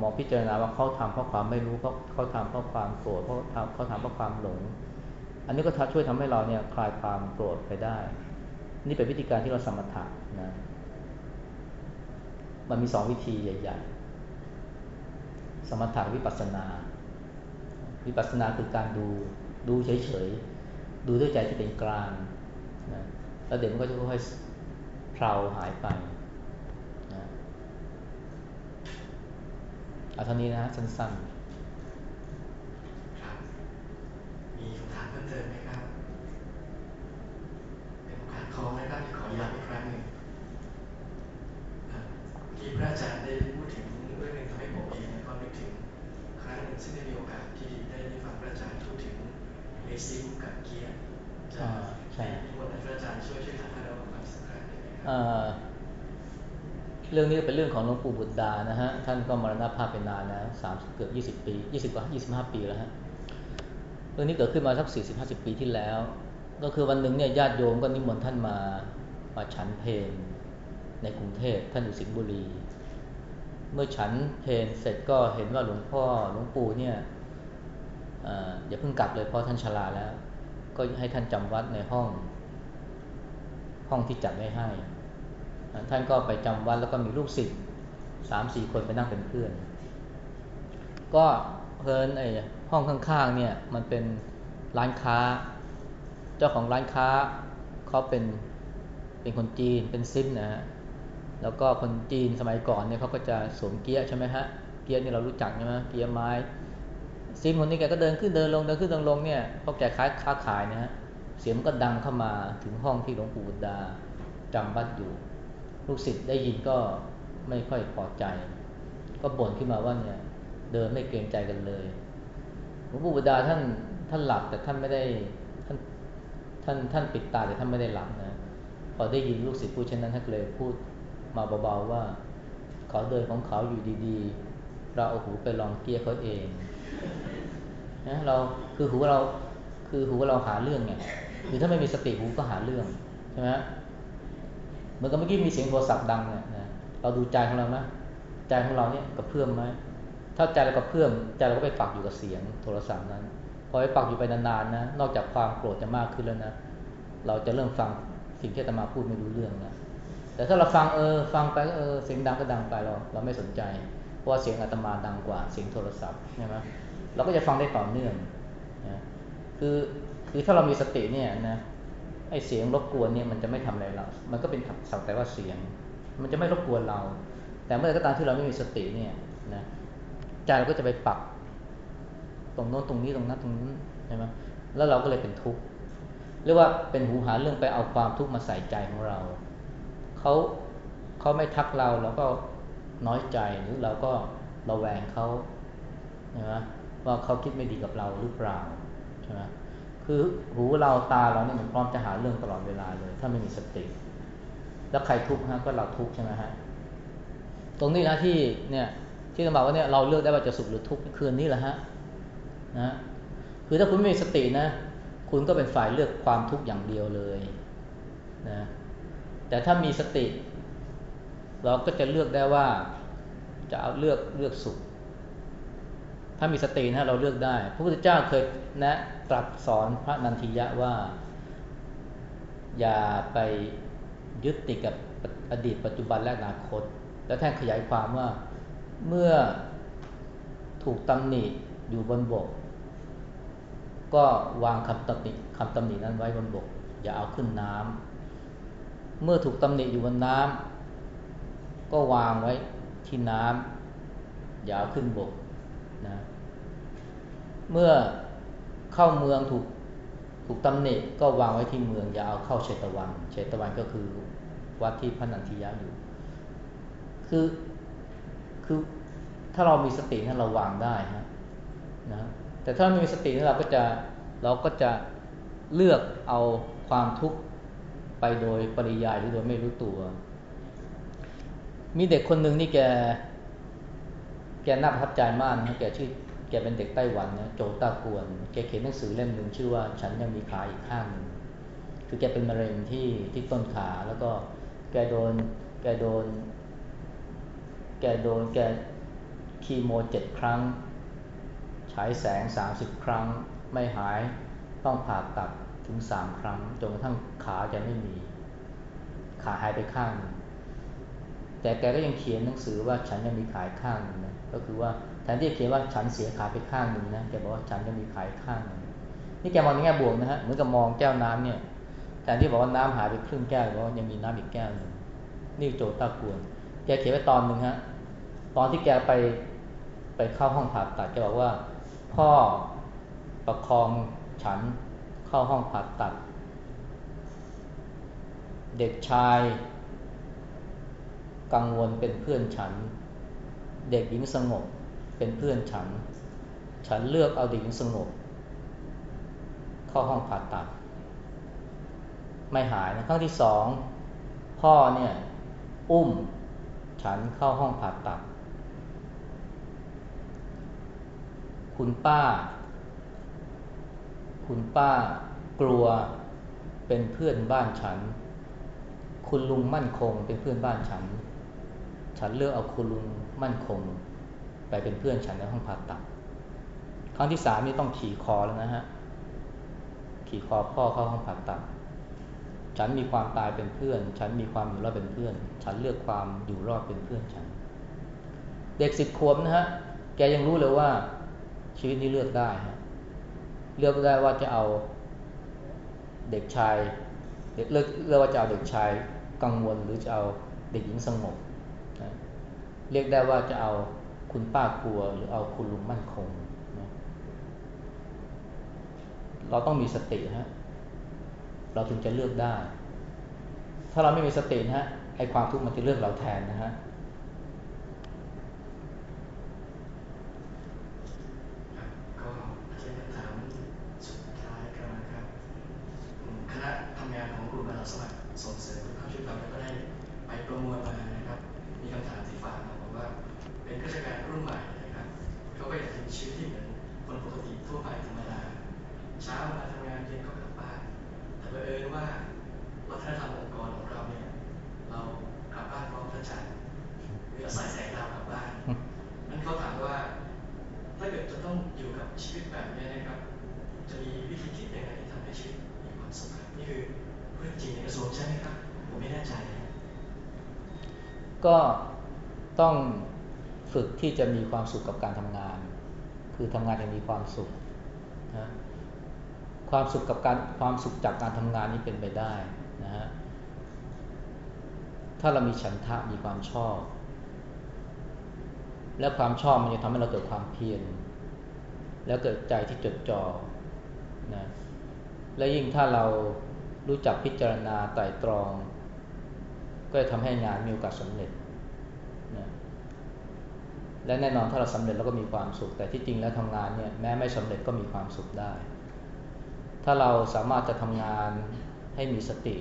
S1: มองพิจารณาว่าเขาทำเพราะความไม่รู้เขาเขาทำเพราะความโกรธเขาทำเขาทำเพราะความหลง อันนี้ก็ช่วยทำให้เราเนี่ยคลายความโกรธไปได้ นี่เป็นวิธีการที่เราสมถะนะมันมีสองวิธีใหญ่ ๆ สมถะวิปัสนา วิปัสนาคือการดูดูเฉยๆดูด้วยใจที่เป็นกลาง แล้วเดี๋ยวมันก็จะค่อยๆเพลาหายไปนะเอาเท่านี้นะสั้น
S5: ๆครับมีคำถามเพิ่มเติมไหมครับเป็นโอกาสทองนะครับที่ขอย้ำอีกครั้งหนึ่งที่พระอาจารย์ได้พูดถึงเรื่องหนึ่งทำให้ผมเองก็นึกถึงครั้งหนึ่งซึ่งได้มีโอกาสที่ได้ฟังพระอาจารย์พูดถึงเลซิมกับเกียร์จะ ใช่วยช่
S1: เรื่องนี้เป็นเรื่องของหลวงปู่บุตรดานะฮะ ท่านก็มรณภาพไปนานแล้วสามเกือบยี่สิบปียี่สิบกว่ายี่สิบห้าปีแล้วฮะ เรื่องนี้เกิดขึ้นมาสักสี่สิบห้าสิบปีที่แล้ว ก็คือวันหนึ่งเนี่ยญาติโยมก็นิมนต์ท่านมามาฉันเพลในกรุงเทพท่านอยู่สิงห์บุรี เมื่อฉันเพลเสร็จก็เห็นว่าหลวงพ่อหลวงปู่เนี่ยอย่าเพิ่งกลับเลยเพราะท่านชราแล้ว ก็ให้ท่านจำวัดในห้อง ห้องที่จัดไว้ให้ ท่านก็ไปจำวัดแล้วก็มีลูกศิษย์สามสี่คนไปนั่งเป็นเพื่อน ก็เพลินไอ้ห้องข้างๆเนี่ยมันเป็นร้านค้า เจ้าของร้านค้าเขาเป็นเป็นคนจีนเป็นซิมนะฮะแล้วก็คนจีนสมัยก่อนเนี่ยเขาก็จะสวมเกียร์ใช่ไหมฮะเกียร์นี่เรารู้จักใช่ไหมเกียร์ไม้ ซิมคนนี้แกก็เดินขึ้นเดินลงเดินขึ้นเดินลงเนี่ยเพราะแกค้าค้าขายนะฮะเสียงก็ดังเข้ามาถึงห้องที่หลวงปู่บุดาจำบัดอยู่ ลูกศิษย์ได้ยินก็ไม่ค่อยพอใจ ก็บ่นขึ้นมาว่าเนี่ย เดินไม่เกรงใจกันเลยหลวงปู่บุดาท่านท่านหลับแต่ท่านไม่ได้ท่านท่านท่านปิดตาแต่ท่านไม่ได้หลับนะพอได้ยินลูกศิษย์พูดเช่นนั้นท่านเลยพูดมาเบาๆว่า เขาเดินของเขาอยู่ดีๆ เราเอาหูไปลองเกียร์เขาเอง นะเราคือหูเราคือหูเราหาเรื่องไงคือถ้าไม่มีสติหูก็หาเรื่องใช่ไหมเหมือนกับเมื่อกี้มีเสียงโทรศัพท์ดังเนี่ยนะเราดูใจของเราไหมใจของเราเนี่ยกระเพื่อมไหมถ้าใจเรากระเพื่อมใจเราก็ไปปักอยู่กับเสียงโทรศัพท์นั้นพอไปปักอยู่ไปนานๆนะนอกจากความโกรธจะมากขึ้นแล้วนะเราจะเริ่มฟังสิ่งที่จะมาพูดไม่รู้เรื่องนะแต่ถ้าเราฟังเออฟังไปเออเสียงดังก็ดังไปเราเราไม่สนใจ เพราะว่าเสียงอาตมาดังกว่าเสียงโทรศัพท์ใช่ไหมเราก็จะฟังได้ต่อเนื่องนะคือคือถ้าเรามีสติเนี่ยนะไอเสียงรบกวนเนี่ยมันจะไม่ทำอะไรเรา มันก็เป็นสักแต่ว่าเสียง มันจะไม่รบกวนเรา แต่เมื่อไรก็ตามที่เราไม่มีสติเนี่ยนะใจเราก็จะไปปักตรงโน้นตรงนี้ตรงนั้นตรงนี้ใช่ไหมแล้วเราก็เลยเป็นทุกข์เรียกว่าเป็นหูหาเรื่องไปเอาความทุกข์มาใส่ใจของเราเขาเขาไม่ทักเราเราก็ น้อยใจหรือเราก็ระแวงเขาใช่ไหมว่าเขาคิดไม่ดีกับเราหรือเปล่าใช่ไหมคือหูเราตาเราเนี่ยมันพร้อมจะหาเรื่องตลอดเวลาเลย ถ้าไม่มีสติ แล้วใครทุกข์ฮะก็เราทุกข์ใช่ไหมฮะตรงนี้นะที่เนี่ยที่จะบอกว่าเนี่ยเราเลือกได้ว่าจะสุขหรือทุกข์คืนนี้แหละฮะนะคือถ้าคุณไม่มีสตินะคุณก็เป็นฝ่ายเลือกความทุกข์อย่างเดียวเลยนะแต่ถ้ามีสติ เราก็จะเลือกได้ว่าจะเอาเลือกเลือกสุข ถ้ามีสตินะเราเลือกได้ พระพุทธเจ้าเคยแนะตรัสสอนพระนันทิยะว่า อย่าไปยึดติดกับอดีตปัจจุบันและอนาคต แล้วท่ขยายความว่าเมื่อถูกตำหนิอยู่บนบก ก็วางคำตำหนิคำตำหนินั้นไว้บนบก อย่าเอาขึ้นน้ำเมื่อถูกตำหนิอยู่บนน้ำ ก็วางไว้ที่น้ำอย่าเอาขึ้นบกนะเมื่อเข้าเมืองถูกถูกตำหนิก็วางไว้ที่เมืองอย่าเอาเข้าเชตวันเชตวันก็คือวัดที่พระนันทิยะอยู่ คือคือถ้าเรามีสตินั้นเราวางได้ฮะนะแต่ถ้าไม่มีสตินั้นเราก็จะเราก็จะเลือกเอาความทุกข์ไปโดยปริยายหรือโดยไม่รู้ตัว มีเด็กคนหนึ่งนี่แก แกน่าประทับใจมากนะแกชื่อแกเป็นเด็กไต้หวันนะโจตากวน แกเขียนหนังสือเล่มหนึ่งชื่อว่าฉันยังมีขาอีกข้างหนึ่งคือแกเป็นมะเร็งที่ที่ต้นขาแล้วก็แกโดน แกโดน แกโดนแกคีโมเจ็ดครั้ง ฉายแสงสามสิบครั้ง ไม่หายต้องผ่าตัดถึงสามครั้งจนกระทั่งขาแกไม่มี ขาหายไปข้างแแต่แกก็ยังเขียนหนังสือว่าฉันยังมีขายข้างนึงนะก็คือว่าแทนที่จะเขียนว่าฉันเสียขาไปข้างหนึ่งนะแกบอกว่าฉันยังมีขายข้างนึงนี่แกมองในแง่บวกนะฮะเหมือนกับมองแก้วน้ำเนี่ยแทนที่บอกว่าน้ำหายไปครึ่งแก้วบอกว่ายังมีน้ำอีกแก้วหนึ่งนี่โจตากวนแกเขียนไว้ตอนหนึ่งฮะตอนที่แกไปไปเข้าห้องผ่าตัดแกบอกว่า พ่อประคองฉันเข้าห้องผ่าตัด เด็กชาย กังวลเป็นเพื่อนฉัน เด็กหญิงสงบเป็นเพื่อนฉัน ฉันเลือกเอาเด็กหญิงสงบ เข้าห้องผ่าตัด ไม่หายนะครั้งที่สองพ่อเนี่ยอุ้มฉันเข้าห้องผ่าตัด คุณป้า คุณป้ากลัวเป็นเพื่อนบ้านฉัน คุณลุงมั่นคงเป็นเพื่อนบ้านฉัน ฉันเลือกเอาคุณลุงมั่นคง ไปเป็นเพื่อนฉันในห้องผ่าตัด ครั้งที่สามนี่ต้องขี่คอแล้วนะฮะ ขี่คอพ่อเข้าห้องผ่าตัด ฉันมีความตายเป็นเพื่อน ฉันมีความอยู่รอดเป็นเพื่อน ฉันเลือกความอยู่รอดเป็นเพื่อนฉัน เด็กสิบขวบนะฮะ แกยังรู้เลยว่าชีวิตนี้เลือกได้ฮะ เลือกได้ว่าจะเอาเด็กชายเลือกเลือกว่าจะเอาเด็กชายกังวลหรือจะเอาเด็กหญิงสงบ เรียกได้ว่าจะเอาคุณป้ากลัว หรือเอาคุณลุงมั่นคงนะเราต้องมีสติฮะเราถึงจะเลือกได้ ถ้าเราไม่มีสตินะฮะไอความทุกข์มันจะเลือกเราแทนนะฮะ
S5: ก็เช่นถามสุดท้ายครับคณะทำงานของกลุ่มาสาสมัส่งเสริ ก็ต้อง
S1: ฝึกที่จะมีความสุขกับการทำงาน คือทำงานอย่างมีความสุขนะความสุขกับการความสุขจากการทำงานนี้เป็นไปได้นะฮะถ้าเรามีฉันทะมีความชอบ และความชอบมันจะทำให้เราเกิดความเพียรแล้วเกิดใจที่จดจ่อนะและยิ่งถ้าเรารู้จักพิจารณาไตรตรอง ก็จะทำให้งานมีโอกาสสำเร็จนะและแน่นอนถ้าเราสำเร็จเราก็มีความสุข แต่ที่จริงแล้วทำงานเนี่ยแม้ไม่สำเร็จก็มีความสุขได้ ถ้าเราสามารถจะทำงานให้มีสติ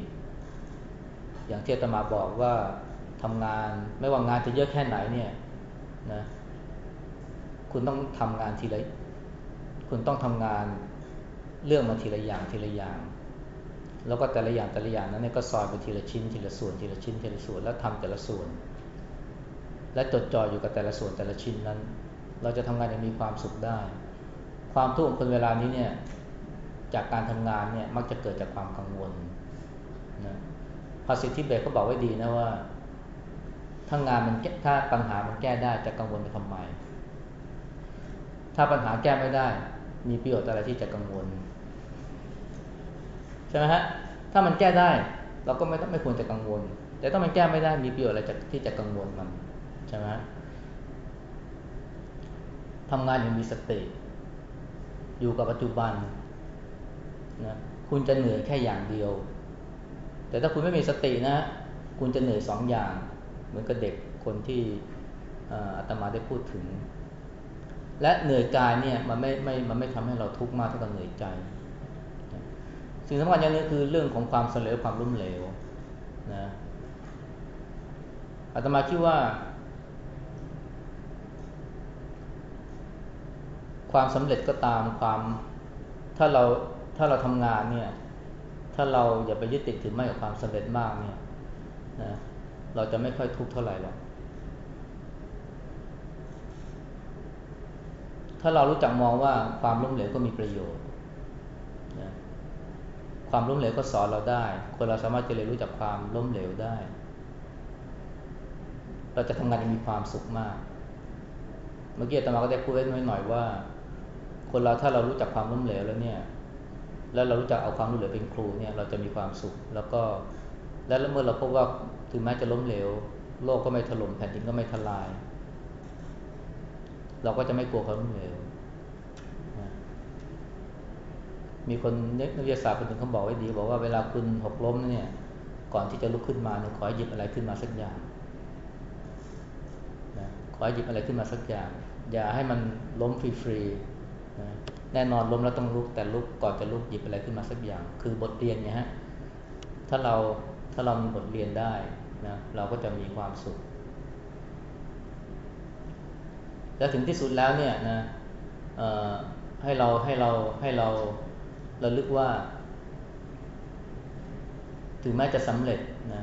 S1: อย่างที่อาตมาบอกว่าทำงานไม่ว่างานจะเยอะแค่ไหนเนี่ยนะคุณต้องทำงานทีละคุณต้องทำงานเรื่องมาทีละอย่างทีละอย่าง แล้วก็แต่ละอย่างแต่ละอย่างนั้นเนี่ยก็ซอยไปทีละชิ้นทีละส่วนทีละชิ้นทีละส่วนแล้วทำแต่ละส่วน และจดจ่ออยู่กับแต่ละส่วนแต่ละชิ้นนั้น เราจะทำงานอย่างมีความสุขได้ ความทุกข์ของคนเวลานี้เนี่ยจากการทำงานเนี่ยมักจะเกิดจากความกังวลนะภาษิตที่เบกเขาบอกไว้ดีนะว่าถ้างานมันถ้าปัญหามันแก้ได้จะกังวลไปทำไม ถ้าปัญหาแก้ไม่ได้ มีประโยชน์อะไรที่จะกังวล ใช่ไหมฮะถ้ามันแก้ได้เราก็ไม่ไม่ควรจะกังวล แต่ถ้ามันแก้ไม่ได้มีประโยชน์อะไรที่จะกังวลมันใช่ไหมทำงานอย่างมีสติ อยู่กับปัจจุบันนะคุณจะเหนื่อยแค่อย่างเดียว แต่ถ้าคุณไม่มีสตินะ คุณจะเหนื่อยสองอย่าง เหมือนกับเด็กคนที่อาตมาได้พูดถึง และเหนื่อยกายเนี่ยมันไม่ไม่มันไม่ทำให้เราทุกข์มากเท่ากับเหนื่อยใจ สิ่งสำคัญอย่างนึงคือเรื่องของความเสลอความล้มเหลวนะอาตมาคิดว่า ความสำเร็จก็ตามความถ้าเราถ้าเราทำงานเนี่ย ถ้าเราอย่าไปยึดติดถือไม่กับความสำเร็จมากเนี่ยนะเราจะไม่ค่อยทุกข์เท่าไหร่หรอกถ้าเรารู้จักมองว่าความล้มเหลวก็มีประโยชน์ ความล้มเหลวก็สอนเราได้ คนเราสามารถจะเรียนรู้จากความล้มเหลวได้ เราจะทำงานมีความสุขมาก เมื่อกี้ตมาก็ได้พูดไว้หน่อยว่า คนเราถ้าเรารู้จักความล้มเหลวแล้วเนี่ย แล้วเรารู้จักเอาความล้มเหลวเป็นครูเนี่ย เราจะมีความสุข แล้วก็ แล้วเมื่อเราพบว่าถึงแม้จะล้มเหลว โลกก็ไม่ถล่มแผ่นดินก็ไม่ทลาย เราก็จะไม่กลัวความล้มเหลว มีคนนักวิทยาศาสตร์คนหนึ่งเขาบอกไว้ดี บอกว่าเวลาคุณหกล้มเนี่ย ก่อนที่จะลุกขึ้นมาเนี่ยขอหยิบอะไรขึ้นมาสักอย่างนะขอหยิบอะไรขึ้นมาสักอย่าง อย่าให้มันล้มฟรีๆนะแน่นอนล้มแล้วต้องลุกแต่ลุกก่อนจะลุกหยิบอะไรขึ้นมาสักอย่าง คือบทเรียนเนี่ยฮะถ้าเราถ้าเรามีบทเรียนได้นะเราก็จะมีความสุข และถึงที่สุดแล้วเนี่ยนะให้เราให้เราให้เรา ระลึกว่า ถึงแม้จะสำเร็จนะ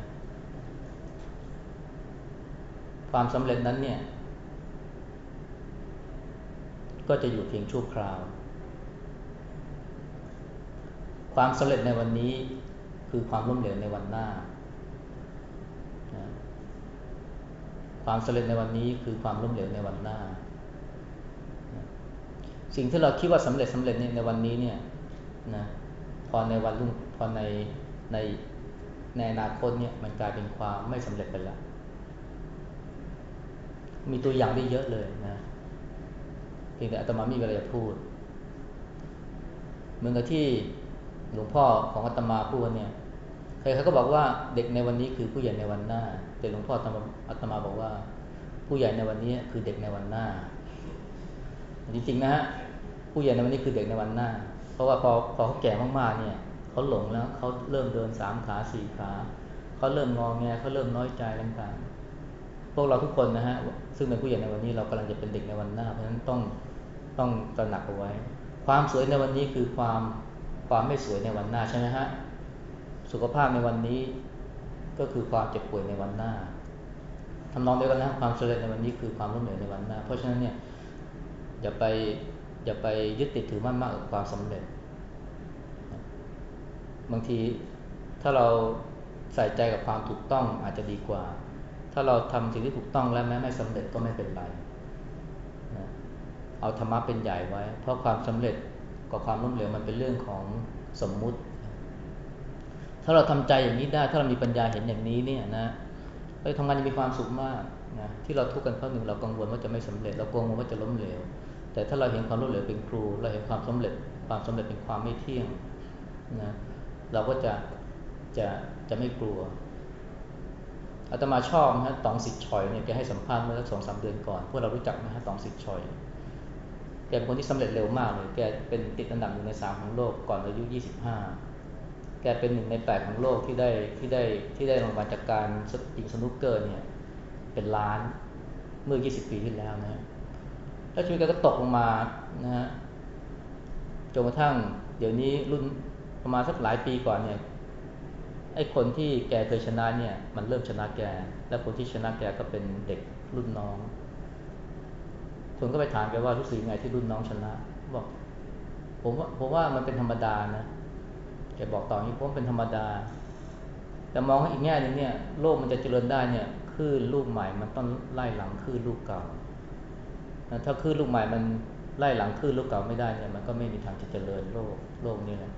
S1: ความสำเร็จนั้นเนี่ย ก็จะอยู่เพียงชั่วคราว ความสำเร็จในวันนี้คือความล้มเหลวในวันหน้า ความสำเร็จในวันนี้คือความล้มเหลวในวันหน้า สิ่งที่เราคิดว่าสำเร็จสำเร็จในวันนี้เนี่ย นะพอในวันรุ่งพอในในในอนาคตเนี่ยมันกลายเป็นความไม่สำเร็จไปแล้ว มีตัวอย่างได้เยอะเลยนะเพียงแต่อาตมามีเวลาจะพูด เหมือนกับที่หลวงพ่อของอาตมาพูดเนี่ยใครเขาก็บอกว่าเด็กในวันนี้คือผู้ใหญ่ในวันหน้า แต่หลวงพ่ออาตมาบอกว่า ผู้ใหญ่ในวันนี้คือเด็กในวันหน้า จริงๆนะฮะผู้ใหญ่ในวันนี้คือเด็กในวันหน้า เพราะว่าพอพอเขาแก่มากๆเนี่ยเขาหลงแล้วเขาเริ่มเดินสามขาสี่ขาเขาเริ่มงอแงเขาเริ่มน้อยใจต่างๆ พวกเราทุกคนนะฮะซึ่งเป็นผู้ใหญ่ในวันนี้เรากำลังจะเป็นเด็กในวันหน้า เพราะฉะนั้นต้องต้องตระหนักเอาไว้ ความสวยในวันนี้คือความความไม่สวยในวันหน้าใช่ไหมฮะสุขภาพในวันนี้ก็คือความเจ็บป่วยในวันหน้าทำนองเดียวกันนะความสำเร็จในวันนี้คือความล้มเหลวในวันหน้า เพราะฉะนั้นเนี่ยอย่าไป อย่าไปยึดติดถือมั่นมากกับความสำเร็จ บางทีถ้าเราใส่ใจกับความถูกต้องอาจจะดีกว่า ถ้าเราทำสิ่งที่ถูกต้องแล้วแม้ไม่สำเร็จก็ไม่เป็นไรนะเอาธรรมะเป็นใหญ่ไว้ เพราะความสำเร็จกับความล้มเหลวมันเป็นเรื่องของสมมุติ ถ้าเราทำใจอย่างนี้ได้ ถ้าเรามีปัญญาเห็นอย่างนี้เนี่ยนะไปทำงานจะมีความสุขมากนะที่เราทุกข์กันเพราะหนึ่งเรากังวลว่าจะไม่สำเร็จ เรากังวลว่าจะล้มเหลว แต่ถ้าเราเห็นความล้มเหลวเป็นครู เราเห็นความสำเร็จความสำเร็จเป็นความไม่เที่ยงนะเราก็จะจะจะไม่กลัวอาตมาชอบนะตองสิทธิ์ชอยเนี่ยแกให้สัมภาษณ์เมื่อสักสองสามเดือนก่อนพวกเรารู้จักนะฮะตองสิทธิ์ชอยแกเป็นคนที่สำเร็จเร็วมากเลยแกเป็นติดอันดับหนึ่งในสามของโลกก่อนอายุยี่สิบห้าแกเป็นหนึ่งในแปดของโลกที่ได้ที่ได้ที่ได้รางวัลจากการยิงสนุกเกอร์เนี่ยเป็นล้านเมื่อ 20 ปีที่แล้วนะ แล้วชีวิตแกก็ตกลงมานะฮะจนกระทั่ง เดี๋ยวนี้รุ่นประมาณสักหลายปีก่อนเนี่ยไอ้คนที่แกเคยชนะเนี่ย มันเริ่มชนะแก แล้วคนที่ชนะแกก็เป็นเด็กรุ่นน้อง คนก็ไปถามแกว่ารู้สึกยังไงที่รุ่นน้องชนะ บอก ผมว่าผมว่ามันเป็นธรรมดานะแกบอกต่อนี้ผมเป็นธรรมดา แต่มองอีกแง่หนึ่งเนี่ย โลกมันจะเจริญได้เนี่ยคลื่นลูกใหม่มันต้องไล่หลังคลื่นลูกเก่า ถ้าคลื่นลูกใหม่มันไล่หลังคลื่นลูกเก่าไม่ได้เนี่ยมันก็ไม่มีทางจะเจริญโลกโลกนี้นะ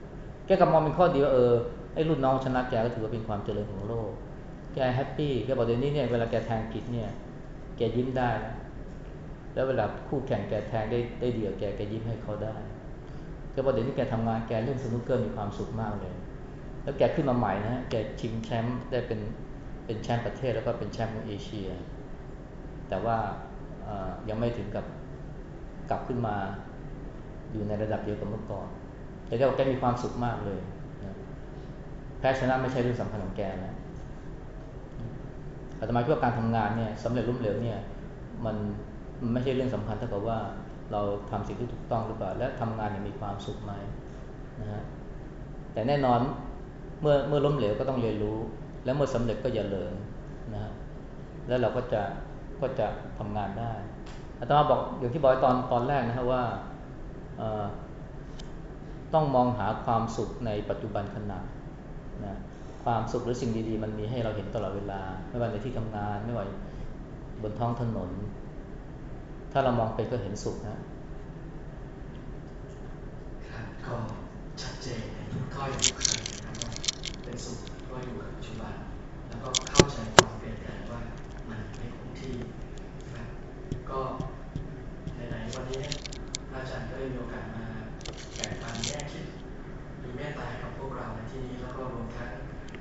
S1: แกก็มองเป็นข้อดีว่าเออไอ้รุ่นน้องชนะแกก็ถือว่าเป็นความเจริญของโลก แกแฮปปี้แกบอกเดี๋ยวนี้เนี่ยเวลาแกแทงผิดเนี่ยแกยิ้มได้ แล้วเวลาคู่แข่งแกแทงได้ได้เดีกว่าแกแกยิ้มให้เขาได้แกบอกเดี๋ยวนี้แกทำงานแกเล่นสนุกเกอร์มีความสุขมากเลย แล้วแกขึ้นมาใหม่นะแกชิงแชมป์ได้เป็นเป็นแชมป์ประเทศแล้วก็เป็นแชมป์ของเอเชีย แต่ว่า ยังไม่ถึงกับกลับขึ้นมา อยู่ในระดับเดียวกับเมื่อก่อน แต่แกมีความสุขมากเลยนะแพ้ชนะไม่ใช่เรื่องสำคัญของแกนะอาตมาคิดว่าการทำงานเนี่ยสำเร็จรุ่มเหลวเนี่ยมันมันไม่ใช่เรื่องสำคัญเท่ากับว่าเราทำสิ่งที่ถูกต้องหรือเปล่า และทำงานอย่างมีความสุขไหมนะฮะแต่แน่นอนเมื่อเมื่อล้มเหลวก็ต้องเรียนรู้ และเมื่อสำเร็จก็อย่าเลิงนะฮะแล้วเราก็จะ ก็จะทำงานได้อาตมาบอกอย่างที่บอกตอนตอนแรกนะครับว่าต้องมองหาความสุขในปัจจุบันขณะนะความสุขหรือสิ่งดีๆ มันมีให้เราเห็นตลอดเวลา ไม่ว่าในที่ทำงานไม่ว่าบนท้องถนน ถ้าเรามองไปก็เห็นสุขนะ
S5: ครับก็ชัดเจนในทุกถ้อยทุกคำนะครับเป็นสุขก็อยู่กับล้วก็เข้าใจความเปลี่ยนแปลงว่ามันไม่คง ที่นะก็ไหนๆวันนี้อาจารย์ก็ได้มีโอกาสมาแบ่งปันแง่คิดมีเมตตาให้กับพวกเราในที่นี้แล้วก็รวมทั้ง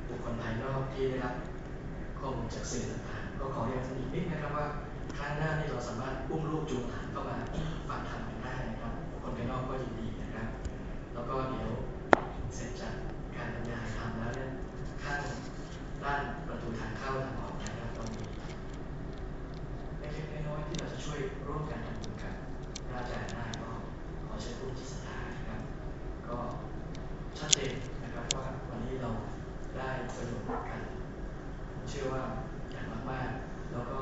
S5: บุคคลภายนอกที่ได้รับข้อมูลจากสื่อต่างๆก็ขอเรียนอีกนิดนะครับว่าครั้งหน้านี่เราสามารถอุ้มลูกจูงหลานเข้ามาฟังธรรมกันได้นะครับบุคคลภายนอกก็ยินดีนะครับ แล้วก็เดี๋ยวเสร็จจากการบรรยายธรรมแล้วเนี่ยข้างด้านประตูทางเข้าทางออก กที่เราจะช่วยร่วมกันทำบุญกันพระอาจารย์ไายก็ขอเชิญผู้ที่ศรัทธานะครับ ก็ชัดเจนนะครับว่าวันนี้เราได้ประโยชน์กัน เชื่อว่าอย่างมากๆแล้วก็